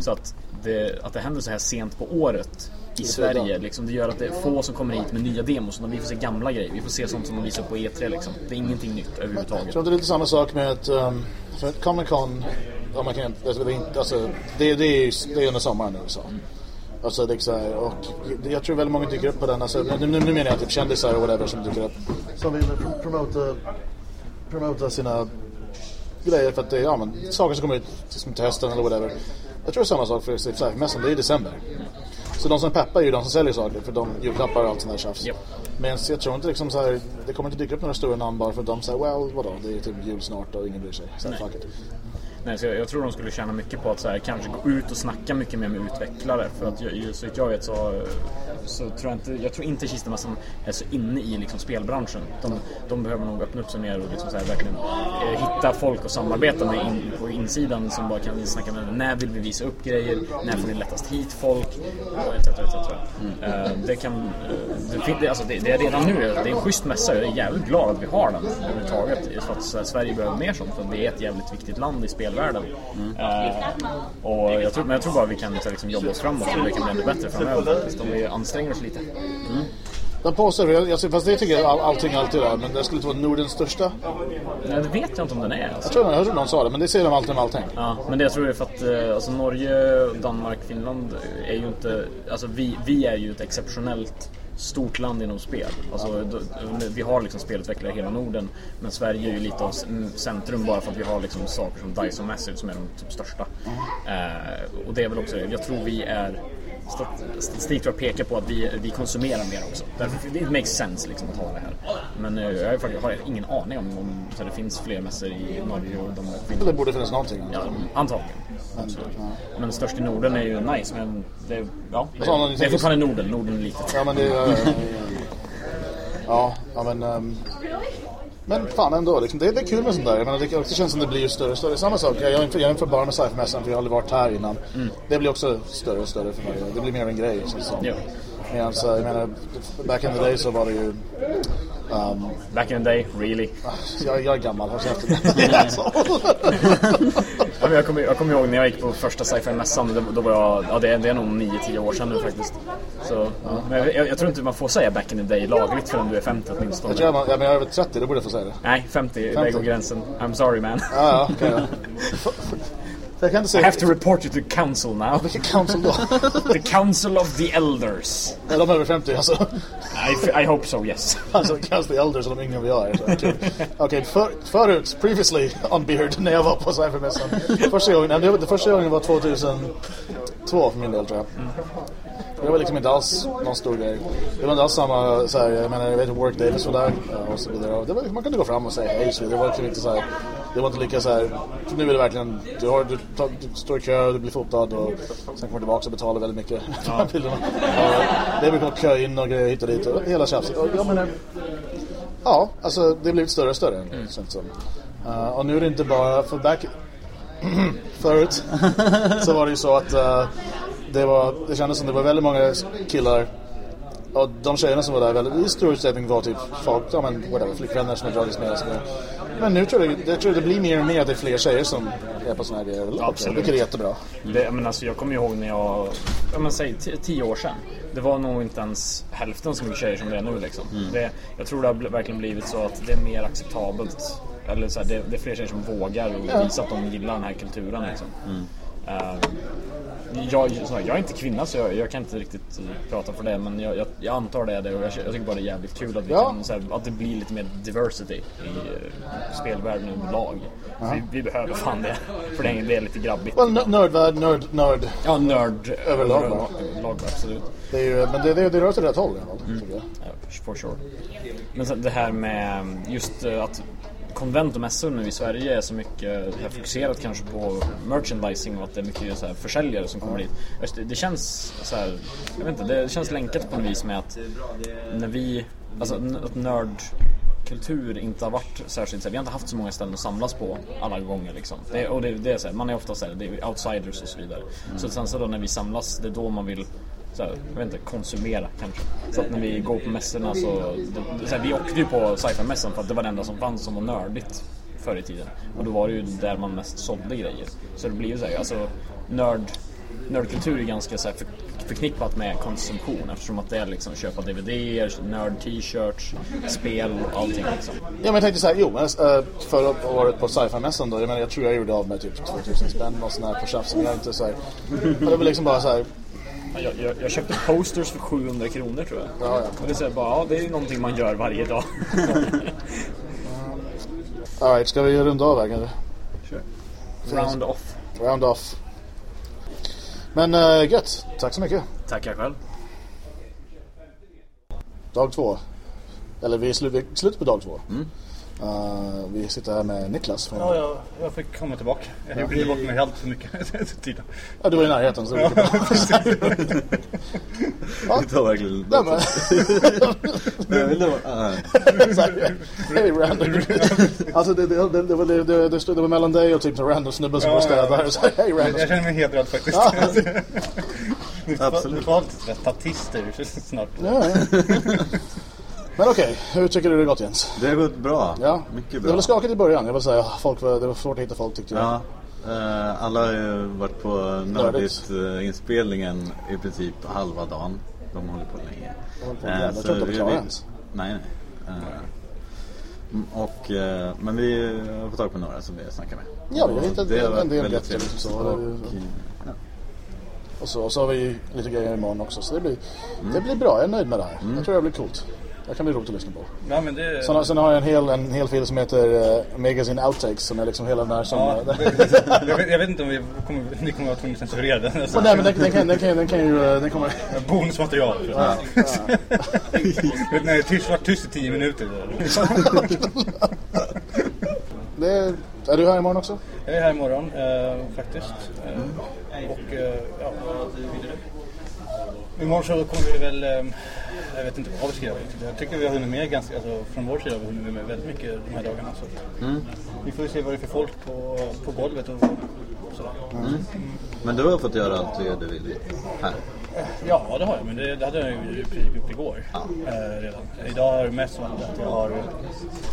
J: Så att det, att det händer så här sent på året i Sverige, liksom, det gör att det är få som kommer hit med nya demos. Utan vi får se gamla grejer. Vi får se sånt som de visar på E3 liksom. Det är ingenting nytt överhuvudtaget.
A: Jag tror det är lite samma sak med att, um, för att Comic Con ja, man kan, alltså, det, är alltså, det, det är ju det är under sommaren i USA. Alltså här, och jag tror väldigt många dyker upp på den. Alltså, nu, nu, nu menar jag typ kändisar och whatever som dyker upp. Som vill pr- promota, promota sina grejer för att det är ja, men, saker som kommer ut som till hösten eller whatever. Jag tror det är samma sak för sci-fi-mässan, det är i december. Så de som peppar är ju de som säljer saker för de julklappar och allt sånt där tjafs. Men jag tror inte liksom så här, det kommer inte dyka upp några stora namn bara för att de säger well vadå, det är typ jul snart och ingen bryr sig. Så här, fuck it.
J: Nej, så jag, jag tror de skulle tjäna mycket på att så här, kanske gå ut och snacka mycket mer med utvecklare. För att jag, så vitt jag vet så, så tror jag inte, jag tror inte Kistamässan är så inne i liksom spelbranschen. De, de behöver nog öppna upp sig mer och liksom så här, verkligen eh, hitta folk att samarbeta med in, på insidan som bara kan snacka med när vill vi visa upp grejer, när får ni lättast hit folk, etc. etc. Eh, det kan, eh, det, alltså det, det är redan nu, det är en schysst mässa. Jag är jävligt glad att vi har den överhuvudtaget. För att här, Sverige behöver mer sånt, för vi är ett jävligt viktigt land i spelvärlden. Eh, och jag tror, men jag tror bara vi kan liksom, jobba oss framåt och det kan bli ännu bättre framöver faktiskt. Om vi anstränger oss lite.
A: De påstår, jag, jag, fast det tycker jag all, allting alltid är, men det skulle inte vara Nordens största.
J: Nej, det vet jag inte om den är. Alltså.
A: Jag tror, jag tror någon sa det, men det säger de alltid om allting.
J: Ja, men det jag tror är för att eh, alltså Norge, Danmark, Finland är ju inte... Alltså vi, vi är ju ett exceptionellt stort land inom spel. Alltså, då- vi har liksom spelutvecklare i hela Norden men Sverige är ju lite av centrum bara för att vi har liksom saker som DICE och Massive som är de typ största. Eh, och det är väl också, jag tror vi är stat- Statistik tror jag pekar på att vi, vi konsumerar mer också. Därför det makes sense liksom att ha det här. Men eh, jag har, faktiskt, har ingen aning om, om så det finns fler mässor i Norge och Finland.
A: Det borde finnas någonting.
J: Ja, antagligen. Absolut. Men störst i Norden är ju nice, men det, ja, det, det är fortfarande Norden. Norden är litet.
A: Ja, men det är... ja, ja, men... ehm, men fan ändå, liksom, det, det är kul med sånt där. Jag menar, det, det känns som det blir ju större och större. Samma sak, jag jag jämför bara med sci-fi-mässan för jag har aldrig varit här innan. Det blir också större och större för mig. Det blir mer av en grej. känns det som.
J: Ja.
A: Medan, så, jag menar, back in the day så var det ju... ehm,
J: Back in the day, really.
A: jag, jag är gammal, käften. <laughs> <laughs>
J: Ja, men jag kommer jag kommer ihåg när jag gick på första sci-fi-mässan, då, då var jag, ja det är, det är nog 9-10 år sedan nu faktiskt. Så, ja. Men jag, jag, jag tror inte man får säga back in the day lagligt förrän du är 50 åtminstone.
A: Jag tror jag, man- ja, men jag är över 30, då borde jag få säga det.
J: Nej, 50,
A: 50.
J: där går gränsen. I'm sorry man.
A: Ja, ja, okej. ja. <laughs> Jag kan inte
J: I
A: säga...
J: have to report you to council now.
A: Vilken council då? <laughs>
J: The council of the elders.
A: Är de över 50 alltså?
J: I, I hope so, yes. <laughs>
A: Alltså det äldre som de yngre jag är. Okej, Okej, för, förut, previously on Beard, när jag var på sci-fi-mässan. Första gången, det första gången var 2002 för min del tror jag. Det var liksom inte alls någon stor grej. Det var inte alls samma, så här, jag menar, jag vet Work Davis var där eh, och så vidare. Det var, man kunde gå fram och säga hej så vidare. Det var liksom inte så här, det var inte lika så här, nu är det verkligen, du, har, du, tar, du står i kö, du blir fotad och sen kommer du tillbaka och betalar väldigt mycket för här bilderna. Det brukar kö in och grejer hit och dit och hela tjafset. Jag menar, Ja, alltså det har blivit större och större. Det som. Uh, och nu är det inte bara för back... <clears throat> Förut <laughs> så var det ju så att uh, det, var, det kändes som det var väldigt många killar och de tjejerna som var där väldigt, i stor utsträckning var typ folk, ja men whatever, flickvänner som har dragits med. Som är, men nu tror jag, jag tror det blir mer och mer att det är fler tjejer som är på såna här grejer.
J: Absolut.
A: Vilket är jättebra.
J: Det, men alltså, jag kommer ihåg när jag, ja, men, säg tio år sedan. Det var nog inte ens hälften så mycket tjejer som det är nu. Liksom. Det, jag tror det har bl- verkligen blivit så att det är mer acceptabelt. Eller så här, det, det är fler tjejer som vågar och
A: Ja.
J: visa att de gillar den här kulturen. Liksom. Eh, jag, så här, jag är inte kvinna så jag, jag kan inte riktigt eh, prata för det men jag, jag, jag antar det är det och jag, jag tycker bara det är jävligt kul att, vi
A: Ja.
J: kan, här, att det blir lite mer diversity i uh, spelvärlden överlag.
A: Ja.
J: Vi, vi behöver fan det. För det är, det är lite grabbigt.
A: Well, nördvärld, nörd, nörd.
J: Ja, nörd
A: överlag.
J: överlag absolut.
A: Det är ju, men det, det, det rör sig åt rätt håll i alla fall. jag.
J: Ja, for sure. Men sen det här med just eh, att konvent och mässor nu i Sverige är så mycket så här fokuserat kanske på merchandising och att det är mycket så här försäljare som kommer dit. Det, det känns så här, jag vet inte, det känns länkat på något vis med att när vi, alltså att nördkultur inte har varit särskilt, så här, vi har inte haft så många ställen att samlas på alla gånger liksom. Det, och det, det är så man är ofta så här, det är outsiders och så vidare. Så sen så då när vi samlas, det är då man vill så här, jag vet inte, konsumera kanske. Så att när vi går på mässorna så, det, så här, vi åkte ju på sci-fi-mässan för att det var det enda som fanns som var nördigt förr i tiden. Och då var det ju där man mest sålde grejer. Så det blir ju så här, alltså nörd, nördkultur är ganska så här, för, förknippat med konsumtion eftersom att det är liksom köpa DVD-er, nörd-t-shirts, spel och allting liksom.
A: Ja men jag tänkte så här, jo men alltså, eh, förra året på sci-fi-mässan då, jag menar jag tror jag gjorde av med typ 2000 spänn och sånt där på tjafs jag inte så här. Det var liksom bara så här,
J: jag, jag, jag köpte posters för 700 kronor tror jag.
A: Ja, ja.
J: Och det är så bara, ja, det är ju någonting man gör varje dag. <laughs>
A: alright ska vi runda av här kanske?
J: Round off.
A: Round off. Men äh, gött, tack så mycket.
J: Tackar själv.
A: Dag två. Eller vi är slu- vi är i slutet på dag två.
J: Mm.
A: Uh, vi sitter här med Niklas. Från,
G: Ja, jag, jag fick komma tillbaka. Jag gjorde inte bort mig helt för mycket <laughs> tiden.
A: Ja, du var i närheten så det <laughs> var
B: Det tar verkligen...
A: Nej, men... <laughs>
B: Men jag vill bara- äh.
A: Så här, Hej random. Alltså det, det, det, det, var, det, det, det, det var mellan dig och typ en random snubbe som
G: Ja,
A: går och
G: ja, ja.
A: Hej random.
G: Jag känner mig hedrad faktiskt.
A: Ja.
G: Vi får- Vi får ha lite statister snart.
A: Ja, ja. Men okej, hur tycker du det har gått Jens?
B: Det har gått bra.
A: Ja.
B: Mycket
A: Det
B: bra.
A: var skakigt i början. Jag vill säga, folk var, det var svårt att hitta folk tyckte jag.
B: Ja, eh, alla har ju varit på Nördist-inspelningen i princip halva dagen. De håller på länge.
A: De håller på
B: Eh.
A: Jag tror inte de klarar ens.
B: Nej, nej. Eh, mm, och, eh, men vi har fått tag på några som vi snackar med.
A: Ja, vi har hittat
B: Det
A: en
B: varit
A: del
B: trevligt.
A: liksom så.
B: Och, ja.
A: Och så, och så har vi lite grejer imorgon också. Så det blir, det blir bra. Jag är nöjd med det här. Jag tror det blir coolt. Det kan bli roligt att lyssna på.
G: Ja, men det...
A: Sen, har- sen har jag en hel, en hel fil som heter uh, Magazine Outtakes som är liksom hela den där som...
G: Ja, jag, vet, jag vet inte om vi kommer, ni kommer vara tvungna att censurera den.
A: Men nej, men den, den, kan, den, kan, den kan ju... eh, Den kommer...
G: Bonusmaterial.
A: Ja, <laughs>
G: Vet ni, tyst, var tyst i tio minuter. <laughs>
A: det är, är du här imorgon också?
G: Jag är här imorgon eh, faktiskt. Eh, och eh, ja. Imorgon så kommer vi väl, eh, jag vet inte vad vi ska göra. Jag tycker vi har hunnit med ganska, alltså från vår sida har vi hunnit med väldigt mycket de här dagarna. Så.
B: Mm.
G: Vi får ju se vad det är för folk på, på golvet och sådär.
B: Mm. Men du har fått göra allt det du vill här.
G: Ja, det har jag, men det, det hade jag ju i princip gjort igår eh, redan. Idag har det mest varit att jag har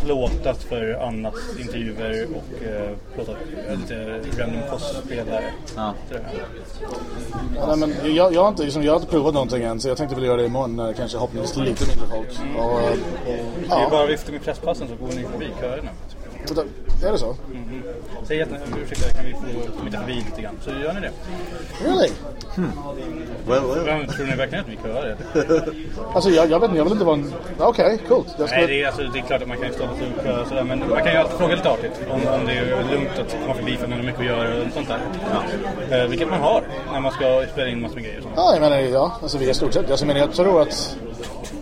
G: plåtat för Annas intervjuer och eh, plåtat eh, lite random cosspelare.
B: Ja.
G: Sådär.
A: Ja, nej, men jag, jag, har inte, liksom, jag har inte provat någonting än så jag tänkte väl göra det imorgon när det kanske förhoppningsvis lite mindre folk. Och, eh,
G: Det är
A: ja,
G: bara att vifta med presspassen så går ni förbi köerna.
A: Vänta, är det så?
G: Mm. Säg att ursäkta, kan vi få smita förbi lite grann? Så gör ni det.
A: Really?
B: Well, well.
G: Men, tror ni verkligen att vi köar eller? <laughs>
A: Alltså jag, jag vet inte, jag vill inte vara en... Okej, coolt. Jag ska...
G: Nej, det är, alltså, det är klart att man kan ju stå och sådär, men man kan ju alltid fråga lite artigt om, om det är lugnt att komma förbi för man har mycket att göra och sånt där. Eh, vilket man har när man ska spela in massor med grejer. och sånt.
A: Ja, jag menar, ja, alltså vi är stort sett. Alltså, menar, jag tror att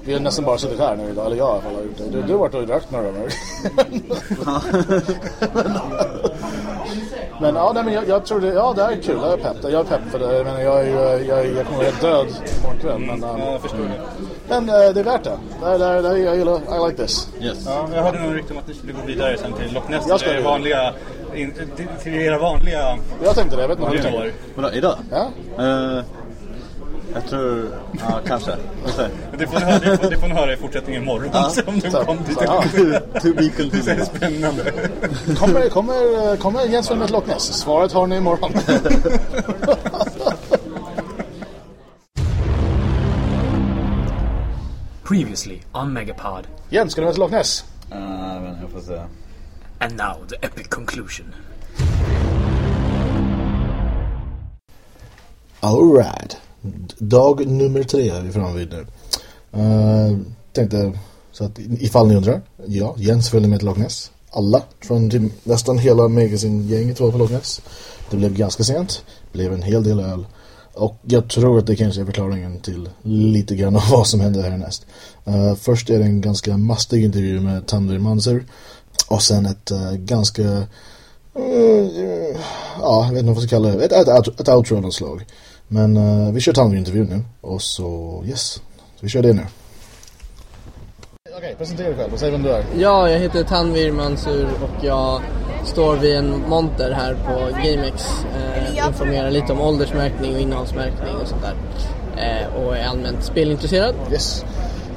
A: vi har nästan bara suttit här nu idag, eller jag i alla fall har gjort det. Du, du har varit och drack några gånger. men ja, nej, men jag, jag tror det, ja det här är kul, jag är pepp. Jag är pepp för det. Jag menar, jag, är, ju- jag, jag kommer vara helt död imorgon kväll. Men,
G: Ja,
A: um,
G: jag förstår det.
A: men eh, det är värt det. Det, är- det, det, jag gillar, I like this.
B: Yes.
G: Ja, jag hörde någon rykte om att ni skulle gå vidare sen till Loch Ness.
A: Jag ska det.
G: vanliga, in, till, era vanliga
A: Jag tänkte det, jag vet inte vad du tänker.
B: Vadå, idag?
A: Ja?
B: Eh, jag tror... Ja, kanske.
G: Det får, höra, det, får, det får ni höra i fortsättningen imorgon.
B: Ja.
G: Så om du
A: Så,
G: kom dit.
A: ja.
B: To be
G: Det är
B: continued.
G: spännande.
A: Kommer, kommer, kommer Jens med ett Loch Ness? Svaret har ni imorgon.
J: Previously on Megapod.
A: Jens, ska du med till Loch Ness?
B: Uh, men jag får se.
J: And now the epic conclusion.
A: Alright. Dag nummer tre är vi framme vid nu. Uh, tänkte så att ifall ni undrar. Ja, Jens följde med till Loch Ness. Alla från typ, nästan hela Magazine-gänget var på Loch Ness. Det blev ganska sent. blev en hel del öl. Och jag tror att det kanske är förklaringen till lite grann av <laughs> vad som hände härnäst. Uh, först är det en ganska mastig intervju med Tanvir Manser. Och sen ett uh, ganska... Uh, ja, jag vet inte vad man ska kalla det. Ett, ett, ett, ett outro av något slag. Men eh, vi kör Tanvir-intervjun nu. Och så, yes. Så vi kör det nu. Okej, presentera dig själv och säg vem du är.
K: Ja, jag heter Tanvir Mansur och jag står vid en monter här på GameX. Eh, informerar lite om åldersmärkning och innehållsmärkning och sånt där. Eh, och är allmänt spelintresserad.
A: Yes.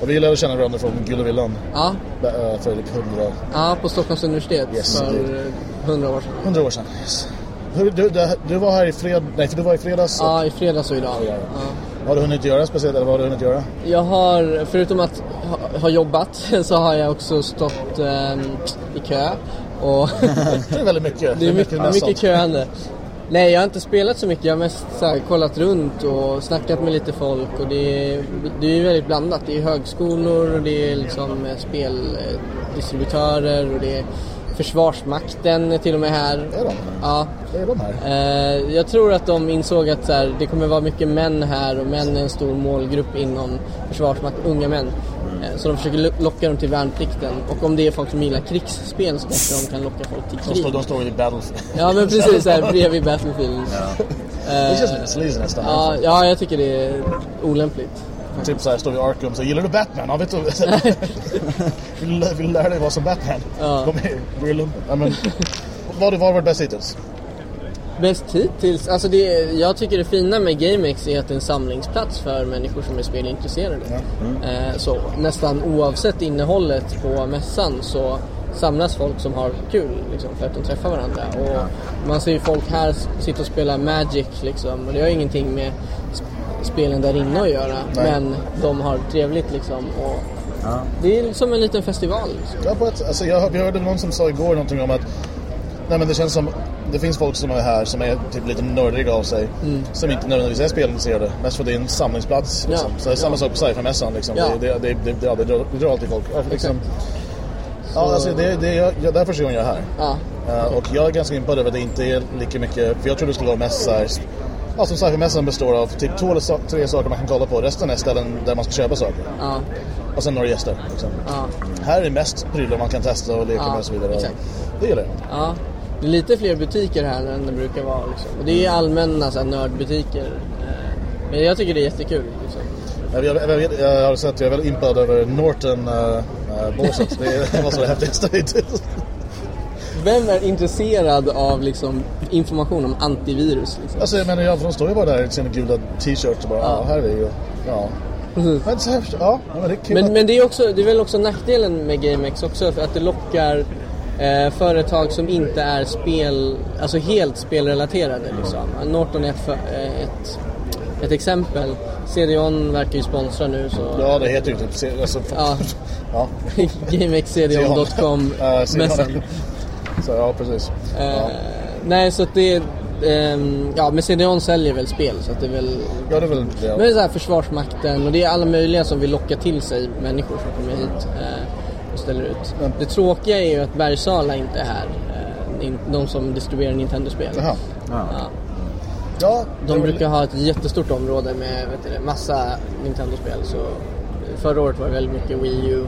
A: Och vi lärde känna varandra från Guld och Villan.
K: Ja,
A: eh, För typ 100,
K: ja på Stockholms universitet
A: Yes,
K: för
A: indeed.
K: eh, 100 år sedan.
A: 100 år sedan. Yes. Hur, du, du, du var här i fredags, nej för du var i fredags och,
K: Ja, i fredags och idag.
A: Ja,
K: Ja.
A: Har du hunnit göra speciellt, eller vad har du hunnit göra?
K: Jag har, förutom att ha, ha jobbat, <laughs> så har jag också stått ehm, i kö. Och <laughs>
A: Det är väldigt mycket. <laughs>
K: det är mycket,
A: mässant.
K: mycket köande. Nej, jag har inte spelat så mycket. Jag har mest här, kollat runt och snackat med lite folk. Och det är, det är väldigt blandat. Det är högskolor och det är liksom eh, speldistributörer och det är Försvarsmakten är till och med här.
A: Är de?
K: Ja.
A: Är de här.
K: Eh, jag tror att de insåg att så här, det kommer vara mycket män här och män är en stor målgrupp inom Försvarsmakten, unga män. Eh, så de försöker lo- locka dem till värnplikten. Och om det är folk som gillar krigsspel så kanske de kan locka folk till
A: De
K: krig.
A: står, de står i Battlefield.
K: Ja men precis, här bredvid Battlefield.
A: Det känns lite sleazy nästan.
K: Ja, ja, jag tycker det är olämpligt.
A: Typ såhär, står vi i Arkham så gillar du Batman? Ja, vet du? <laughs> vill, vill lära dig vad som Batman?
K: Ja.
A: Kom med, Brilliant. Ja, men, vad har varit bäst hittills?
K: Bäst hittills, alltså det, jag tycker det fina med GameX är att det är en samlingsplats för människor som är spelintresserade. Eh, så nästan oavsett innehållet på mässan så samlas folk som har kul liksom, för att de träffar varandra. Och Man ser ju folk här sitta och spela Magic liksom, och det har ingenting med spelen där inne att göra.
A: Nej.
K: Men de har trevligt liksom. Och Det är som en liten festival. Liksom.
A: Ja, på ett, alltså, jag, vi hörde någon som sa igår någonting om att Nej men det känns som Det finns folk som är här som är typ lite nördiga av sig Som inte nödvändigtvis är spelintresserade Mest för det är en samlingsplats liksom.
K: Ja.
A: Så det är samma sak på sci-fi-mässan liksom.
K: Ja.
A: det, det, det, det, ja, det, drar, det drar alltid folk ja, liksom. ja, alltså, det, det, jag, jag, det är jag är här
K: Ja.
A: Eh, Och jag är ganska impad över att det inte är lika mycket För jag trodde det skulle vara mest så här, Ja, som sci-fi-mässan består av typ två eller tre saker man kan kolla på Resten är ställen där man ska köpa saker
K: Ja.
A: Och sen några gäster liksom.
K: Ja.
A: Här är det mest prylar man kan testa och leka
K: Ja,
A: med och så vidare.
K: exakt.
A: Det gillar jag.
K: Ja, det är lite fler butiker här än det brukar vara. Liksom. Och det är allmänna så här, nördbutiker. Eh, Men jag tycker det är jättekul. Liksom.
A: Jag, jag, jag, jag har sett, jag är väldigt impad över Norton uh, båset. Det är- det var så det häftigaste hittills.
K: Vem är intresserad av liksom, information om antivirus? Liksom?
A: Alltså jag menar, ja, för de står ju bara där i sina gula t-shirts och bara, ja, här är vi ju. Ja.
K: Precis.
A: Men, så här, ja, men det är kul.
K: Men,
A: att-
K: men det, är också, det är väl också nackdelen med GameX också, för att det lockar eh, företag som inte är spel, alltså helt spelrelaterade. Liksom. Norton är ett, eh, ett, ett exempel. CDON verkar ju sponsra nu så...
A: Ja, det heter ju typ... Alltså,
K: Ja. <laughs>
A: ja. <laughs>
K: GameXCDON.com <laughs> mässan.
A: Så ja, precis.
K: Eh,
A: Ja.
K: Nej, så att det... ehm, ja, men CDON säljer väl spel så att det är väl...
A: Ja, det är väl det.
K: Men det är så här Försvarsmakten och det är alla möjliga som vill locka till sig människor som kommer hit eh, och ställer ut. Det tråkiga är ju att Bergsala inte är här. Eh, de som distribuerar Nintendo-spel.
A: Jaha.
K: Ja.
A: Ja,
K: De
A: väl-
K: brukar ha ett jättestort område med vet du, massa Nintendo-spel. Så förra året var det väldigt mycket Wii U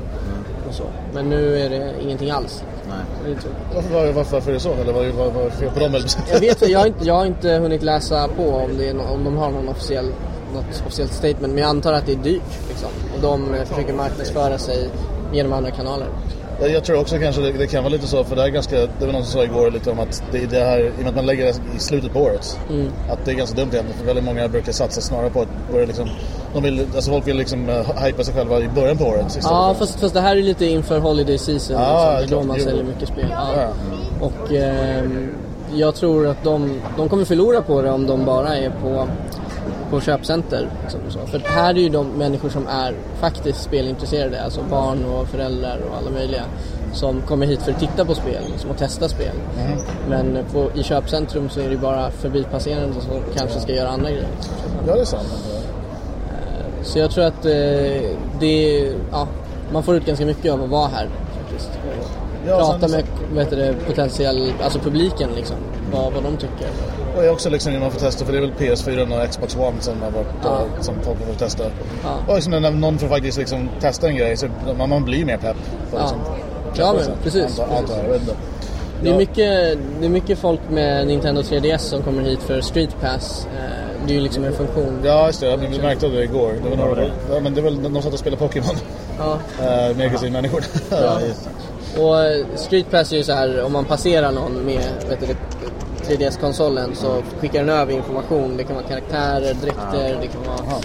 K: och så. Men nu är det ingenting alls.
H: Nej.
A: Varför, var- varför, varför är det så? Eller vad är det fel på dem? eller?
K: Jag vet inte, jag har inte, jag har inte hunnit läsa på om, det är, om de har någon officiell, något officiellt statement. Men jag antar att det är dyrt. Liksom. Och de eh, försöker marknadsföra sig genom andra kanaler.
A: Jag, jag tror också kanske det, det kan vara lite så, för det är ganska, det var någon som sa igår lite om att det, det här, i och med att man lägger det i slutet på året,
K: Mm.
A: att det är ganska dumt egentligen, för väldigt många brukar satsa snarare på att börja liksom, de vill, alltså folk vill liksom uh, hypa sig själva i början på året
K: Ja,
A: för-
K: fast, fast det här är lite inför Holiday Season.
A: Ah,
K: liksom. Det är då man säljer mycket spel. Ja.
A: Ja.
K: Och ehm, jag tror att de, de kommer förlora på det om de bara är på, på köpcenter. Liksom så. För här är ju de människor som är faktiskt spelintresserade, alltså barn och föräldrar och alla möjliga. Som kommer hit för att titta på spel liksom, och testa spel.
A: Mm.
K: Men på, i köpcentrum så är det ju bara förbipasserande som kanske ska göra andra grejer.
A: Ja, det är sant.
K: Så jag tror att eh, det, ja, man får ut ganska mycket av att vara här. Faktiskt.
A: Ja,
K: Prata med vet du, potentiell, alltså publiken liksom, vad, vad de tycker.
A: Och jag också liksom man får testa, för det är väl PS4 och Xbox One som har varit,
K: Ja.
A: eh, som folk får testa.
K: Ja.
A: Och liksom när någon får faktiskt liksom testa en grej så man, man blir mer pepp. För
K: Ja.
A: liksom,
K: Ja, men
A: sig.
K: precis,
A: Antar, antar jag.
K: Det är, mycket, det är mycket folk med Nintendo 3DS som kommer hit för Street Pass. Eh, det är ju liksom en funktion.
A: Ja, just det. Vi märkte det igår. Det var några, ja, men det är väl de satt och spelade Pokémon.
K: Ja.
A: Uh, Megasin-människor.
K: Ja. Och eh, Street Pass är ju så här, om man passerar någon med vet du, 3DS-konsolen så skickar den över information. Det kan vara karaktärer, dräkter, det kan vara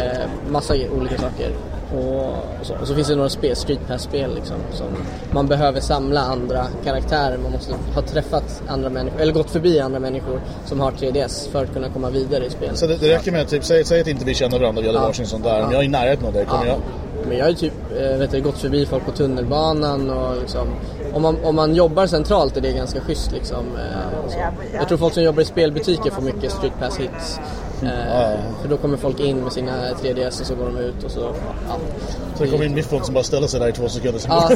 K: eh, massa olika saker. Och, så. och så finns det några spel, Street Pass-spel liksom, som man behöver samla andra karaktärer. Man måste ha träffat andra människor, eller gått förbi andra människor som har 3DS för att kunna komma vidare i spelet.
A: Så det, det räcker med att typ, säg, säg att inte vi känner varandra, vi gör
K: Ja.
A: varsin sån där. Om jag är i närheten av dig, kommer
K: Ja.
A: jag...
K: Men jag har ju typ eh, vet du, gått förbi folk på tunnelbanan och liksom, om, man, om man jobbar centralt är det ganska schysst liksom. Eh, jag tror folk som jobbar i spelbutiker får mycket street pass hits. Eh, För då kommer folk in med sina 3DS och så går de ut och så, ja.
A: Så det kommer in Miffon som bara ställer sig där i två sekunder.
K: Ja,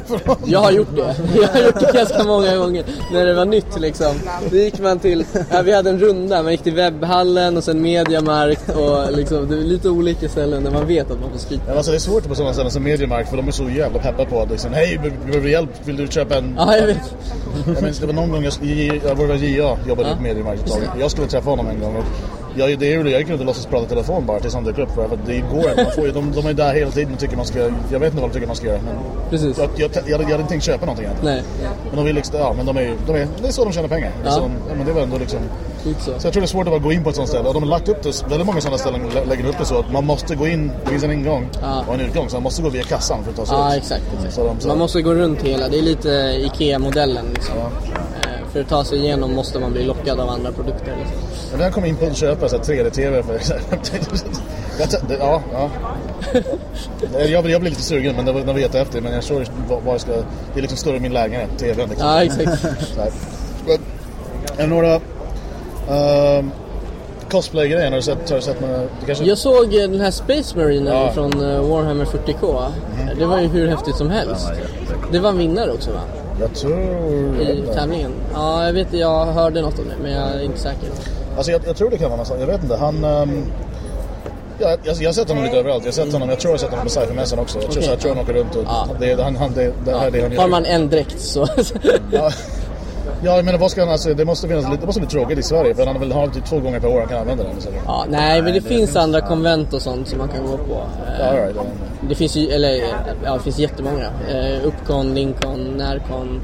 K: jag har gjort det. <laughs> Jag har gjort det ganska många gånger när det var nytt liksom. Då gick man till, ja, vi hade en runda, man gick till webbhallen och sen Mediamarkt och liksom, det är lite olika ställen där man vet att man får street
A: Ja, alltså det är svårt på sådana ställen som Mediamarkt för de är så jävla peppade på att liksom, hej, be- behöver du hjälp? Vill du köpa en...
K: Ja, jag vet.
A: Jag minns, det var någon gång jag, jag vår vän J.A. jobbade
K: Ja.
A: på Mediamarkt ett tag. Jag skulle träffa honom en gång och jag, det gjorde jag gick runt och låtsas prata i telefon bara tills han dök upp för det går inte. Man får ju, de, de är där hela tiden och tycker man ska, jag vet inte vad de tycker man ska göra men
K: Precis.
A: jag, jag, jag, jag hade inte tänkt köpa någonting egentligen.
K: Nej.
A: Men de vill liksom, ja men de är de är, det är så de tjänar pengar. Är
K: Ja.
A: så de, ja, men det var ändå liksom
K: så.
A: så jag tror det är svårt att bara gå in på ett sånt ställe. Och de har lagt upp det, väldigt många sådana ställen lä- lägger upp det så att man måste gå in, det finns en ingång
K: Ja.
A: och en utgång. Så man måste gå via kassan för att ta sig
K: Ja,
A: ut.
K: exakt. exakt.
A: Så de, så,
K: Man måste gå runt hela, det är lite IKEA-modellen liksom. Eh, För att ta sig igenom måste man bli lockad av andra produkter. Liksom.
A: När jag kom in på att köpa så här 3D-TV för ja, ja. Jag, jag blev lite sugen men det var, det var jättehäftigt. Men jag såg vad, jag ska... Det är liksom större än min lägenhet, TVn liksom.
K: Ja, exakt.
A: Är det några um, cosplay-grejer? Har du sett, har du sett några? Kanske...
K: Jag såg eh, den här Space Marine
A: Ja.
K: från eh, Warhammer 40K. Det var ju hur häftigt som helst. Det var en vinnare också va?
A: Jag tror...
K: I tävlingen. Ja, jag vet jag hörde något om det men jag är inte säker.
A: Alltså jag, jag tror det kan vara något sånt. Jag vet inte. Han... ehm, ja, jag, jag har sett honom lite överallt. Jag har sett honom, jag tror jag har sett honom på Cyphermässan också. Jag tror, så jag tror han åker runt och... Det, han, han, det, det här är det han gör.
K: Har man en dräkt så...
A: Ja, <laughs> ja jag menar vad ska han alltså, det måste finnas lite, det måste bli tråkigt i Sverige för han vill ha typ två gånger per år han kan använda den. Så.
K: Ja, nej, men det finns andra konvent och sånt som man kan gå på. Eh,
A: Ja, all right, ja.
K: Det finns ju, eller ja, det finns jättemånga. Eh, Uppcon, Lincon, Närcon,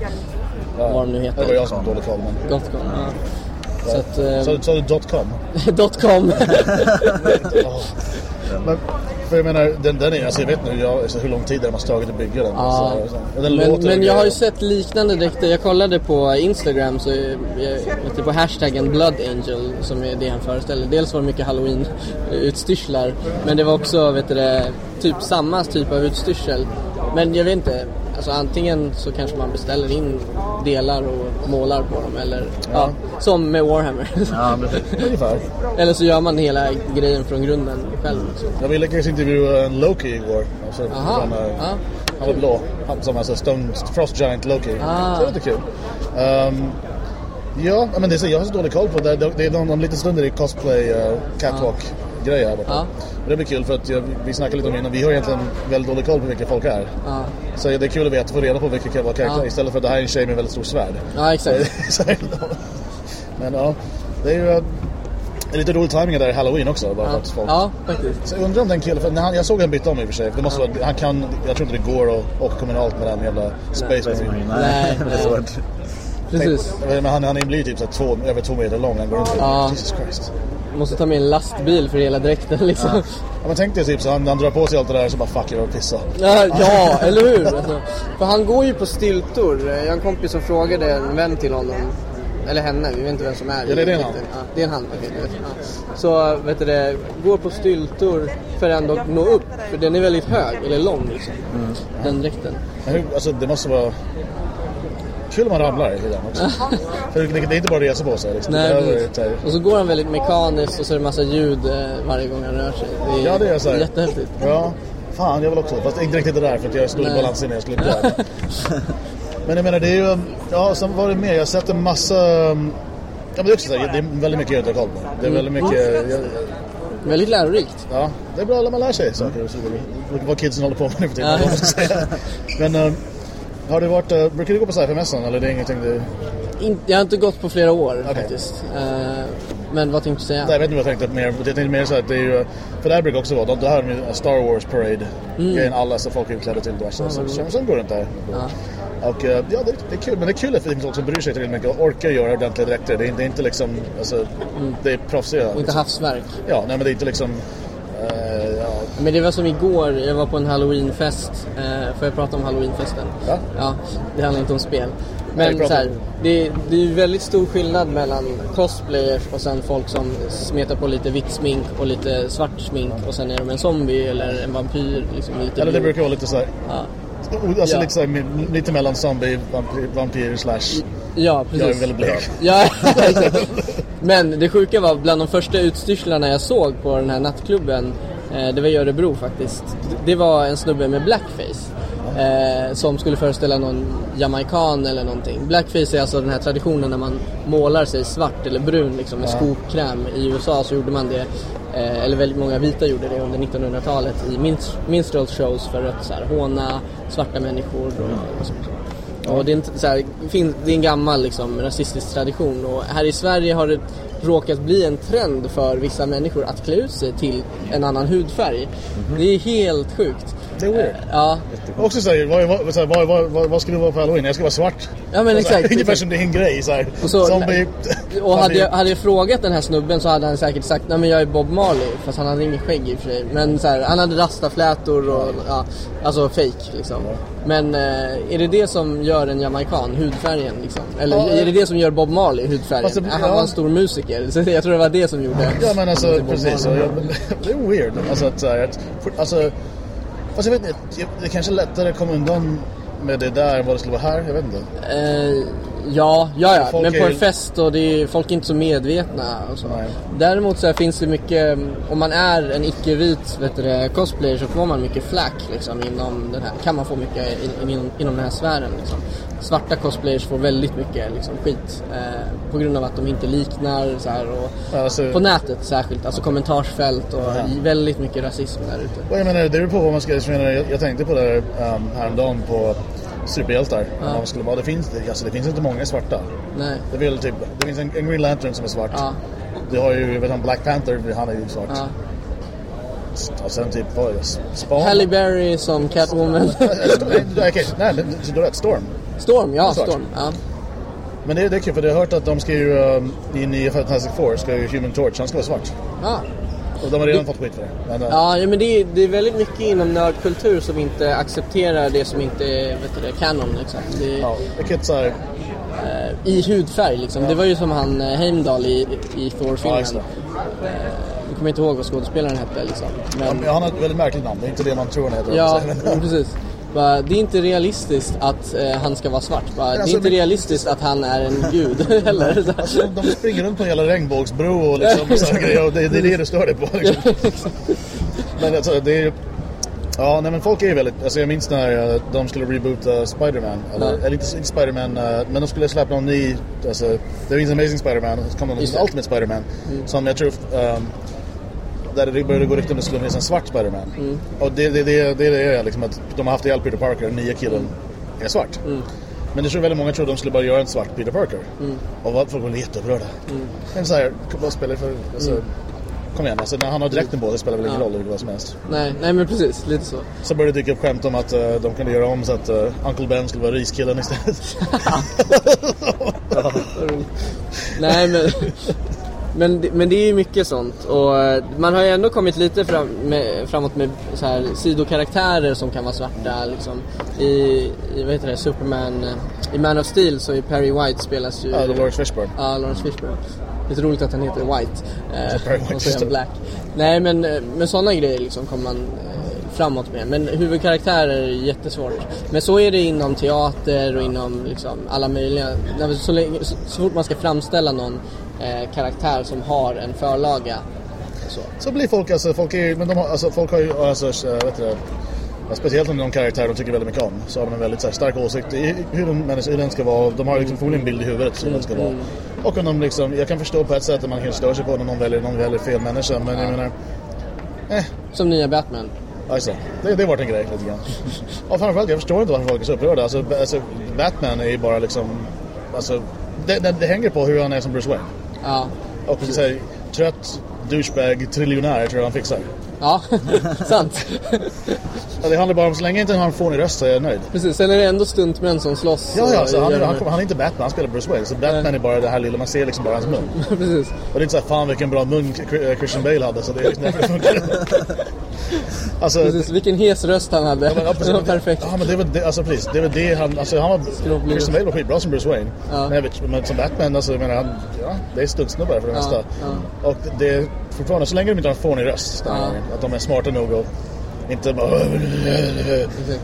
K: vad de nu heter.
A: Det var jag som hade dålig koll men...
K: Gotcon, ja. Så att...
A: Sa du dot .com? <laughs>
K: dot .com. <laughs> <laughs>
A: Men, för jag menar, den, den är, alltså jag vet nu jag, alltså, hur lång tid det måste tagit att bygga den.
K: Ja.
A: Alltså, så- och den
K: men men jag har ju sett liknande dräkter. Jag kollade på Instagram så jag, jag, typ på hashtaggen Blood Angel som är det han föreställer. Dels var det mycket halloween utstyrslar men det var också vet du, typ samma typ av utstyrsel. Men jag vet inte. Alltså antingen så kanske man beställer in delar och målar på dem eller ja, som med Warhammer.
H: Ja. <laughs>
A: Ungefär.
K: eller så gör man hela grejen från grunden själv. liksom.
A: Jag ville kanske intervjua en Loki igår. Alltså,
K: Aha,
A: från,
K: ja.
A: Han var blå. Han som alltså Stone, Frost Giant Loki.
K: Ah.
A: Så det är lite kul. Um, ja, men det är så, jag har så dålig koll på det. Det är de, de lite stunder i cosplay uh, catwalk grejer här borta.
K: Ja.
A: Och Det blir kul för att jag, vi snackade lite om innan. Vi har egentligen väldigt dålig koll på vilka folk är.
K: Ja.
A: Så det är kul att veta, få reda på vilka kan vara karaktärer
K: Ja.
A: istället för att det här är en tjej med väldigt stor svärd.
K: Ja, exakt. <laughs>
A: Men ja, det är ju det är lite rolig timing där i Halloween också. Bara för
K: Ja,
A: att folk...
K: ja faktiskt.
A: Så jag undrar om den killen, för när han, jag såg han byta om i och för sig. Det måste vara, han kan, jag tror inte det går att åka kommunalt med den jävla Space Marine.
K: Nej, <laughs>
H: det är
K: nej. Precis.
A: Men han, han blir typ så här två, över två meter lång. Han går runt
K: Ja.
A: Jesus Christ.
K: Måste ta med en lastbil för hela dräkten liksom.
A: Ja. men tänk dig typ så han, han drar på sig allt det där så bara fuck jag vill pissa.
K: Ja, ja eller hur? Alltså, för han går ju på styltor. Jag har en kompis som frågade en vän till honom. Eller henne, vi vet inte vem som är
A: Ja, det är en han.
K: Ja, det är en han. okej, jag. ja. Så vet du det, går på styltor för att ändå nå upp. För den är väldigt hög, eller lång liksom. Den dräkten.
A: Men hur, alltså det måste vara kul om man ramlar i den också. för det, det är inte bara att resa på sig. Liksom.
K: Nej, Och så går han väldigt mekaniskt och så är det massa ljud eh, varje gång han rör sig. Det är,
A: Ja, det är så här.
K: jättehäftigt.
A: Ja, fan jag vill också. Fast inte riktigt det där för att jag är stor i
K: Nej.
A: balansen när jag skulle dö. <laughs> Men jag menar det är ju, ja sen var det mer, jag har sett en massa, ja men det är också så här, det är väldigt mycket jag inte har koll på. Det är väldigt mycket, jag,
K: Väldigt lärorikt.
A: ja det är bra att man lär sig saker. Det- Vad kidsen håller på med nu för tiden. <laughs> Men um, har du varit, uh, brukar du gå på cyphermässan eller det är ingenting du...
K: In, jag har inte gått på flera år
A: Okej.
K: faktiskt. Eh, men vad tänkte du säga?
A: Nej, jag vet inte vad jag tänkte mer. Jag tänkte mer så att det är ju... För det här brukar också vara, de- det här med Star Wars Parade. Grejen alla så folk är utklädda till diverse.
K: Mm. Ja,
A: så, sen går det inte. Och eh, ja, det, det är kul. Men det är kul att det finns folk som bryr sig tillräckligt mycket och orkar göra ordentliga dräkter. Det är, det är inte liksom, alltså, det är proffsiga.
K: Och inte
A: liksom.
K: havsverk.
A: Ja, nej men det är inte liksom... eh, ja.
K: Men det var som igår, jag var på en halloweenfest. Eh, får jag prata om halloweenfesten?
A: Ja.
K: Ja, det handlar inte om spel. Men så här, det, det är ju väldigt stor skillnad mellan cosplayers och sen folk som smetar på lite vitt smink och lite svart smink och sen är de en zombie eller en vampyr. Liksom, lite
A: Eller det brukar vara lite så här.
K: Ja.
A: Alltså
K: Ja.
A: här, lite mellan zombie, vampyr, vampyr slash...
K: Ja, precis.
A: Jag är väldigt blek.
K: Ja. <laughs> Men det sjuka var bland de första utstyrslarna jag såg på den här nattklubben, eh, det var i Örebro faktiskt. Det var en snubbe med blackface. Eh, som skulle föreställa någon jamaican eller någonting. Blackface är alltså den här traditionen när man målar sig svart eller brun liksom, med skokräm. I USA så gjorde man det, eller väldigt många vita gjorde det under 1900-talet i minst- minstrel shows för att så här, håna svarta människor och, och sånt. Och det är, inte, så här, det är en gammal liksom, rasistisk tradition och här i Sverige har det råkat bli en trend för vissa människor att klä ut sig till en annan hudfärg. Det är helt sjukt.
A: Det är weird.
K: Ja,
A: Också säger, vad, så vad, vad, vad, ska du vara på halloween? Jag ska vara svart.
K: Ja, men
A: här,
K: exakt,
A: Ungefär som det är en grej så här.
K: Och så-
A: Zombie.
K: och hade jag, hade jag frågat den här snubben så hade han säkert sagt nej men jag är Bob Marley fast han hade inget skägg i och för sig. Men så här, han hade rastaflätor och ja, alltså fake liksom. Men eh, är det det som gör en jamaican, hudfärgen liksom? Eller
A: Ja,
K: är det det som gör Bob Marley, hudfärgen?
A: Det-
K: han
A: ja.
K: var en stor musiker, <laughs> så jag tror det var det som gjorde
A: Ja men alltså precis. Jag, men, <laughs> det är weird. Alltså att alltså, fast jag vet inte. Det är kanske lättare att komma undan med det där än vad det skulle vara här. Jag vet inte.
K: Eh, ja, ja, ja.
A: Folk
K: men på en fest och det är, folk är inte så medvetna och så. Däremot så finns det mycket, om man är en icke-vit cosplayer så får man mycket flack liksom inom den här, kan man få mycket in, in, inom den här sfären liksom. Svarta cosplayers får väldigt mycket liksom, skit eh, på grund av att de inte liknar så här och
A: Alltså-
K: på nätet särskilt, alltså kommentarsfält och
A: Ja.
K: väldigt mycket rasism där ute.
A: Och jag menar, det beror på vad man ska... Jag, menar, jag, jag tänkte på det här um, häromdagen på superhjältar.
K: Ja.
A: Man skulle vara, det, finns, alltså, det finns inte många svarta.
K: Nej.
A: Det, är väl typ, det finns en, en Green Lantern som är svart.
K: Ja.
A: Du har ju vet han, Black Panther, han är ju svart.
K: Ja.
A: Och sen typ, vad är? Spawn?
K: Halle Berry som Catwoman.
A: Nej, <laughs> Okej, nej, men du har rätt. Storm.
K: Storm, ja. Storm. Ja.
A: Men det, det är kul för jag har hört att de ska ju um, i nya Fantastic Four ska ju Human Torch, han ska vara svart.
K: Ja.
A: Och de har redan fått skit för det. Men, uh,
K: Ja, ja, men det är, det är väldigt mycket inom nördkultur som inte accepterar det som inte är vet du, det, canon. Liksom. Det,
A: ja, här,
K: eh, I hudfärg liksom. Det var ju som han eh, Heimdall i, i
A: Ja,
K: Thor-filmen.
A: det.
K: Eh, jag kommer inte ihåg vad skådespelaren hette liksom. Men,
A: ja, han har ett väldigt märkligt namn, det är inte det man tror han heter.
K: ja, <laughs> precis. Bara, det är inte realistiskt att eh, han ska vara svart. Bara, det är
A: Alltså,
K: inte
A: men-
K: realistiskt att han är en gud <laughs> heller. Så-
A: Alltså, de springer runt på en jävla regnbågsbro och liksom, så här grejer och det, det är det du stör dig på. Liksom. <laughs> men alltså, det är. Ja, nej men folk är väldigt... Alltså jag minns när eh, de skulle reboota Spider-Man. Eller, eller inte, inte Spider-Man, eh, men de skulle släppa någon ny... Alltså, det finns Amazing Spider-Man och så kom de med
K: det.
A: Ultimate Spider-Man.
K: Mm.
A: Som jag tror... Um, där det började gå rykten om det skulle finnas en svart Spider-Man.
K: Mm.
A: Och det, det, det, det är det liksom att de har haft ihjäl Peter Parker, den nya killen är svart.
K: Mm.
A: Men det tror väldigt många trodde de skulle bara göra en svart Peter Parker.
K: Mm.
A: Och folk var jätteupprörda.
K: Mm.
A: Men så här, vad spelar för... Alltså,
K: Mm.
A: Kom igen, alltså, när han har dräkten på det spelar väl ingen
K: Ja.
A: roll vad som helst.
K: nej, nej, men precis. Lite så.
A: Så började det dyka upp skämt om att eh, de kunde göra om så att uh, Uncle Ben skulle vara riskillen istället. <laughs>
K: Nej men, <laughs> men, men det är ju mycket sånt och eh, man har ju ändå kommit lite fram, med, framåt med så här sidokaraktärer som kan vara svarta liksom. I, i vad heter det, Superman, eh, i Man of Steel så är Perry White spelas ju...
A: Ja, Lawrence Fishburne.
K: Ja, Lawrence Fishburne. Lite roligt att han heter White. Eh, <laughs> och så är han. Black. Nej men, eh, men sådana grejer liksom kommer man framåt med. Men huvudkaraktärer är jättesvårt. Men så är det inom teater och inom liksom alla möjliga. Så, länge, så, så fort man ska framställa någon eh, karaktär som har en förlaga. Så.
A: Så blir folk, alltså, folk, är, men de har, alltså, folk har ju, alltså, vet du, det, speciellt om det är någon karaktär de tycker väldigt mycket om, så har de en väldigt här, stark åsikt i hur, de, människa- hur den ska vara. De har liksom förmodligen en bild i huvudet hur den ska vara.
K: Mm.
A: Och om de liksom, jag kan förstå på ett sätt att man kanske stör sig på när någon väljer, någon väljer fel människa, men jag menar, eh,
K: Som nya Batman.
A: alltså, det, det har varit en grej lite grann. Och framförallt, jag förstår inte varför folk är så upprörda. Alltså, alltså, Batman är ju bara liksom, alltså, det, det, det hänger på hur han är som Bruce Wayne.
K: Ja.
A: Och så här, trött douchebag, triljonär tror jag han fixar.
K: Ja, <laughs> sant.
A: Ja, det handlar bara om så länge inte han har en fånig röst så är jag nöjd.
K: Precis, sen är det ändå stuntmän som slåss.
A: Ja, ja, så han,
K: gör
A: är, han, han är inte Batman, han spelar Bruce Wayne. Så Batman är bara det här lilla, man ser liksom bara hans mun. <laughs>
K: Precis.
A: Och det är inte såhär, fan vilken bra mun Christian Bale hade. Så det är liksom därför det funkar. <laughs> alltså,
K: Precis, vilken hes röst han hade.
A: Ja, men, ja, precis.
K: det var perfekt.
A: Ja men det väl det, alltså precis, det väl det han, alltså han var, Christian Bale var skitbra som Bruce Wayne.
K: Ja.
A: Men, vet, men som Batman, alltså jag menar han, ja, det är stuntsnubbar för det
K: Ja,
A: mesta.
K: ja.
A: Och det, fortfarande, så länge de inte har en fånig röst,
K: Ja.
A: att de är smarta nog och inte bara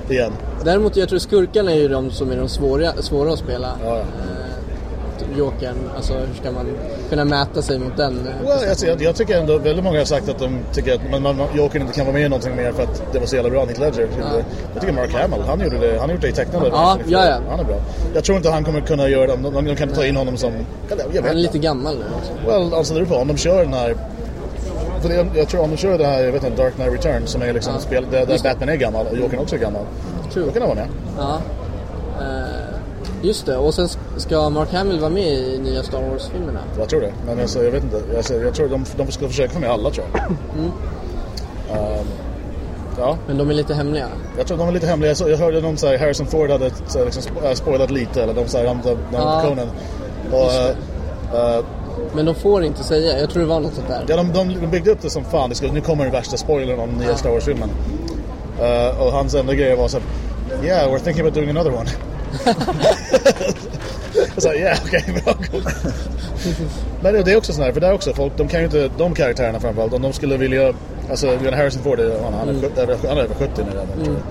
A: igen.
K: Däremot jag tror skurkarna är ju de som är de svåra, svåra att spela.
A: Ja, ja.
K: Eh, Jokern, alltså hur ska man kunna mäta sig mot den? eh,
A: Well, alltså, jag, jag tycker ändå, väldigt många har sagt att de tycker att man, man, Joker inte kan vara med i någonting mer för att det var så jävla bra, Heath Ledger. Jag tycker Mark Hamill, han gjorde det, han gjort det i tecknade.
K: Ja, ja, ja.
A: Han är bra. Jag tror inte han kommer kunna göra det, de, de, de kan inte ta in honom som, jag vet
K: Han är lite gammal nu också.
A: Well, alltså det beror på om de kör den här för det, jag tror om de kör det här, jag vet inte, Dark Knight Returns som är liksom
K: Ja.
A: spel där, där. Batman är gammal och Jokern också är gammal. Då kan han vara med.
K: Ja. Eh, just det, och sen ska Mark Hamill vara med i nya Star Wars-filmerna.
A: Jag tror det. Men alltså, jag vet inte. Alltså, jag tror de, de ska försöka få med alla tror jag.
K: Mm.
A: Ehm, ja.
K: Men de är lite hemliga.
A: Jag tror de är lite hemliga. Jag, jag hörde någon säga Harrison Ford hade så, liksom, äh, spoilat lite. Eller de säger om de, de,
K: Ja.
A: Conan. Och,
K: Just det. Men de får inte säga, jag tror det var något sånt där.
A: ja, de, de, de byggde upp det som fan. Det skulle, nu kommer den värsta spoilern om nya Star Wars-filmen. Eh, och hans enda grej var så Yeah, we're thinking about doing another one. <laughs> Jag sa, yeah, okej, <laughs> bra. cool." Men det är också sån här, för där också, folk, de kan ju inte, de karaktärerna framförallt, om de skulle vilja, alltså menar, Harrison Ford, han, han, är,
K: Mm.
A: han är över 70 nu redan. tror jag.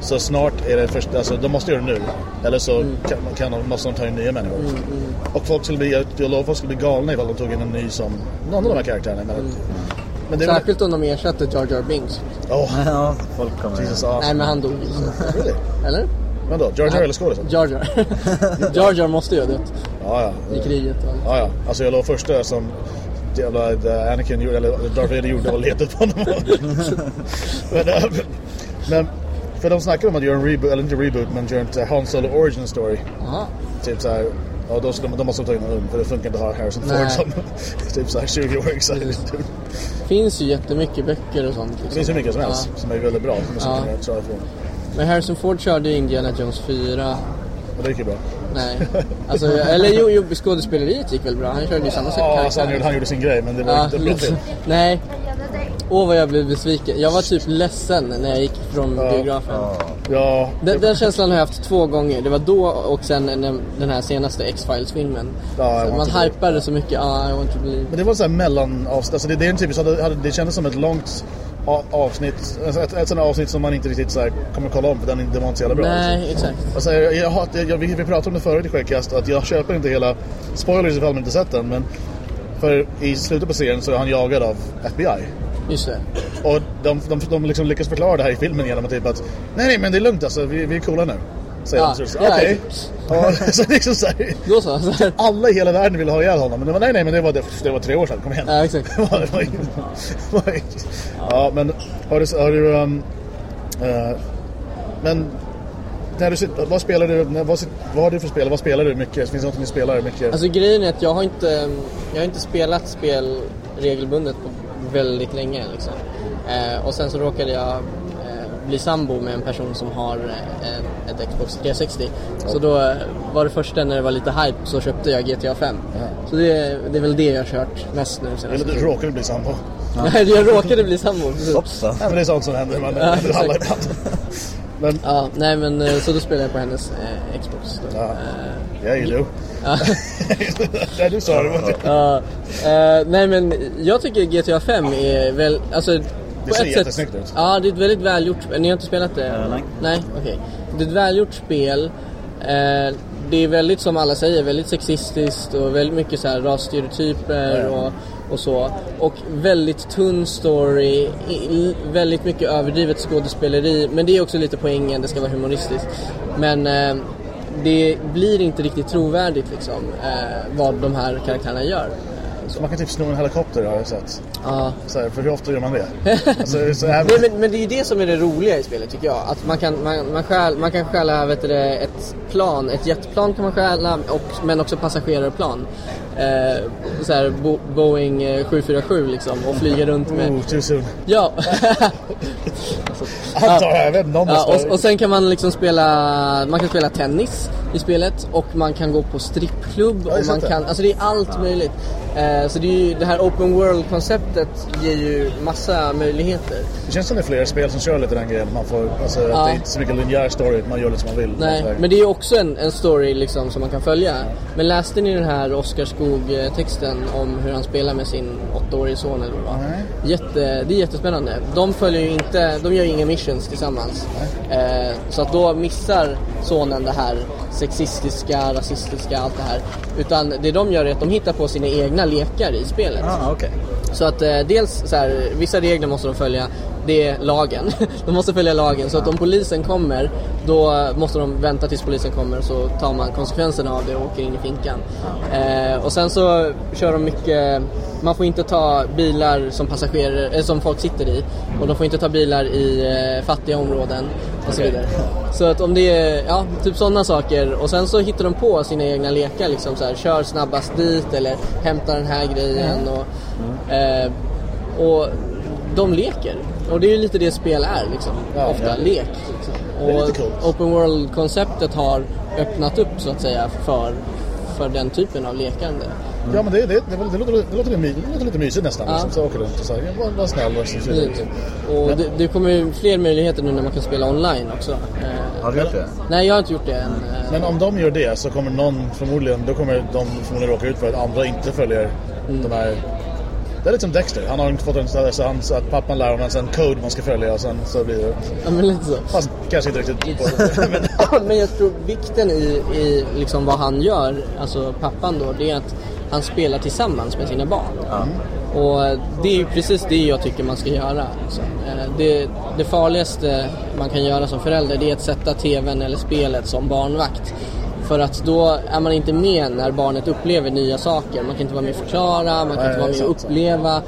A: Så snart är det först, alltså de måste göra det nu. Eller så kan, kan de, måste de ta in nya människor.
K: Mm, mm.
A: Och folk skulle bli, jag lovar, folk skulle bli galna ifall de tog in en ny som, någon av de här karaktärerna. Men, men det är väl-
K: Särskilt om de ersatte Jar Jar Binks.
A: Åh, <laughs>
H: Ja, folk kommer...
A: Jesus, ja.
K: Nej men han dog ju. så.
A: Really?
K: Eller?
A: Men då, Jar Jar eller skådisen?
K: Jar Jar. <laughs> Jar Jar måste ju ha dött
A: Ja, ja.
K: i kriget.
A: Ja, ja. Alltså jag låg första som jävla det Anakin gjorde, eller Darth Vader gjorde var leta på honom. <laughs> men, äh, men, för de snackar om att göra en reboot, eller inte reboot, men göra en Han Solo origin story.
K: Jaha.
A: Typ såhär, ja då, ska de, de måste ta in en ung, för det funkar inte att ha Harrison Ford som <laughs> typ såhär 20-åring. Så här.
K: finns ju jättemycket böcker och sånt. Liksom.
A: Det finns hur mycket som helst
K: Ja.
A: som är väldigt bra. Som
K: Ja.
A: ja. kan köra ifrån.
K: Men Harrison Ford körde ju Indiana Jones 4.
A: Och det gick ju bra.
K: Nej. <laughs> Alltså, eller jo, jo, skådespeleriet gick väl bra. Han körde ju samma sak
A: Ja, alltså, han, gjorde, han gjorde sin grej, men det var
K: Ja,
A: inte bra film.
K: Nej. Åh vad jag blev besviken. Jag var typ ledsen när jag gick från
A: Ja.
K: biografen.
A: Ja,
K: Den, den känslan har jag haft två gånger. Det var då och sen den här senaste X-Files-filmen.
A: Ja,
K: man hypade så mycket. Ja, I want to believe.
A: Men det var så här mellan avsnitt. Alltså det, det, är en typisk, det kändes som ett långt avsnitt. Alltså ett, ett sånt avsnitt som man inte riktigt så här, kommer kolla om för den, det var inte så jävla bra.
K: Nej,
A: liksom.
K: exakt.
A: Alltså, jag, jag, har- jag, vi, vi pratade om det förut i Skäggkast att jag köper inte hela spoilers ifall man inte sett den. Men för i slutet på serien så är han jagad av FBI.
K: Just det.
A: Och de, de, de liksom lyckas förklara det här i filmen genom att typ att Nej nej men det är lugnt alltså, vi, vi är coola nu. Säger de. Okej. Ja, <laughs> så liksom så här,
K: Då så. så <laughs> här.
A: alla i hela världen ville ha ihjäl honom. Men det var nej nej men det var, det, det var tre år sedan, kom igen.
K: Ja, exakt. <laughs>
A: Ja men har du, har du um, eh, Men när du vad spelar du, vad, vad har du för spel? Vad spelar du mycket? Finns det något ni spelar mycket?
K: Alltså grejen är att jag har inte, jag har inte spelat spel regelbundet på väldigt länge liksom. Eh, och sen så råkade jag eh, bli sambo med en person som har eh, ett Xbox 360. Så då eh, var det första när det var lite hype så köpte jag GTA 5. Så det, det är väl det jag har kört mest nu
A: Eller du råkade bli sambo?
K: Nej, jag råkade bli sambo.
H: Hoppsan.
A: Nej men det är sånt som händer. Man,
K: Ja.
A: Men,
K: Ja, nej men eh, så då spelar jag på hennes eh, Xbox. Då.
A: Ja.
K: Eh,
A: ja you do.
K: Ja. <laughs>
A: Nej du sa det. var-
K: Ja, eh, nej men jag tycker GTA 5 är väl, alltså på
A: ser
K: ett sätt,
A: jättesnyggt ut.
K: Ja, det är ett väldigt välgjort, ni har inte spelat det?
H: Eh, nej.
K: Nej, okej. Det är ett välgjort spel. Eh, det är väldigt, som alla säger, väldigt sexistiskt och väldigt mycket så här rasstereotyper och, och så. Och väldigt tunn story, väldigt mycket överdrivet skådespeleri. Men det är också lite poängen, det ska vara humoristiskt. Men eh, det blir inte riktigt trovärdigt liksom, eh, vad de här karaktärerna gör.
A: Så man kan typ sno en helikopter har jag sett.
K: Ja.
A: Här, för hur ofta gör man det? <laughs> alltså, så här,
K: Nej, men, men det är ju det som är det roliga i spelet tycker jag. Att man kan, man, man, stjäl, man kan stjäla vet du, ett plan, ett jetplan kan man stjäla, och, men också passagerarplan. Eh, så här, Bo, Boeing eh, 747 liksom och flyga runt med...
A: Oh, too soon.
K: Ja!
A: Vet inte om det
K: ja, och, och sen kan man liksom spela, man kan spela tennis i spelet och man kan gå på strippklubb
A: Ja,
K: och man kan, alltså det är allt möjligt. Eh, så det, är ju, det här open world konceptet ger ju massa möjligheter.
A: Det känns som det är fler spel som kör lite den grejen. Man får, alltså,
K: Ja.
A: det är inte så mycket linjär story, man gör lite som man vill.
K: Nej, men det är ju också en, en story liksom som man kan följa. Men läste ni den här Oskar Skog-texten om hur han spelar med sin åttaårige son eller vad det var? Jätte, Det är jättespännande. De följer ju inte, de gör ju inga missions tillsammans. Eh, så att då missar sonen det här sexistiska, rasistiska, allt det här. Utan det de gör är att de hittar på sina egna lekar i spelet.
H: Ah, okay.
K: Så att eh, dels så här, vissa regler måste de följa. Det är lagen. <laughs> De måste följa lagen. Så att om polisen kommer, då måste de vänta tills polisen kommer så tar man konsekvenserna av det och åker in i finkan. Eh, och sen så kör de mycket, man får inte ta bilar som passagerare, eh, som folk sitter i. Och de får inte ta bilar i eh, fattiga områden och så vidare. Så att om det är, ja, typ sådana saker. Och sen så hittar de på sina egna lekar liksom så här, kör snabbast dit eller hämta den här grejen. Och, eh, och de leker. Och det är ju lite det spel är liksom. Ofta,
A: ja.
K: lek. Liksom. Och. Open World-konceptet har öppnat upp så att säga för, för den typen av lekande.
A: Ja men det, det, det, det, låter, det, låter, det låter lite mysigt nästan.
K: Ja.
A: Liksom, så åker runt och så här, ja, var, var snäll och så vidare.
K: Och det, det kommer ju fler möjligheter nu när man kan spela online också. Eh,
H: Har du gjort det?
K: Nej, jag har inte gjort det än. Eh,
A: Men om de gör det så kommer någon förmodligen, då kommer de förmodligen råka ut för att andra inte följer
K: Mm.
A: de här det är lite som Dexter. Han har fått en sån där så, han, så att pappan lär honom en kod man ska följa och sen så blir det...
K: Ja, men lite så.
A: Fast kanske inte riktigt på <laughs> men, <laughs>
K: men jag tror vikten i, i liksom vad han gör, alltså pappan då, det är att han spelar tillsammans med sina barn. Och det är ju precis det jag tycker man ska göra. Liksom. Eh, Det, det farligaste man kan göra som förälder det är att sätta tvn eller spelet som barnvakt. För att då är man inte med när barnet upplever nya saker. Man kan inte vara med och förklara, man kan inte vara
A: det
K: med och uppleva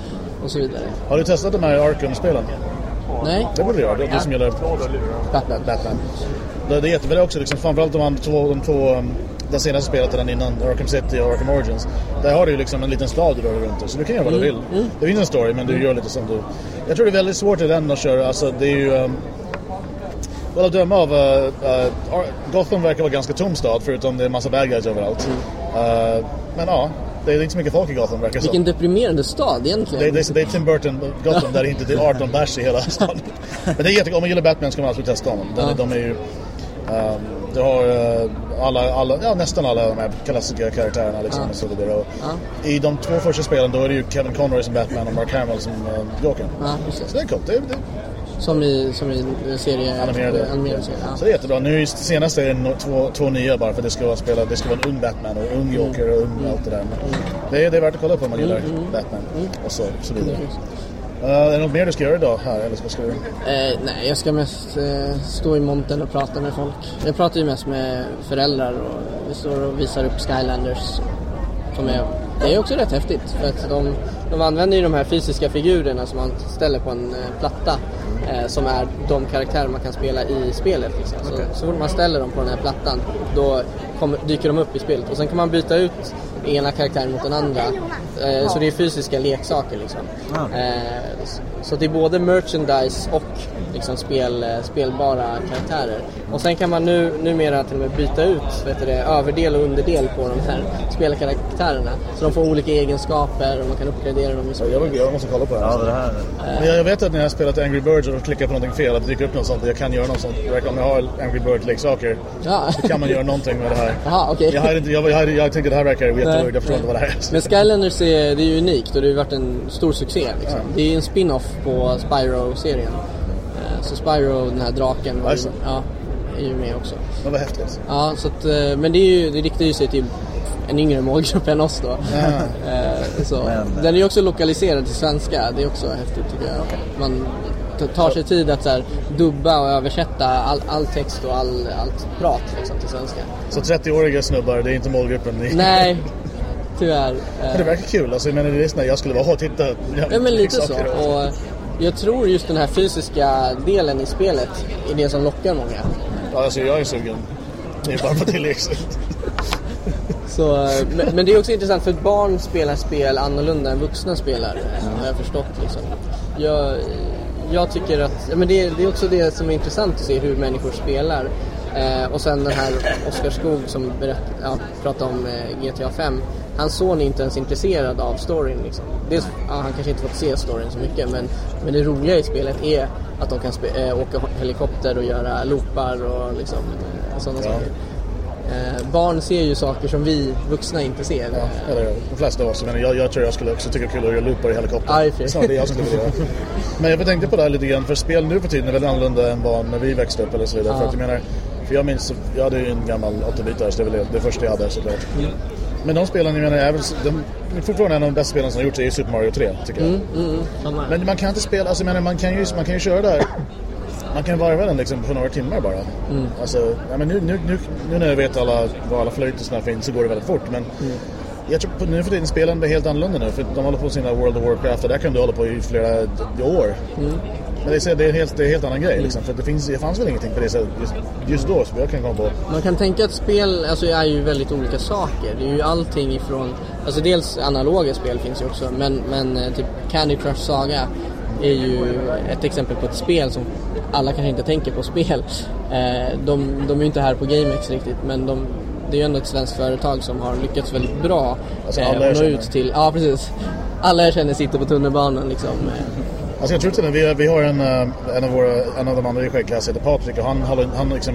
K: och så vidare.
A: Har du testat de här Arkham-spelen?
K: Nej?
A: Det borde du göra. Det det som gäller
K: Batman.
A: Batman. Det, det är jättebra också. Liksom, framförallt de, två, de två... um, Den senaste spelet den innan, Arkham City och Arkham Origins. Där har du ju liksom en liten stad du rör dig runt i. Så du kan göra vad du
K: Mm,
A: vill. Det finns en story men du gör lite som du... Jag tror det är väldigt svårt i den att köra. Alltså det är ju... Um, Väl att döma av... Uh, uh, Gotham verkar vara ganska tom stad förutom det är en massa bad guys överallt. Uh, men ja, det är inte så mycket folk i Gotham verkar det som.
K: Vilken deprimerande stad egentligen.
A: Det, det, det är Tim Burton Gotham där det inte är 18 bärs i hela <laughs> stan. Men det är jättekul. Om man gillar Batman ska man absolut testa honom. Den,
K: Ja.
A: De är ju... Um, du har alla, alla, ja, nästan alla de här klassiska karaktärerna liksom.
K: Ja.
A: Och så vidare. Och
K: Ja.
A: I de två första spelen då är det ju Kevin Conroy som Batman och Mark Hamill som uh, Joker.
K: Ja.
A: Så det är coolt. Det, är- det,
K: Som i, som i serie,
A: Animerade.
K: animerade serie. Ja.
A: Så det är jättebra. Nu senast är det no, två, två nya bara för det ska vara, spela, det ska vara en ung Batman och ung Joker och ung allt det där. Men det, är, det är värt att kolla på om man gillar Batman och så, så vidare. Uh, är det något mer du ska göra idag här eller ska du?
K: Eh, nej, jag ska mest eh, stå i montern och prata med folk. Jag pratar ju mest med föräldrar och vi står och visar upp Skylanders. Som är, det är också rätt häftigt för att de, de använder ju de här fysiska figurerna som man ställer på en eh, platta. Eh, som är de karaktärer man kan spela i spelet. Liksom. Så, så fort man ställer dem på den här plattan då kommer, dyker de upp i spelet. Och sen kan man byta ut ena karaktären mot den andra. Eh, så det är fysiska leksaker liksom. Eh, s- så det är både merchandise och liksom spel, eh, spelbara karaktärer. Och sen kan man nu, numera till och med byta ut vet du det, överdel och underdel på de här spelkaraktärerna. Så de får olika egenskaper och man kan uppgradera dem i
A: Jag,
K: spelet.
A: vill- jag måste kolla på det här.
H: Ja, det här...
A: Men jag, jag vet att när jag har spelat Angry Birds och klickar på någonting fel att det dyker upp något sånt. Jag kan göra något sånt. Om jag har Angry Bird-leksaker
K: Ja.
A: så kan man göra någonting med det här. <laughs>
K: Jaha, okej.
A: Jag, hade jag, jag, jag tänkte det här verkar.
K: Nej,
A: Jag förstår inte vad det här är.
K: Men Skylanders är, det är ju unikt och det har ju varit en stor succé. Liksom. Det är ju en spin-off på Spyro-serien. Eh, Så Spyro, den här draken, var ju,
A: Alltså.
K: ja, är ju med också.
A: Men vad häftigt.
K: Ja, så att, eh, men det, är ju, det riktar ju sig till en yngre målgrupp än oss då. <laughs> Eh, så.
H: Men-
K: Den är ju också lokaliserad till svenska, det är också häftigt tycker jag. Man tar sig tid att så här, dubba och översätta all, all text och all, allt prat liksom, till svenska.
A: Så 30-åriga snubbar, det är inte målgruppen. Ni...
K: Nej, <laughs> Tyvärr.
A: Men det verkar kul. Alltså, jag menar, det är sån där jag skulle vara och titta.
K: Ja men lite så. Och jag tror just den här fysiska delen i spelet är det som lockar många.
A: Ja, alltså, jag är sugen. Det är bara är leksamt. <laughs>
K: Så, men, men det är också intressant för barn spelar spel annorlunda än vuxna spelar. Har jag förstått liksom. Jag, jag tycker att, ja, men det, det är också det som är intressant att se hur människor spelar. Eh, och sen den här Oskar Skog som berätt, ja, pratade om eh, GTA 5. Hans son är inte ens intresserad av storyn. Liksom. Dels, ja, han kanske inte fått se storyn så mycket men, men det roliga i spelet är att de kan spe, eh, åka helikopter och göra loopar och liksom, sådana
A: Ja.
K: saker. Eh, barn ser ju saker som vi vuxna inte ser.
A: Ja, eller de flesta av oss. Men jag, jag tror jag skulle också tycka kul att göra loopar i helikopter.
K: Ja, i och för sig.
A: Snarare det jag skulle vilja göra. Men jag tänkte på det här lite grann. För spel nu för tiden är väldigt annorlunda än vad när vi växte upp eller så vidare.
K: Ja.
A: För att jag menar, för jag minns, jag hade ju en gammal 8-bitare så det väl det, första jag hade såklart. Men de spelen, jag menar, är väl, de, fortfarande en av de bästa spelen som har gjorts är Super Mario 3 tycker jag.
K: Mm, mm, mm.
A: Men man kan inte spela, alltså jag menar, man kan ju, man kan ju köra där. Man kan varva den liksom på några timmar bara.
K: Mm.
A: Alltså, ja, men nu, nu, nu, nu när jag vet alla, var alla flöjt och sådär finns så går det väldigt fort. Men
K: Mm.
A: jag tror på, nu för tiden spelen blir helt annorlunda nu. För de håller på med sina World of Warcraft och där kan du hålla på i flera år.
K: Mm.
A: Men det är, det är helt, det är en helt annan grej liksom. För det, finns, det fanns väl ingenting på det sättet just, just då som jag kan komma på.
K: Man kan tänka att spel alltså, är ju väldigt olika saker. Det är ju allting ifrån, alltså dels analoga spel finns ju också, men, men eh, typ Candy Crush Saga är ju ett exempel på ett spel som alla kanske inte tänker på spel. Eh, de, de är ju inte här på GameX riktigt, men de, det är ju ändå ett svenskt företag som har lyckats väldigt bra
A: Alltså,
K: eh,
A: alla jag känner.
K: ut till, ja precis. Alla jag känner sitter på tunnelbanan liksom. eh.
A: Alltså jag tror till och med, vi, vi har en, en, av våra, en av de andra i Skäggkast heter Patrik och han, han liksom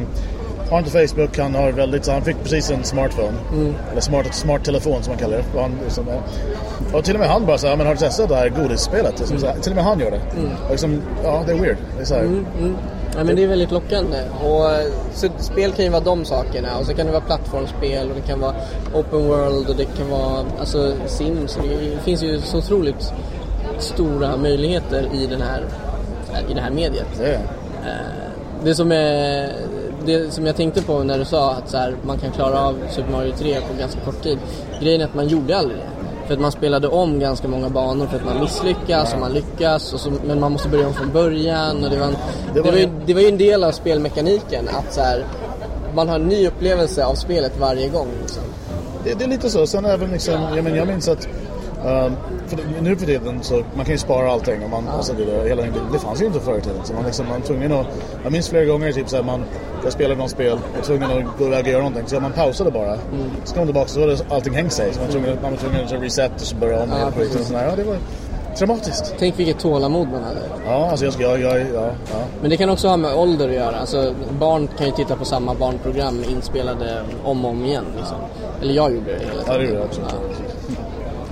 A: har inte Facebook, han har väldigt, så han fick precis en smartphone.
K: Mm.
A: Eller smart, smart telefon som man kallar det. Och, han, liksom, och till och med han bara såhär, men har du testat det här godisspelet? Liksom, så här, till och med han gör det.
K: Mm.
A: Och liksom, ja det är weird. Det är så
K: Mm, mm. Ja, men det är väldigt lockande. Och, eh, så spel kan ju vara de sakerna och så kan det vara plattformsspel och det kan vara open world och det kan vara alltså, Sims. Det finns ju så otroligt stora möjligheter i, den här, i det här mediet. Eh, Det som, är, det som jag tänkte på när du sa att så här, man kan klara av Super Mario 3 på ganska kort tid. Grejen är att man gjorde aldrig det. För att man spelade om ganska många banor för att man misslyckas och man lyckas. Och så, men man måste börja om från början. Och det, var en, det, var ju, det var ju en del av spelmekaniken att så här, man har en ny upplevelse av spelet varje gång. Liksom.
A: det, det är lite så. Sen även liksom, jag, men, jag minns att ehm, för nu för tiden så man kan ju spara allting och man, alltså det, där, hela, det, fanns ju inte förr i tiden. Så man, liksom, man tvungen att, jag minns flera gånger typ såhär, man, jag spelade något spel och var tvungen att gå iväg och göra någonting. Så man pausade bara. Så kom man tillbaka så hade allting hängt sig. Så man, tvungen, man var tvungen att reset och så börja om.
K: Ja,
A: hela skiten.
K: precis.
A: Så, ja, det var traumatiskt.
K: Tänk vilket tålamod man hade.
A: Ja, alltså jag, ska- jag, jag, ja, ja.
K: Men det kan också ha med ålder att göra. Alltså, barn kan ju titta på samma barnprogram inspelade om och om igen. Liksom. Eller jag gjorde det hela tiden.
A: Ja, det gjorde jag också.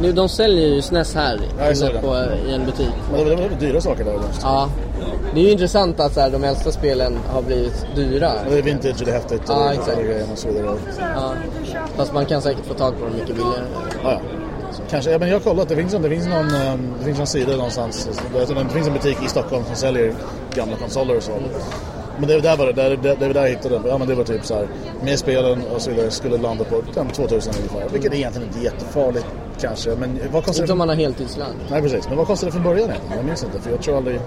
K: Nu, de säljer ju SNES här
A: Ja, det.
K: på, i en butik.
A: Men det var, det var dyra saker där.
K: Ja. Det är ju intressant att så här, de äldsta spelen har blivit dyra.
A: Och Det är vintage och det är häftigt och,
K: Ja, exakt.
A: och grejer och så vidare.
K: Ja. Fast man kan säkert få tag på dem mycket billigare.
A: Ja, ja. Kanske, ja, men jag har kollat, det finns, det finns, någon, ehm, det finns någon sida någonstans. Det det finns en butik i Stockholm som säljer gamla konsoler och så. Men det, där var det, där, det, det var där jag hittade den. Ja, men det var typ så här, med spelen och så vidare skulle landa på den 2000 ungefär. Vilket är egentligen inte jättefarligt kanske. Men vad kostar
K: Inte
A: det?
K: om man har heltidslön.
A: Nej precis, men vad kostade det från början egentligen? Jag minns inte för jag tror aldrig...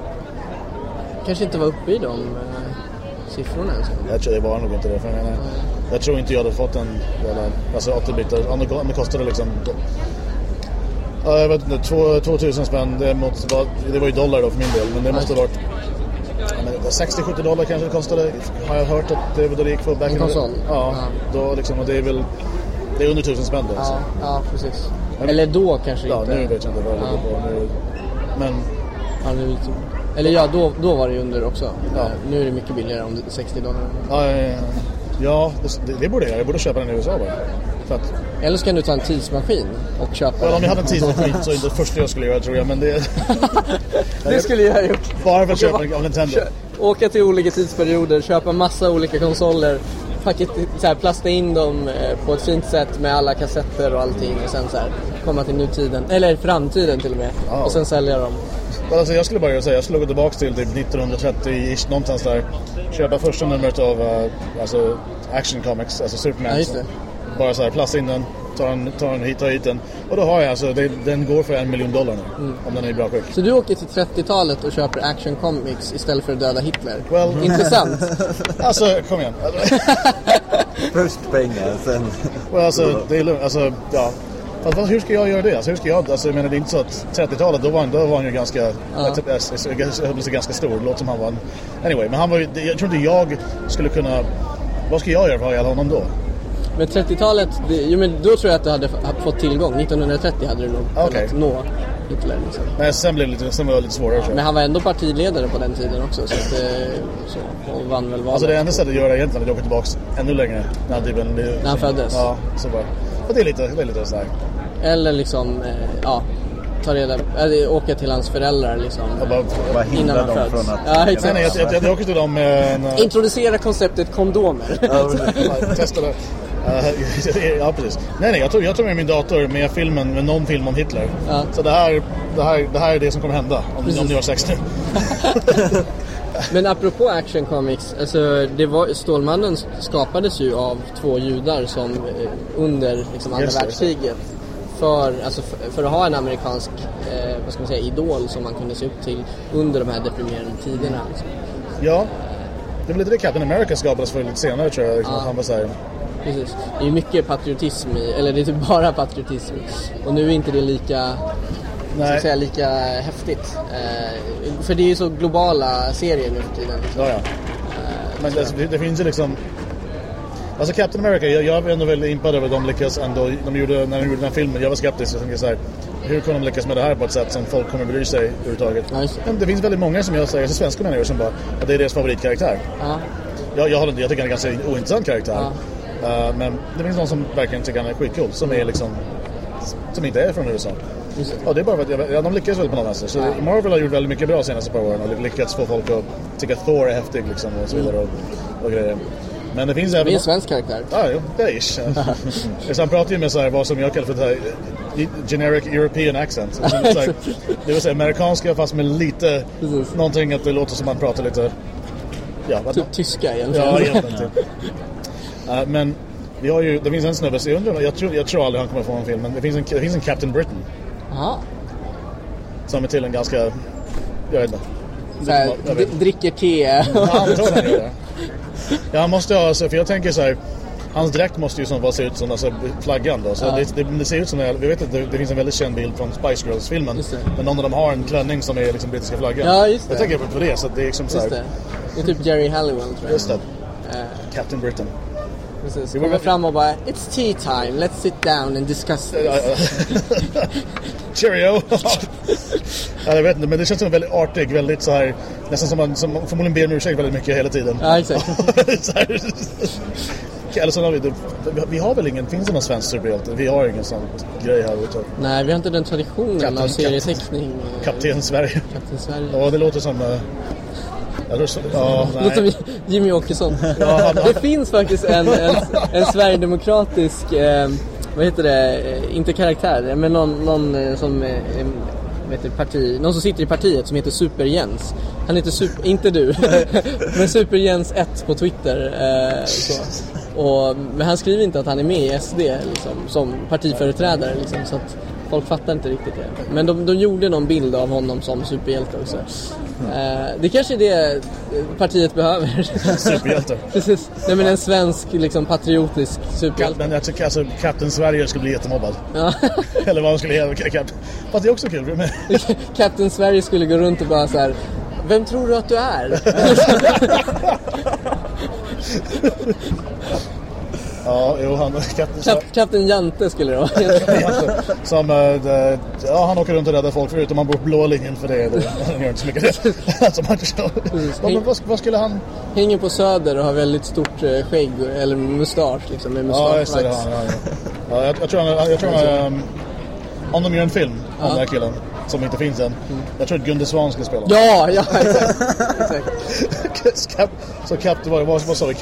K: Kanske inte var uppe i de eh, siffrorna ens.
A: Jag tror det var nog inte det. För jag, menar, jag tror inte jag hade fått en alltså 80 bitar. Om det, om det kostade liksom... Ja, jag vet inte, två- 2000 spänn. Det, måste det var ju dollar då för min del. Men det måste ha varit ja, men 60-70 dollar kanske det kostade. Har jag hört att det var då det gick för back in the- Ja. då liksom, och det är väl... Det är under 1000 spänn då. Alltså.
K: Ja, ja precis. Eller då kanske
A: Ja,
K: inte.
A: nu vet jag inte vad det
K: Ja.
A: ligger på. Nu, men
K: Ja, nu, eller ja, då, då var det ju under också.
A: Ja.
K: Eh, Nu är det mycket billigare om det är 60 dollar.
A: ja, ja, ja. ja det, det borde jag. Jag borde köpa den i USA bara. Att,
K: Eller så kan du ta en tidsmaskin och köpa
A: Well, om jag hade en tidsmaskin så är det det första jag skulle göra tror jag. Men det... <laughs>
K: Det skulle jag ha gjort.
A: Bara för att köpa en Nintendo.
K: Kö- Åka till olika tidsperioder, köpa massa olika konsoler, paket, så här, plasta in dem eh, på ett fint sätt med alla kassetter och allting och sen så här, komma till nutiden, eller framtiden till och med,
A: Ja.
K: och sen sälja dem.
A: Alltså, jag skulle bara säga, jag skulle gå tillbaka till typ 1930-ish någonstans där. Köpa första numret av uh, alltså, Action Comics, alltså Superman.
K: Ja.
A: Bara så här, plasta in den, tar en, tar en hit, tar hit den. Och då har jag alltså, det, den går för en miljon dollar nu.
K: Mm.
A: Om den är i bra skick.
K: Så du åker till 30-talet och köper action comics istället för att döda Hitler?
A: Well,
K: Intressant. <laughs>
A: alltså, kom igen. <laughs>
H: Först pengar, sen...
A: well, alltså, det är lugnt. Alltså, ja. Fast vad- hur ska jag göra det? Alltså, hur ska jag, alltså, jag menar, det är inte så att 30-talet, då var han, då var han ju ganska, jag höll sig ganska stor. Det låter som han var en... Anyway, men han var ju, jag tror inte jag skulle kunna... Vad ska jag göra för att ha ihjäl honom då?
K: Men 30-talet, det, jo, men då tror jag att du hade fått tillgång. 1930 hade du nog kunnat nå Hitler. Liksom.
A: Men sen blev det lite, sen var det lite svårare jag.
K: Men han var ändå partiledare på den tiden också. Så att, eh, så, och vann väl valet.
A: Alltså det enda sättet att göra egentligen är att åka tillbaks ännu längre. När han, typ en,
K: När han föddes?
A: Ja, så bara. Och det är lite, det är lite sådär.
K: Eller liksom, eh, ja, ta reda, eller åka till hans föräldrar liksom.
A: bara-
H: bara hindra
K: innan han
H: dem
K: föds.
H: från att-
K: Ja,
A: Nej,
K: exakt.
A: nej, jag, jag, jag, jag åker till dem med en... eh,
K: Introducera konceptet kondomer. <laughs>
A: Testa det. <laughs> Ja, precis. Nej, nej, jag tog, jag tog med min dator med filmen, med någon film om Hitler.
K: Ja.
A: Så det här, det, här, det här är det som kommer hända om,
K: Precis.
A: om ni har sex nu. <laughs>
K: Men apropå action comics, alltså det var, Stålmannen skapades ju av två judar som eh, under liksom, andra världskriget för, alltså, för, för att ha en amerikansk eh, vad ska man säga, idol som man kunde se upp till under de här deprimerande tiderna. Liksom.
A: Ja, det var lite det Captain America skapades för lite senare tror jag. Liksom.
K: Ja.
A: Han var såhär,
K: Precis. Det är mycket patriotism i, eller det är typ <laughs> bara patriotism. Och nu är inte det lika,
A: Nej.
K: säga, lika häftigt. Eh, för det är ju så globala serier nu för tiden. Liksom.
A: ja ja. Men det, det, finns ju liksom... Alltså Captain America, jag, jag är ändå väldigt impad över att de lyckas ändå, de gjorde, när de gjorde den här filmen, jag var skeptisk. Jag tänkte så här, hur kommer de lyckas med det här på ett sätt som folk kommer bry sig överhuvudtaget?
K: Just det.
A: Men det finns väldigt många som jag säger, alltså svenska människor som bara, att det är deras favoritkaraktär.
K: Ja.
A: Jag, jag, jag tycker han är en ganska ointressant karaktär.
K: Ja.
A: Uh, men det finns någon som verkligen tycker han är skitcool, som är liksom, som inte är från USA.
K: Just.
A: Ja, det är bara för att jag, ja, de lyckas väl på något vänster. Så Marvel har gjort väldigt mycket bra de senaste par åren och lyckats få folk att tycka att Thor är häftig liksom och så vidare och, och grejer. Men det finns även...
K: Det är en svensk karaktär.
A: Ja, jo, det är ish. <laughs> så han pratar ju med så här, vad som jag kallar för här, generic European accent. Så det, här, <laughs> det vill säga amerikanska fast med lite,
K: Precis.
A: någonting att det låter som man pratar lite... Ja,
K: Typ tyska egentligen.
A: Ja, egentligen typ. <laughs> Uh, men vi har ju, det finns en snubbe, jag, undrar, jag, tror, jag tror aldrig han kommer få en film, men det finns en, det finns en Captain Britain
K: Jaha.
A: som är till en ganska, jag vet inte.
K: Så här,
A: Jag vet.
K: dricker te.
A: Ja, antagligen gör det. Ja, han måste ha, för jag tänker så här, hans dräkt måste ju som bara se ut som alltså, flaggan då. Så
K: Ja.
A: det, det, det ser ut som, vi vet att det, det finns en väldigt känd bild från Spice Girls-filmen. Men någon av dem har en klänning som är liksom brittiska flaggan.
K: Ja, just det.
A: Jag tänker på det, så det är liksom så här,
K: det. Är typ Jerry Halliwell tror jag.
A: Just det.
K: Eh,
A: Captain Britain.
K: Precis. Kommer
A: väl-
K: fram och bara It's tea time, let's sit down and discuss this. <laughs> <laughs>
A: Cheerio! ja, jag vet inte, men det känns som väldigt artig, väldigt så här, nästan som man som förmodligen ber om ursäkt väldigt mycket hela tiden.
K: Ja, exakt.
A: Eller <laughs> så har vi, vi, vi har väl ingen, finns det någon svensk superhjälte? Vi har ingen sån grej här ute.
K: Nej, vi har inte den traditionen
A: Kapten-
K: av serieteckning. eh,
A: Kapten Sverige.
K: Kapten Sverige.
A: Ja, det låter som... jag tror så, ja,
K: låter som Jimmy Åkesson.
A: Ja,
K: det finns faktiskt en, en, en sverigedemokratisk, eh, vad heter det, eh, inte karaktär, men någon, någon eh, som eh, heter parti, någon som sitter i partiet som heter Super-Jens. Han heter Super, inte du, <laughs> men Super-Jens 1 på Twitter. Eh, så. Och, men han skriver inte att han är med i SD liksom, som partiföreträdare. Liksom, så att folk fattar inte riktigt det. Men de, de gjorde någon bild av honom som superhjälte också. Eh, det kanske är det eh, partiet behöver. <laughs>
A: Superhjälte.
K: Precis. Nej men en svensk liksom, patriotisk superhjälte.
A: Men jag tycker alltså Kapten Sverige skulle bli jättemobbad.
K: Ja. <laughs>
A: Eller vad han skulle heta. Fast det är också kul. <laughs>
K: Kapten Sverige skulle gå runt och bara så här. Vem tror du att du är?
A: Ja, jo, han... Kapten
K: Kap, Kapten Jante skulle det vara. <laughs>
A: Som, eh, det- ja, han åker runt och räddar folk förutom han bor på blå linjen för det. det han gör inte så mycket det. Alltså, man förstår. Ja, men vad, vad skulle han...
K: Hänger på Söder och har väldigt stort eh, skägg eller mustasch liksom med
A: Ja, just det.
K: mustaschvax.
A: Ja, ja, ja. ja, jag, jag tror han... Jag tror han um, om de gör en film om
K: Ja.
A: den här killen, som inte finns än. Jag tror att Gunde Svan ska spela.
K: Ja, ja exakt. exakt. <laughs>
A: Så Kapten, vad, sa vi?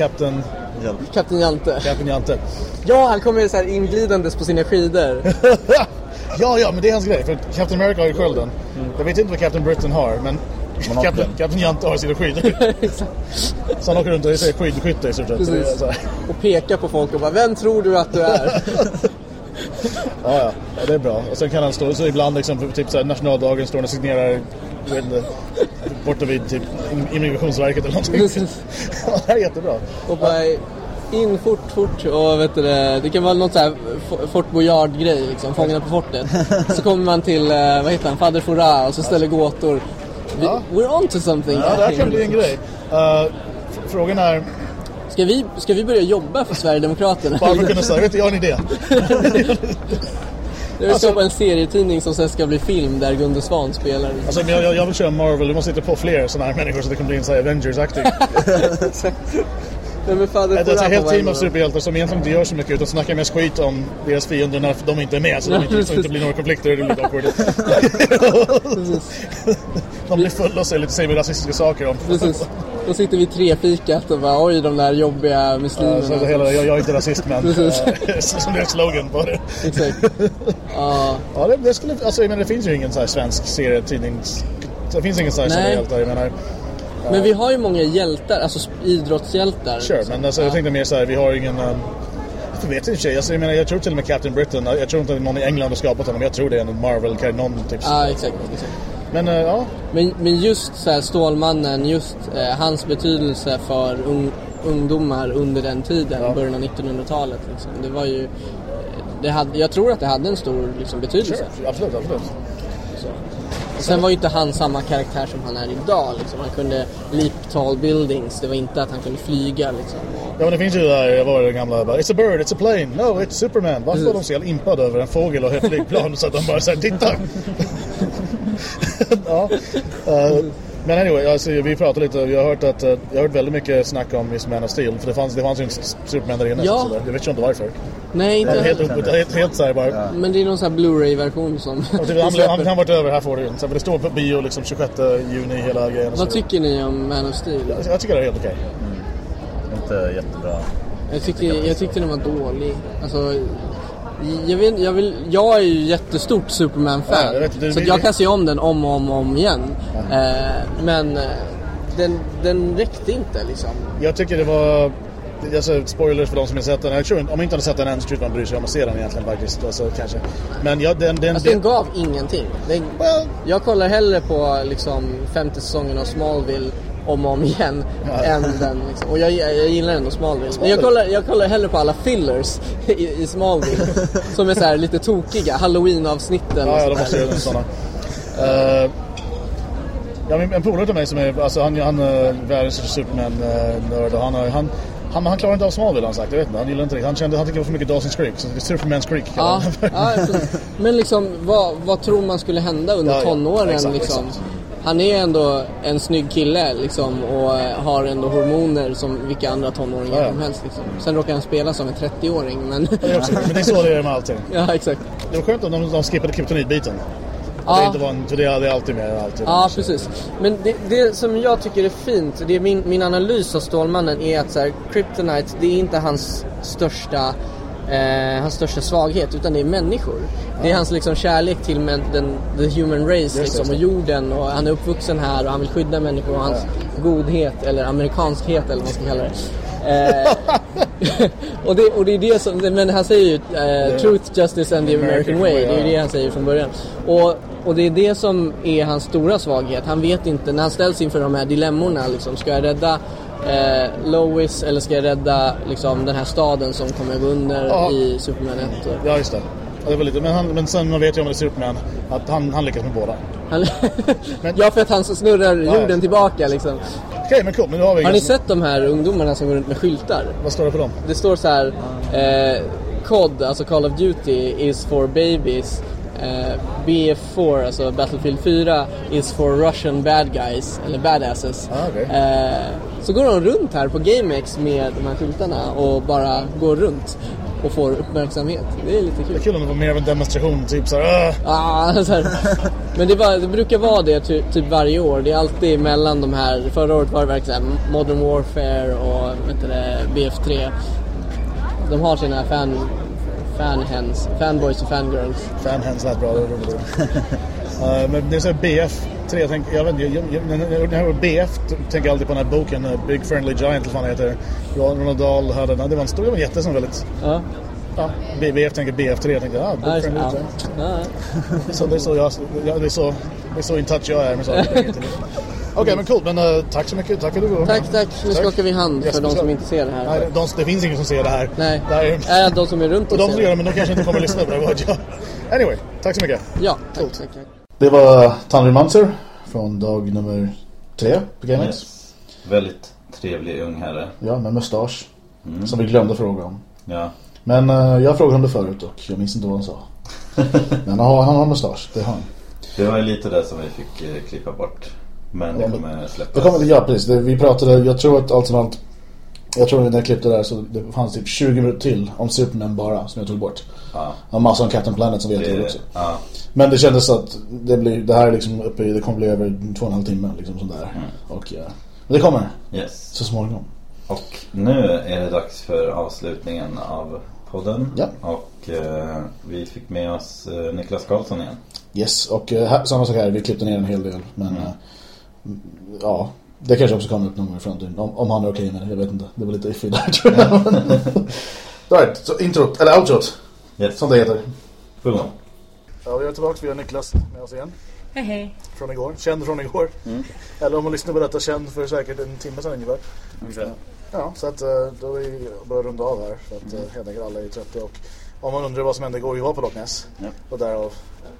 A: Kapten...
K: Kapten Jante.
A: Kapten Jante.
K: Ja, han kommer så här inglidandes på sina skidor. <laughs>
A: ja, ja, men det är hans grej. För Captain America har ju skölden. Jag vet inte vad Captain Britain har, men Captain, Captain Jante har sina skidor. <laughs> så han åker runt och är skidskytte i stort sett.
K: Och pekar på folk och bara Vem tror du att du är? <laughs>
A: ja, ja, ja, det är bra. Och sen kan han stå, så ibland liksom, typ så här, nationaldagen står han och signerar inte, borta vid typ immigrationsverket eller någonting. <laughs> ja, det är jättebra.
K: Och bara in fort, fort och vet du det, det kan vara något så här Fort Boyard-grej liksom, Fångarna på fortet. Så kommer man till, eh, vad heter han, Fader Fouras och så ställer gåtor. Vi, We're on to something.
A: Ja, det här kan bli en grej. Uh, frågan är,
K: Ska vi, ska vi börja jobba för Sverigedemokraterna?
A: bara för att kunna säga, vet du, jag har en idé.
K: Jag vill
A: Alltså-
K: skapa en serietidning som sen ska bli film där Gunde Svan spelar.
A: Alltså, men jag, jag, jag vill köra Marvel, du måste hitta på fler sådana här människor så det kommer bli en sån här Avengers-aktig.
K: Nej, men Fader
A: Ett, ett helt team av superhjältar som egentligen inte gör så mycket utan snackar mest skit om deras fiender när de inte är med så, de inte, så det inte blir några konflikter. Det lite awkward. <laughs> <laughs> de blir fulla och säger lite säger rasistiska saker om.
K: Då sitter vi i trefikat och bara oj de där jobbiga muslimerna.
A: Ja, så hela, jag, jag är inte rasist men <laughs>
K: Precis.
A: eh, <laughs> som det är slogan på det.
K: Exakt. <laughs> Ja.
A: Ja, det, det, skulle, alltså, jag menar, det finns ju ingen så här svensk serietidnings... Det finns ingen så här seriehjältar. Jag menar,
K: Men vi har ju många hjältar, alltså idrottshjältar.
A: Sure, men alltså, jag tänkte mer så här, vi har ingen... Um, jag vet inte tjej, alltså, jag menar jag tror till och med Captain Britain, jag tror inte någon i England har skapat honom, jag tror det är en Marvel, någon typ.
K: Ja, exakt. exakt.
A: Men uh, ja,
K: Men, men just så här, Stålmannen, just eh, hans betydelse för ung, ungdomar under den tiden, början av 1900-talet. Liksom. Det var ju... eh, Det hade, jag tror att det hade en stor liksom, betydelse.
A: sure, absolut, absolut.
K: Så. Sen var ju inte han samma karaktär som han är idag. Liksom. Han kunde leap tall buildings, det var inte att han kunde flyga. Liksom.
A: Ja men det finns ju det där, var det gamla, bara, It's a bird, it's a plane, no it's Superman. Varför var de så jävla impade över en fågel och ett flygplan så att de bara såhär, titta! <laughs> <laughs> ja. eh, men anyway, alltså, vi pratade lite, jag har hört att, eh, jag har hört väldigt mycket snack om Miss Man of Steel, för det fanns, det fanns ju en Superman där inne.
K: Ja.
A: Så, så där. jag vet inte varför.
K: Nej, inte
A: helt, upp, helt, helt såhär bara.
K: Men det är någon sån här Blu-ray-version som
A: typ, <laughs> han, han, han varit över, här får du den. Så Det står på bio liksom 26 juni hela grejen.
K: Vad
A: så.
K: tycker ni om Man of Steel?
A: Jag, jag tycker det är helt okej.
H: Inte jättebra.
K: Jag tyckte, jag tyckte den var dålig. Alltså, jag, vet, jag, vill, jag är ju jättestort Superman-fan.
A: Ja, jag vet, det-
K: så
A: det-
K: jag kan se om den om och om, om igen. Eh, men eh, den, den räckte inte liksom.
A: Jag tycker det var... Alltså, spoilers för de som inte sett den. Jag tror, om inte hade sett den än så tror jag man bryr sig om att se den egentligen faktiskt. Alltså, kanske. Men ja, den... den,
K: Alltså den gav ingenting. Den,
A: Well-
K: jag kollar hellre på liksom femte säsongen av Smallville om och om igen
A: Ja.
K: än den. Liksom. Och jag, jag gillar ändå Smallville. Men jag kollar, jag kollar hellre på alla fillers i, i Smallville. <laughs> som är så här lite tokiga. Halloween-avsnitten och
A: Ja, ja, de
K: sånt där.
A: göra sådana. Uh, ja, en polare till mig som är, alltså han, han är världens Superman-nörd och han, har- han, han, han klarar inte av Smallville han sagt, jag vet inte, han gillar inte det. Han kände, han tyckte det var för mycket Dawson's Creek, så Superman's Creek
K: Ja, ja, men liksom vad, vad tror man skulle hända under
A: Ja, ja,
K: tonåren?
A: exakt,
K: liksom?
A: exakt.
K: Han är ändå en snygg kille liksom, och har ändå hormoner som vilka andra tonåringar
A: Ja,
K: som helst. Liksom. Sen råkar han spela som en 30-åring. Men...
A: Det är också- Men det är så det är med allting. <laughs>
K: ja, exakt.
A: Det var skönt om de, de skippade kryptonitbiten.
K: Ja.
A: Det inte var en, för det är alltid med. Alltid.
K: Ja, precis. Men det, det som jag tycker är fint, det är min, min analys av Stålmannen är att så här, Kryptonite, det är inte hans största, eh, hans största svaghet, utan det är människor. Det är hans liksom, kärlek till men, den, the human race liksom,
A: just
K: och jorden och han är uppvuxen här och han vill skydda människor och hans godhet eller amerikanskhet eller vad man ska kalla det. <laughs> Eh, <laughs> och, det, och det är det som, men han säger ju eh, truth, justice and the American way. Det är ju det han säger från början. Och, och det är det som är hans stora svaghet. Han vet inte, när han ställs inför de här dilemmorna, liksom, ska jag rädda eh, Lois eller ska jag rädda liksom, den här staden som kommer gå under
A: Ja.
K: i Superman 1? Och,
A: Ja, just det. Ja, det var lite, men, han, men sen man vet ju om det är Superman att han, han lyckas med båda.
K: han, <laughs> ja, för att han snurrar
A: Ja,
K: jorden tillbaka liksom.
A: Okej, men cool. Men har vi
K: Har ni
A: ganska-
K: sett de här ungdomarna som går runt med skyltar?
A: Vad står det på dem?
K: Det står så här eh, COD, alltså Call of Duty, is for babies. Eh, BF4, alltså Battlefield 4, is for Russian bad guys, eller badasses.
A: Ah, okej.
K: eh, så går de runt här på GameX med de här skyltarna och bara går runt och får uppmärksamhet. Det är lite
A: Det är
K: kul.
A: kul om det var mer av en demonstration, typ såhär... Uh,
K: Ah, så här. Men det, var, det brukar vara det ty, typ varje år. Det är alltid mellan de här. Förra året var det verkligen Modern Warfare och vet det, BF3. De har sina fan, fanhens, fanboys och fangirls.
A: Fanhands lät bra, det var roligt. uh, <laughs> men det är såhär BF3, jag tänker, jag vet inte, när jag- hör BF tänker jag alltid på den här boken, uh, Big Friendly Giant, eller vad den heter. Ronald Dahl hade den, det var en stor, det var en jätte som väldigt...
K: Ja.
A: ja, BF tänker BF3, jag
K: just
A: book
K: det.
A: friendly.
K: Ja. <laughs>
A: Så det är så jag, ja, det är så, det är så in touch jag är med saker. <laughs> Okej, men coolt. Men eh, tack så mycket. Tack för att du var.
K: Tack, tack. Nu skakar vi hand
A: Yes,
K: för de
A: vi ska-
K: som inte ser det här.
A: Nej, de, det finns ingen som ser det här.
K: Nej.
A: Det här är,
K: Äh, de som är runt
A: och de
K: oss
A: som gör
K: det.
A: det, men de kanske inte kommer att lyssna på det. <laughs> jag- Anyway, tack så mycket.
K: Ja, tack, tack, tack.
F: Det var Tanri Manser från dag nummer tre på GameX.
H: Yes. Väldigt trevlig ung herre.
F: Ja, med mustasch.
H: Mm.
F: Som vi glömde fråga om.
H: Ja.
F: Men eh, jag frågade om det förut och jag minns inte vad han sa. <laughs> Men han har, han har mustasch, det har han.
H: Det var ju lite det som vi fick eh, klippa bort. Men det kommer släppas.
F: Det kommer, ja, precis. Det, vi pratade, jag tror att allt som allt jag tror att när jag klippte där så det fanns typ 20 minuter till om Superman bara som jag tog bort.
H: Ja.
F: Och massa om Captain Planet som vi tog också.
H: ja.
F: Men det kändes att det, blir, det här är liksom uppe i, det kommer bli över två och en halv timme liksom sådär. Och ja, men det kommer.
H: Yes.
F: Så småningom.
H: Och nu är det dags för avslutningen av podden.
F: Ja.
H: Och eh, vi fick med oss eh, Niklas Karlsson igen.
F: Yes, och eh, här, samma sak här, vi klippte ner en hel del. Men
H: Mm.
F: Eh, ja, det kanske också kommer upp någon gång i framtiden. Om, om han är okej med det, jag vet inte. Det var lite iffy där tror jag. <laughs> right, så introt, eller outrot.
H: Yes.
F: Som det heter.
H: Full on.
A: Ja, vi är tillbaka. Vi har Niklas med oss igen.
D: Hej hej.
A: Från igår. Känd från igår. Eller om man lyssnar på detta, känd för säkert en timme sedan ungefär.
J: Ungefär.
A: Ja, så att eh, då vi börjar runda av här. För att mm. helt enkelt alla är trötta. Och om man undrar vad som hände igår, vi var på Loch Ness.
H: Ja.
A: Och därav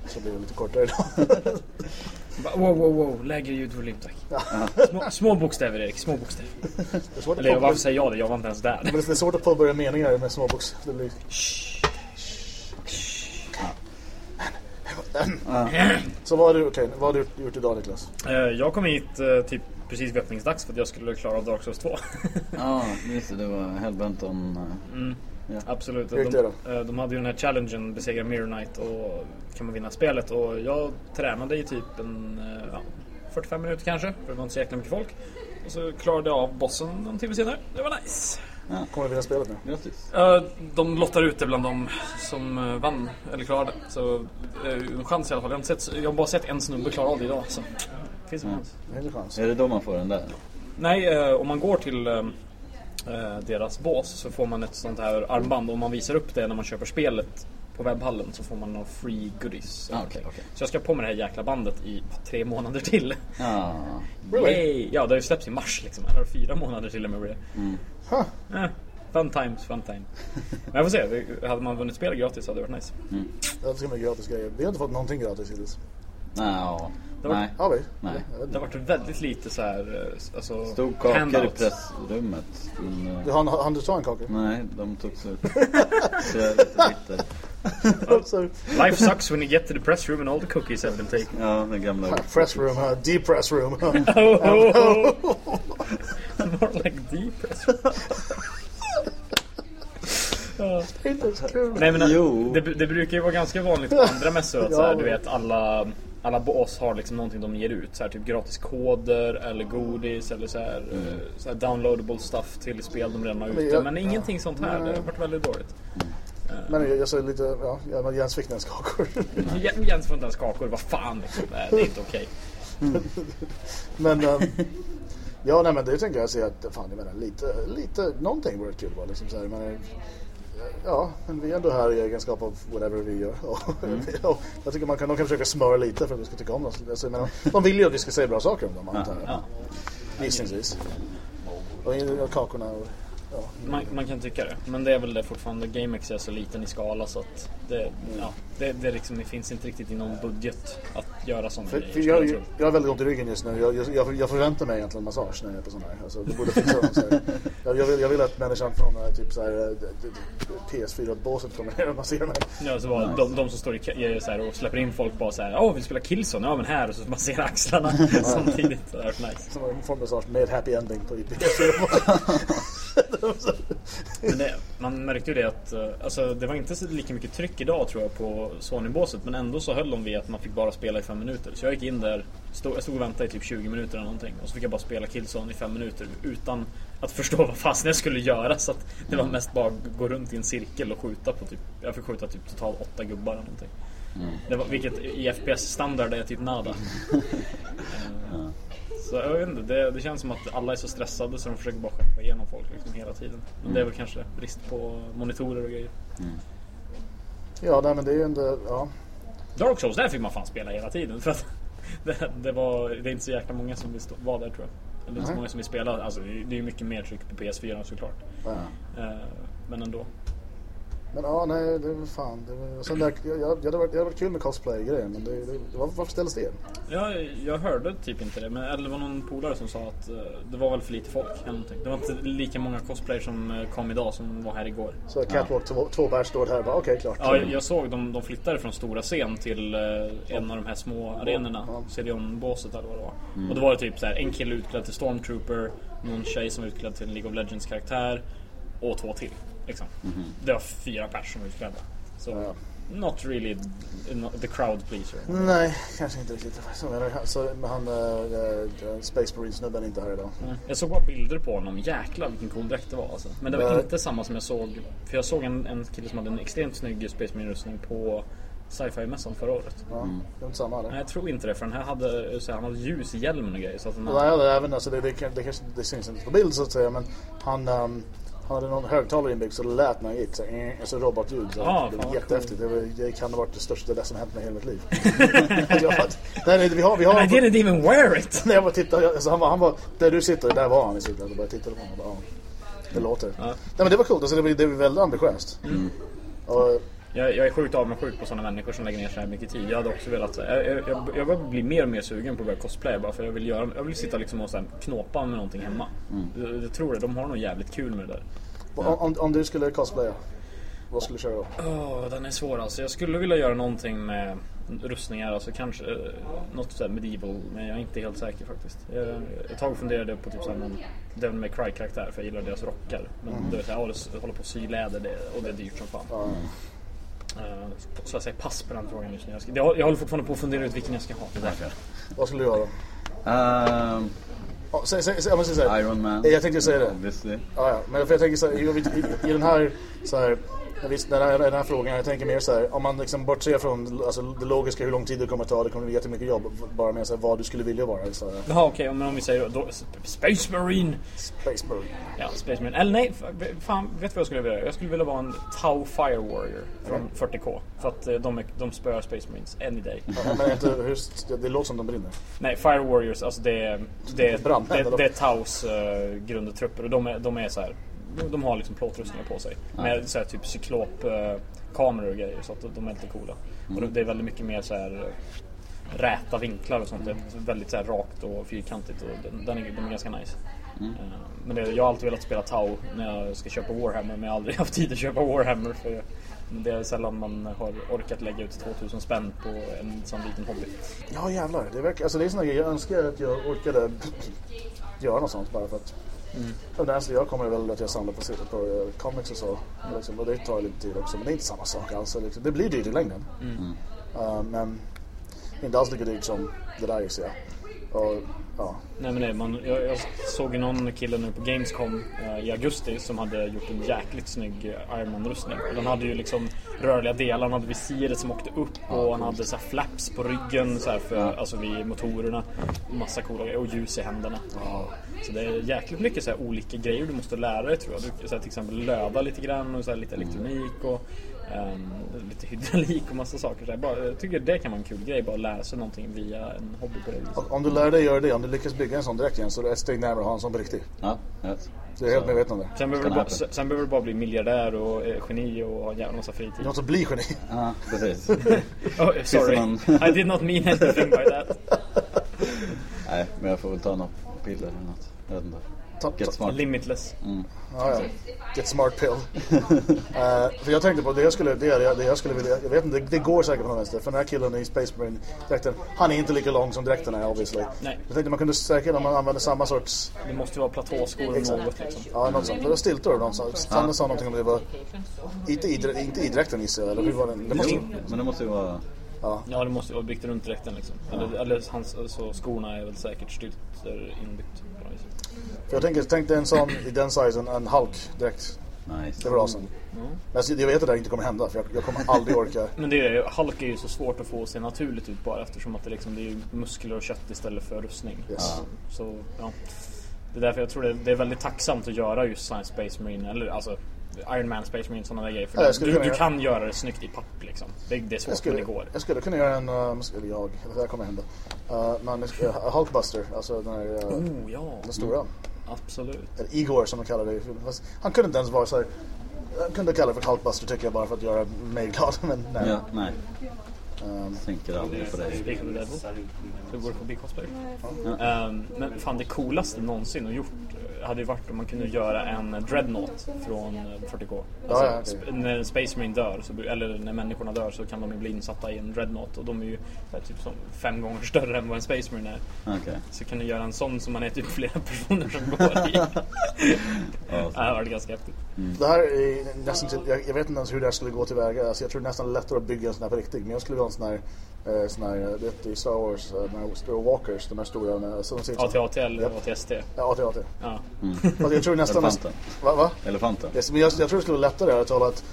A: så blir det lite kortare idag. <laughs>
J: Wow, wow, wow. Lägre ljudvolym tack. Små, små bokstäver Erik, små bokstäver. <laughs>
A: Det är svårt att
J: Eller
A: få-
J: varför säger jag det? Jag var inte ens där.
A: Men det är svårt att påbörja meningar med småbox. Det blir... Så vad har du, okej, vad har du gjort idag Niklas?
J: Eh, Jag kom hit eh, typ precis vid öppningsdags för att jag skulle klara av Dark Souls 2.
H: Ja, just det. Det var Hellbent on...
J: Mm.
H: Ja.
J: Absolut. De, eh, de hade ju den här challengen besegra Mirror Knight och kan man vinna spelet och jag tränade i typ en eh, ja, 45 minuter kanske för det var inte så jäkla mycket folk. Och så klarade jag av bossen någon timme senare. Det var nice.
A: Kommer du vinna spelet nu?
H: Grattis.
J: Eh, De lottar ut det bland de som vann eller klarade. Så en chans i alla fall. Jag har, sett, jag har bara sett en snubbe klara av det idag. Så finns en chans.
A: Det är en chans.
H: Är det då man får den där?
J: Nej, om man går till deras bås så får man ett sånt här armband. Om man visar upp det när man köper spelet på webbhallen så får man några free goodies.
H: Ah, okej, okej.
J: Så jag ska på med det här jäkla bandet i tre månader till.
H: Ja.
A: Really? <laughs>
J: Yay! Ja, det har ju släppts i mars liksom. Eller fyra månader till och med. det.
A: Huh.
J: Eh, fun times, fun time. <laughs> Men jag får se. Hade man vunnit spel gratis hade det varit nice.
A: Jag älskar med gratis grejer. Vi har inte fått någonting gratis hittills.
H: No.
J: Det var-
H: Nej.
A: Har vi?
H: Nej.
J: Det har varit väldigt lite så här, eh, alltså,
H: Stod kakor i
J: handouts.
H: pressrummet. Men,
A: Du
H: eh,
A: hann, hann du ta en kaka?
H: nej, de tog slut. <laughs> Så jag är.
A: Så, <laughs>
J: Life sucks when you get to the press room and all the cookies have been taken.
H: Ja, den gamla...
A: press room, uh, deep press room. <laughs>
J: More like deep press room.
A: Inte så kul.
J: Nej men
H: Jo.
J: det, det brukar ju vara ganska vanligt på andra mässor att
A: Ja,
J: så här, du vet alla alla bås har liksom någonting de ger ut. Så här, typ gratis koder eller godis eller så här,
H: Mm.
J: eh, så här downloadable stuff till spel de redan har
A: Men
J: ute.
A: jag-
J: Men ingenting sånt här. Det har varit väldigt dåligt.
A: Men jag, jag säger lite, ja, <laughs> men Jens fick inte ens kakor.
J: Jens får inte ens kakor. Vad fan liksom. Nej, det är inte okej.
A: Men, um, ja nej men det tänker jag säga att, fan jag menar lite, lite, någonting vore kul bara liksom så här, men, Ja, men vi är ändå här i egenskap av whatever vi gör. Och <laughs> jag tycker man kan, de kan försöka smöra lite för att vi ska tycka om oss. Alltså, menar, de vill ju att vi ska säga bra saker om dem, antar jag.
J: Ja.
A: Gissningsvis. Och kakorna och...
J: Man, man kan tycka det. Men det är väl det fortfarande. GameX är så liten i skala så att det, ja, det, det, liksom, det finns inte riktigt i någon budget att göra sådana
A: För,
J: grejer.
A: för
J: jag
A: jag, jag har väldigt ont i ryggen just nu. Jag, jag, jag förväntar mig egentligen massage när jag är på sådana här. Alltså, det borde fixa dem, så. Jag, jag, vill, jag vill att människan från eh, typ så här, eh, PS4-båset kommer ner och masserar mig.
J: Ja, så bara, de, de som står i, så här, och släpper in folk bara så här, åh vill du spela Killzone? Ja men här och så masserar axlarna <laughs> samtidigt. Det har varit nice.
A: Som en form massage med happy ending på PS4-båset. <laughs>
J: Det, man märkte ju det att eh, alltså, det var inte lika mycket tryck idag tror jag på Sony-båset men ändå så höll de vid att man fick bara spela i fem minuter. Så jag gick in där, stod, jag stod och väntade i typ 20 minuter eller någonting och så fick jag bara spela Killzone i fem minuter utan att <laughs> förstå vad fasen jag skulle göra så att det var mest bara gå runt i en cirkel och skjuta på typ, jag fick skjuta typ totalt åtta gubbar eller någonting. Det var, vilket i FPS standard är typ nada. <laughs> Eh, Så jag vet inte, det, det känns som att alla är så stressade så de försöker bara skeppa igenom folk liksom hela tiden. Men det är väl kanske brist på monitorer och grejer.
A: Ja, nej, men det är ju ändå... Ja.
J: Dark Souls, där fick man fan spela hela tiden. För att <laughs> det, det, var, det är inte så jäkla många som vill stå, vara där tror jag. Eller inte så många som vill spela. Alltså, det är ju mycket mer tryck på PS4 såklart. Eh, men ändå.
A: Men ja, nej, det var fan. Det var, sen där, jag, jag, det hade varit, det hade varit kul med cosplay-grejen, men det, det, var, varför ställdes det in?
J: Ja, jag hörde typ inte det. Men eller det var någon polare som sa att eh, det var väl för lite folk. Eller någonting. Det var inte lika många cosplayers som eh, kom idag som var här igår.
A: Så Catwalk, två, två pers står här bara, okej, klart.
J: Ja, jag såg de, de flyttade från stora scen till eh, en av de här små arenorna.
A: Ja.
J: Celion-båset eller vad det var.
A: Mm.
J: Och då var det typ så här, en kille utklädd till Stormtrooper, någon tjej som var utklädd till League of Legends karaktär och två till. Liksom.
A: Mhm.
J: Det var fyra pers som var utklädda. Så not really the crowd pleaser.
A: Nej, kanske inte riktigt. Så, så, men han, äh, Space Marine-snubben är inte här idag.
J: Nej. Jag såg bara bilder på honom. Jäklar vilken cool dräkt det var alltså. Men det var
A: Nej.
J: inte samma som jag såg. För jag såg en, en kille som hade en extremt snygg Space Marine-rustning på Sci-Fi-mässan förra året.
A: Ja, det är inte samma eller?
J: Nej, jag tror inte det. För den här hade, så här, han hade ljus i hjälmen och grejer. Så att den
A: Nej, det, även, alltså, det, det, det, kanske, det syns inte på bild så att säga, men han, han hade någon högtalare inbyggd så det lät när han gick. Så, alltså robotljud. Så,
J: Ah,
A: det var jättehäftigt. Det, var, det kan ha varit det största det som hänt mig i hela mitt liv. <laughs> Jag- nej, nej, vi har... Vi har
J: I didn't even wear it! <laughs>
A: Nej, jag bara tittade. Alltså, han, var, han var... Där du sitter, där var han i slutet. Jag bara tittade på honom bara, ja, det låter. Nej, men det var coolt. Alltså, det, var, det var väldigt ambitiöst.
J: Mm.
A: Och,
J: Jag, jag är sjukt avundsjuk på sådana människor som lägger ner så här mycket tid. Jag hade också velat... Jag, jag, jag, jag börjar bli mer och mer sugen på att börja cosplaya bara för jag vill, göra, jag vill sitta liksom och så knåpa med någonting hemma. Jag, jag tror det. De har nog jävligt kul med det där.
A: om, om, du skulle cosplaya, vad skulle du köra då?
J: Åh, den är svår alltså. Jag skulle vilja göra någonting med rustningar, alltså kanske eh, något sådär medieval, men jag är inte helt säker faktiskt. Jag, ett tag funderade på typ såhär någon Devil May Cry karaktär för jag gillar deras rockar. Men
A: Mm.
J: du vet, jag håller, på att sy läder det, och det är dyrt som fan. Eh, så jag säger pass på den frågan just nu. Jag, ska, jag, jag håller fortfarande på att fundera ut vilken jag ska ha. Det är därför.
A: Vad skulle du göra?
H: Ehm,
A: Ja, säg, säg, säg, jag måste säga.
H: Iron Man.
A: Jag tänkte säga det.
H: Obviously.
A: Ja, ja. Men för jag tänker så här, i, i, i den här, så här Visst, den här, den här frågan, jag tänker mer så här, om man liksom bortser från alltså, det logiska, hur lång tid det kommer att ta, det kommer bli jättemycket jobb. Bara med så här, vad du skulle vilja vara. Så.
J: Jaha okej, men om vi säger då, Space Marine!
A: Space Marine.
J: Ja, Space Marine. Eller nej, fan, vet du vad jag skulle vilja? Jag skulle vilja vara en Tau Fire Warrior från 40K. För att eh, de, de spöar Space Marines any day.
A: Ja, men inte, hur, det, låter som de brinner.
J: Nej, Fire Warriors, alltså det är, det, är- det, det är Taus uh, grundtrupper och de är, de är så här. De- har liksom plåtrustningar på sig. Med så här, typ cyklopkameror och grejer så att de är lite coola. Och det- är väldigt mycket mer så här eh, räta vinklar och sånt. Det är väldigt så här, rakt och fyrkantigt och den, den är, de är ganska nice. Eh, Men det, jag har alltid velat spela Tau när jag ska köpa Warhammer men jag har aldrig <laughs> haft tid att köpa Warhammer för det är sällan man har orkat lägga ut 2000 spänn på en sån liten hobby.
A: Ja jävlar, det verkar, alltså det är såna grejer, jag önskar att jag orkade <laughs> göra något sånt bara för att
J: Mm.
A: Och nästa jag kommer väl att jag samlar på, på eh, comics och så. Liksom, och det tar lite tid också. Men det är inte samma sak alls. Liksom. Det blir dyrt i längden.
J: Mm.
A: Uh, men inte alls lika dyrt som det där gissar jag. Och, ja.
J: Nej men nej, man, jag, jag såg någon kille nu på Gamescom eh, i augusti som hade gjort en jäkligt snygg eh, Iron Man-rustning. Och Den hade ju liksom rörliga delar, han hade visiret som åkte upp och han hade så här flaps på ryggen så här för, alltså vid motorerna. Massa coola grejer och ljus i händerna. Så det är jäkligt mycket så här olika grejer du måste lära dig tror jag. Du, så här, till exempel löda lite grann och så lite elektronik och ehm, lite hydraulik och massa saker. Så här, bara, jag tycker det kan vara en kul grej, bara lära sig någonting via en hobby på det viset.
A: Om du lär dig göra det, om du lyckas bygga en sån direkt igen så är det ett steg närmare att ha en sån på riktigt.
H: Ja, rätt.
A: Det är helt medveten om det.
J: Sen behöver, du bara, sen behöver du bara bli miljardär och eh, geni och ha en jävla massa fritid.
A: Du måste bli geni.
H: Ja, precis. <laughs>
J: oh, sorry, I did not mean anything by that. <laughs>
H: Nej, men jag får väl ta något piller eller något. Jag vet inte.
A: Ta-
H: Get smart.
J: Limitless.
H: Mm.
A: Ja, ja. Get smart pill. <laughs> Eh, för jag tänkte på det jag skulle, det, jag- det jag skulle vilja, jag vet inte, det, det går säkert på något vänster. För den här killen i Space Marine dräkten, han är inte lika lång som dräkten är obviously.
J: Nej.
A: Jag tänkte man kunde säkert om man använder samma sorts,
J: Det måste ju vara platåskor eller något liksom.
A: ja något sånt. Det var stiltor någonstans. Sanne sa någonting om det var, inte i, inte i dräkten gissar jag, eller hur var den? Det måste,
H: men det måste ju vara...
A: ja.
J: Ja, det måste ju vara byggt runt dräkten liksom. Eller, eller hans, så skorna är väl säkert stylter inbyggt. på något vis.
A: Jag tänker, tänk dig en sån i den sizen, en Hulk-dräkt.
H: Nice.
A: Det var awesome. Men alltså, jag vet att det där inte kommer hända för jag, jag kommer aldrig orka. <laughs>
J: Men det är, ju- Hulk är ju så svårt att få se naturligt ut bara eftersom att det, liksom, det är muskler och kött istället för rustning.
A: Yes.
J: Så, ja. Det är därför jag tror det, det är väldigt tacksamt att göra just Science Space Marine eller alltså Iron Man Space Marine sådana där grejer. För
A: Ja,
J: du, du,
A: kunna göra-
J: kan göra det snyggt i papp liksom. Det, det är svårt
A: Jag skulle,
J: men det går.
A: jag skulle kunna göra en, um, eller jag, det där kommer hända. Uh, men uh, Hulkbuster, alltså den här, uh,
J: Oh ja,
A: den stora.
J: Absolut.
A: Eller Igor som de kallar det. Fast Han kunde inte ens vara så här. Han kunde kalla det för Hulkbuster tycker jag bara för att göra mig glad. <laughs> Men nej.
H: Ja, nej.
A: Um,
H: Tänker aldrig på dig.
J: Speaking of the devil. Så går det förbi cosplay. Ehm, men fan det coolaste någonsin att gjort hade ju varit om man kunde göra en dreadnought från eh, 40K. Alltså,
A: Ja, ja,
J: när Space Marine dör, så, eller när människorna dör så kan de ju bli insatta i en dreadnought och de är ju här, typ som fem gånger <laughs> större än vad en Space Marine är.
H: Okej.
J: Så kan du göra en sån som man är typ flera <laughs> personer som går i. <laughs> ja, det hade varit ganska häftigt.
A: Det här är nästan till, jag, jag vet inte ens hur det här skulle gå tillväga. Alltså jag tror det är nästan lättare att bygga en sån här på riktigt. Men jag skulle vilja ha en sån här, eh, sån här eh, vet, i Star Wars, eh, de här Star Walkers, de här stora. Med, som
J: AT-AT eller. ATST.
A: Ja, AT-AT.
J: Ja.
A: Fast jag tror nästan...
H: Elefanten.
A: Va? va?
H: Elefanten.
A: Yes, men jag, jag tror det skulle vara lättare att tala att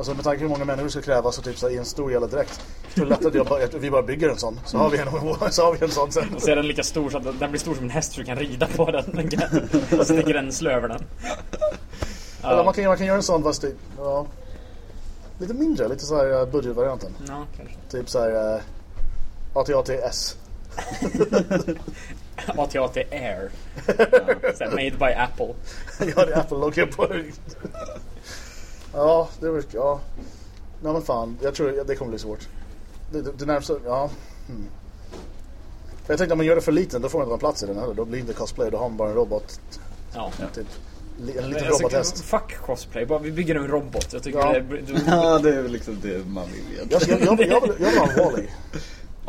A: Alltså med tanke på hur många människor det skulle krävas så typ så här, i en stor jävla dräkt. Så tror det är lättare att, jag bara, att vi bara bygger en sån. Så har vi en, <laughs> så har vi en sån sen.
J: Och så är den lika stor så att den- blir stor som en häst så du kan rida på den. Och så en slö över den.
A: Eller man kan, man kan göra en sån fast det, ja, lite mindre, lite så här eh, budgetvarianten.
J: Ja, kanske.
A: Typ så här uh, AT-AT-S. <laughs>
J: AT-AT Air. <laughs> Så här, made by Apple. <laughs>
A: ja, det är Apple-logga på ja, det var, ja. Nej men fan, jag tror det kommer bli svårt. Det, det, det närmsta, ja. Hmm. Jag tänkte om man gör det för liten då får man inte någon plats i den heller. Då blir det inte cosplay, då har man bara en robot.
J: Ja.
A: Typ, en liten
J: Alltså,
A: robothäst.
J: fuck cosplay, bara vi bygger en robot. Jag tycker
A: Ja.
J: det är... Du,
H: Ja, det är väl liksom det man vill
A: Jag,
H: egentligen.
A: jag, jag, jag, vill, jag vill ha en Wall-E.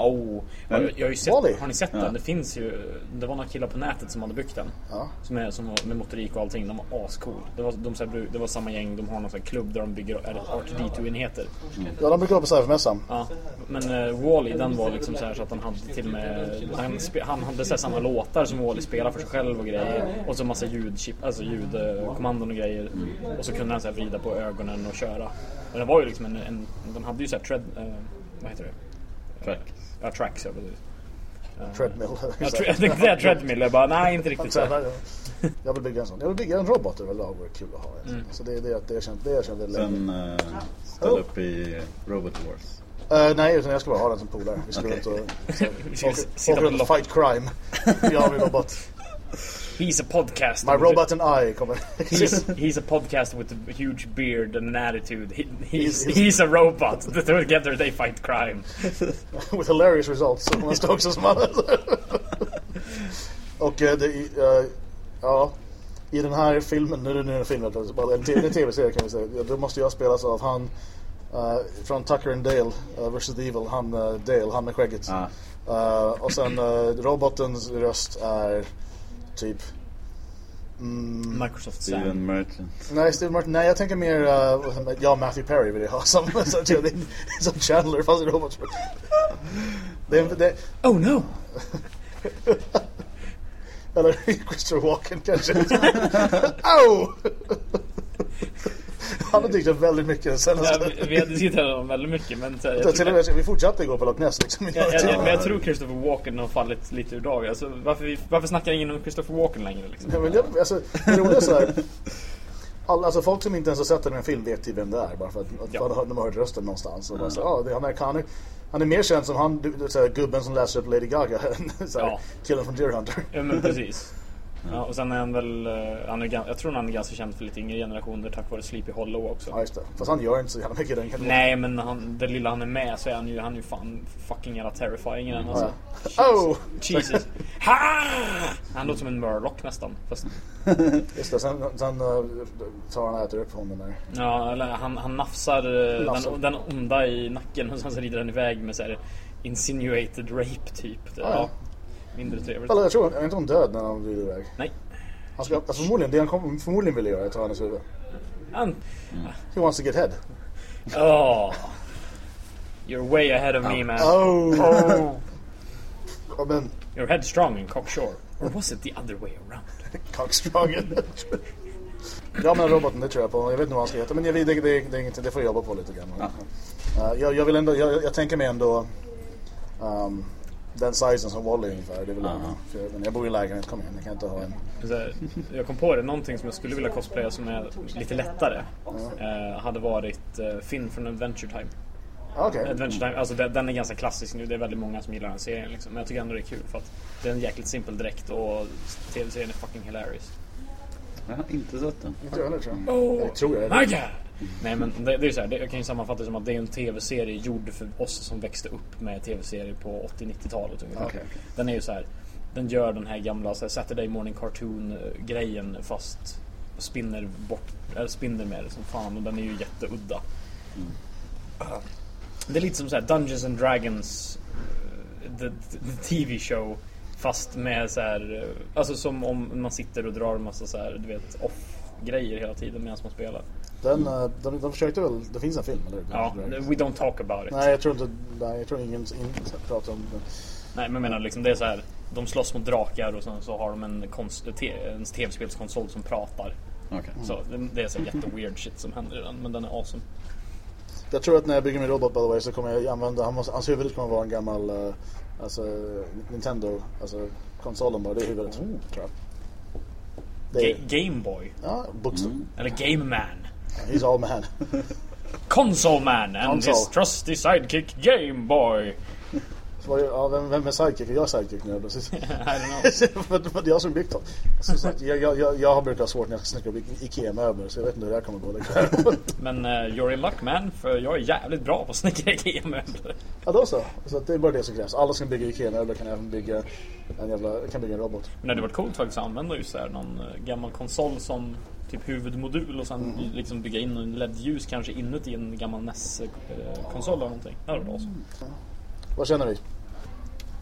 J: Oh, jag, jag har ju sett,
A: Wall-E?
J: har ni sett
H: Ja.
J: den? Det finns ju, det var några killar på nätet som hade byggt den.
A: Ja.
J: Som är som med motorik och allting, de var ascool. Det var, de, så här, det var samma gäng, de har någon sån klubb där de bygger R2D2-enheter.
A: Ja, de brukar vara på cybermässan.
J: Ja, men uh, Wally den var liksom så här så att han hade till och med Han, spe, han hade så här samma låtar som Wally spelar för sig själv och grejer Och så massa ljudchip, alltså ljudkommandon och grejer Och så kunde han så här vrida på ögonen och köra Men den var ju liksom en, en Den hade ju så här tread, eh, vad heter det?
H: Track.
J: Ja, tracks ja precis
A: Treadmill.
J: Ja, tre, <laughs> jag tänkte säga treadmill, jag bara nej inte riktigt så
A: Jag vill bygga en sån. Jag vill bygga en robot, det vore kul att ha.
J: Mm.
A: Så det är det, det jag känner, det jag känner länge.
H: Sen uh, ställa upp i Robot Wars.
A: Eh, nej, utan jag ska bara ha den som polare. Vi ska
H: Okej.
A: ut och... <laughs> Så,
J: på
A: runt och
J: lopp.
A: fight crime. Jag har min robot.
J: He's a podcast
A: My robot and I kommer... <laughs>
J: He's, he's a podcast with a huge beard and an attitude. He, he's, he's a robot. <laughs> Together they fight crime. <laughs>
A: With hilarious results. Man också som. Och eh, det, eh, ja, i den här filmen, nu är det nu en film, alltså, bara en tv-serie kan vi säga. Då måste jag spelas av han eh, från Tucker and Dale uh, vs. the Evil, han eh, Dale, han med skägget.
H: Ah.
A: Och sen robotens röst är typ mm,
J: Microsoft Sam.
H: Steven Merchant.
A: Nej, Steve Martin. Nej, jag tänker mer... Uh, ja, Matthew Perry vill jag ha som, <laughs> som, som, som Chandler fast i robot. Det,
J: Oh no!
A: eller <laughs> Christopher Walken kanske. <laughs> Au! <laughs> Han har dykt upp väldigt mycket sen.
J: Ja, vi, har diskuterat honom väldigt mycket men så, här, jag,
A: till och med, vi fortsatte igår på Loch Ness liksom.
J: jag, jag, men jag tror Christopher Walken har fallit lite ur dag. Alltså, varför, vi, varför snackar ingen om Christopher Walken längre? Liksom?
A: Ja, men det, alltså, det roliga är så här. Alla, alltså folk som inte ens har sett den här film vet ju vem det är bara för att, att
J: Ja.
A: ja. de har hört rösten någonstans. Och bara så, ja, det, han, är, han, är, han är mer känd som han, du, du, så här, gubben som läser upp Lady Gaga än <laughs> så här,
J: Ja.
A: killen från Deer Hunter.
J: Ja men precis. Ja, och sen är han väl, eh, han är, jag tror han är ganska känd för lite yngre generationer tack vare Sleepy Hollow också.
A: Ja, just det. Fast han gör inte så jävla mycket den kan
J: Nej men han, det lilla han är med så är han ju, han är ju fan fucking jävla terrifying i den alltså.
A: Oh!
J: Jesus. Ha! Han låter som en Murloc nästan. Fast, <laughs>
A: Just det, sen, sen uh, tar han och äter upp honom där.
J: ja, eller han, han nafsar eh,
A: Nafsar.
J: den, den onda i nacken och sen så rider den iväg med så här insinuated rape typ.
A: Ja,
J: ja.
A: Ja.
J: Mindre trevligt.
A: Eller jag tror, jag är inte hon död när han glider iväg?
J: Nej.
A: Han ska, alltså, förmodligen, det han kom, förmodligen ville göra är att ta hennes huvud.
J: Han,
A: He wants to get head.
J: oh. You're way ahead of me man.
A: Oh!
J: Oh.
A: Ja, men,
J: You're headstrong and cocksure. Or was it the other way around? <laughs>
A: cockstrong. Ja men roboten det tror jag på. Jag vet inte vad han ska heta. Men jag, det, det, det, det det får jag jobba på lite grann. Uh, jag, jag vill ändå, jag, jag tänker mig ändå um, den sizen som Wally ungefär. Det är väl jag, men jag bor i lägenhet, kom igen. Jag kan inte ha en...
J: Jag kom på det, någonting som jag skulle vilja cosplaya som är lite lättare. Eh, hade varit eh, Finn från Adventure Time.
A: Okej.
J: Adventure Time, alltså den, den är ganska klassisk nu. Det är väldigt många som gillar den serien. Liksom. Men jag tycker ändå det är kul för att det är en jäkligt simpel dräkt och tv-serien är fucking hilarious.
H: Jag har inte sett den.
A: Inte jag heller tror jag.
J: Oh,
A: Jag tror jag.
J: my God! Nej men det, det är så här, det, jag kan ju sammanfatta det som att det är en tv-serie gjord för oss som växte upp med tv-serier på 80-90-talet ungefär.
A: Okej, okej.
J: Den är ju så här. Den gör den här gamla så här, Saturday morning cartoon grejen fast spinner bort, eller spinner med det som fan och den är ju jätteudda. Det är lite som så här Dungeons and Dragons eh, the, the TV show fast med så här, eh, alltså som om man sitter och drar en massa så här, du vet off grejer hela tiden medan man spelar.
A: Den, eh, de, de försökte väl, det finns en film eller?
J: Ja, we don't talk about it.
A: Nej jag tror inte, nej, jag tror ingen inte pratar om det.
J: Nej men jag menar liksom det är så här. De slåss mot drakar och sen så har de en, konst, en tv-spelskonsol som pratar.
H: Okej.
J: Så det, det är så jätte-weird shit som händer i den men den är awesome.
A: Jag tror att när jag bygger min robot by the way så kommer jag använda, han måste, hans huvud kommer vara en gammal eh, alltså, Nintendo, alltså konsolen bara, det är huvudet tror jag. Det är,
J: Ga- Game Boy.
A: ja, bokstav.
J: Eller Game Man.
A: He's all man.
J: Console Man and
A: Console.
J: his trusty sidekick Game Boy.
A: Så var det, ja, vem, vem är sidekick? Är jag sidekick nu? Precis. <laughs> <laughs> För, det är jag som byggt att jag, jag, jag, jag har brukat ha svårt när jag ska snickra upp IKEA-möbler så jag vet inte hur det här kommer gå. Liksom. <laughs>
J: Men uh, you're in luck man för jag är jävligt bra på att snickra IKEA-möbler.
A: ja då så. så att det är bara det som krävs. Alla som bygger IKEA-möbler kan även bygga en jävla, kan bygga en robot.
J: Men det hade varit coolt faktiskt att använda just här någon eh, gammal konsol som typ huvudmodul och sen liksom bygga in en LED-ljus kanske inuti en gammal NES-konsol eller någonting. Det hade varit awesome.
A: Vad känner vi?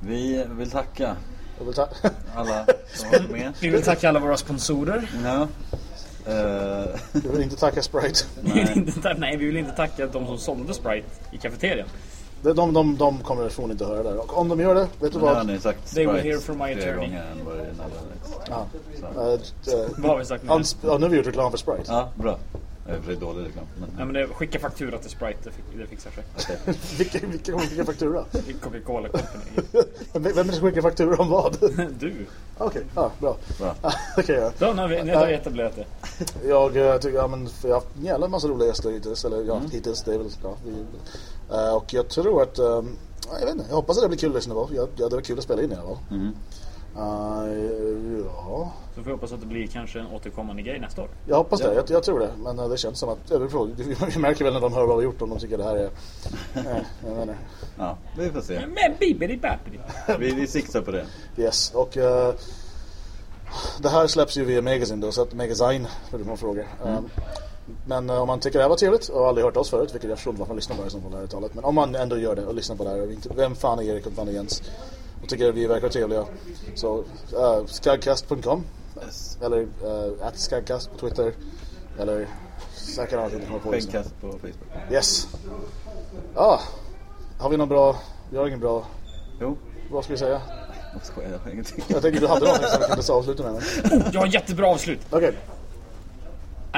H: Vi vill tacka
A: Jag vill ta- <laughs>
H: alla som var med.
J: Vi vill tacka alla våra sponsorer.
H: Ja. Eh,
A: Jag vill inte tacka Sprite.
J: Vi ta- nej, vi vill inte tacka de som sålde Sprite i kafeterian.
A: De, de, de, de kommer förmodligen inte höra det. Och om de gör det, vet du vad?
H: ni sagt
J: They will hear from my attorney.
H: alldeles.
A: Ja. Uh, uh,
J: Vad har vi sagt nu?
A: ja, nu har vi gjort reklam för Sprite.
H: Ja, bra. Det är för dålig reklam.
J: Nej,
H: Men,
J: men det, skicka faktura till Sprite, det, fi- det fixar sig. <laughs>
A: vilka, vilka kommer skicka faktura?
J: Coca-Cola Company. <laughs>
A: Vem är det som skickar faktura om vad? <laughs>
J: Du.
A: Okej, ja, bra.
H: Bra.
A: Okej, ja.
J: Så, nu har vi, nu har vi etablerat det.
A: Jag eh, tycker, ja men jag har haft en jävla massa roliga gäster hittills. Eller ja, hittills, det är väl, ja. Vi, eh, och jag tror att, um, jag vet inte, jag hoppas att det blir kul att lyssna på. Jag, ja, det var kul att spela in i alla fall.
H: mm.
A: Eh, ja,
J: Så får vi hoppas att det blir kanske en återkommande grej nästa år.
A: jag hoppas det. Jag, jag tror det. Men eh, det känns som att, fråga, vi märker väl när de hör vad vi har gjort om de tycker det här är, <laughs> inte.
H: Ja, vi får se.
J: Men bibidi.
H: Vi, vi siktar på det.
A: Yes, och eh, det här släpps ju via Magazine då, så att Magazine, för du får frågor. Eh, men eh, om man tycker det här var trevligt och aldrig hört oss förut, vilket jag förstår inte varför man lyssnar på det som på det här talet. Men om man ändå gör det och lyssnar på det här, vem fan är Erik och vem är Jens? Och tycker att vi verkar trevliga. Så uh, skagcast.com eller uh, at skagcast på Twitter. Eller säkert annat inte kommer på
H: på Facebook.
A: Yes. Ja, har vi någon bra, vi har ingen bra,
H: Jo,
A: vad ska vi säga?
H: jag skojar, jag har ingenting.
A: Jag tänkte du hade någonting som vi kunde <laughs> avsluta med. men-
J: Jag har jättebra avslut.
A: Okej.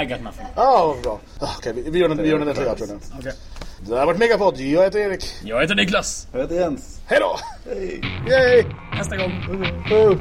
J: I got nothing.
A: Ja, vad bra. Ah, Okej, vi, vi gör den, vi gör den där tror jag.
J: Okej.
A: Det här har varit Megapod. Jag heter Erik.
J: Jag heter Niklas.
H: Jag heter Jens.
A: Hej då!
H: Hej!
A: Yay!
J: Nästa gång.
A: Uh.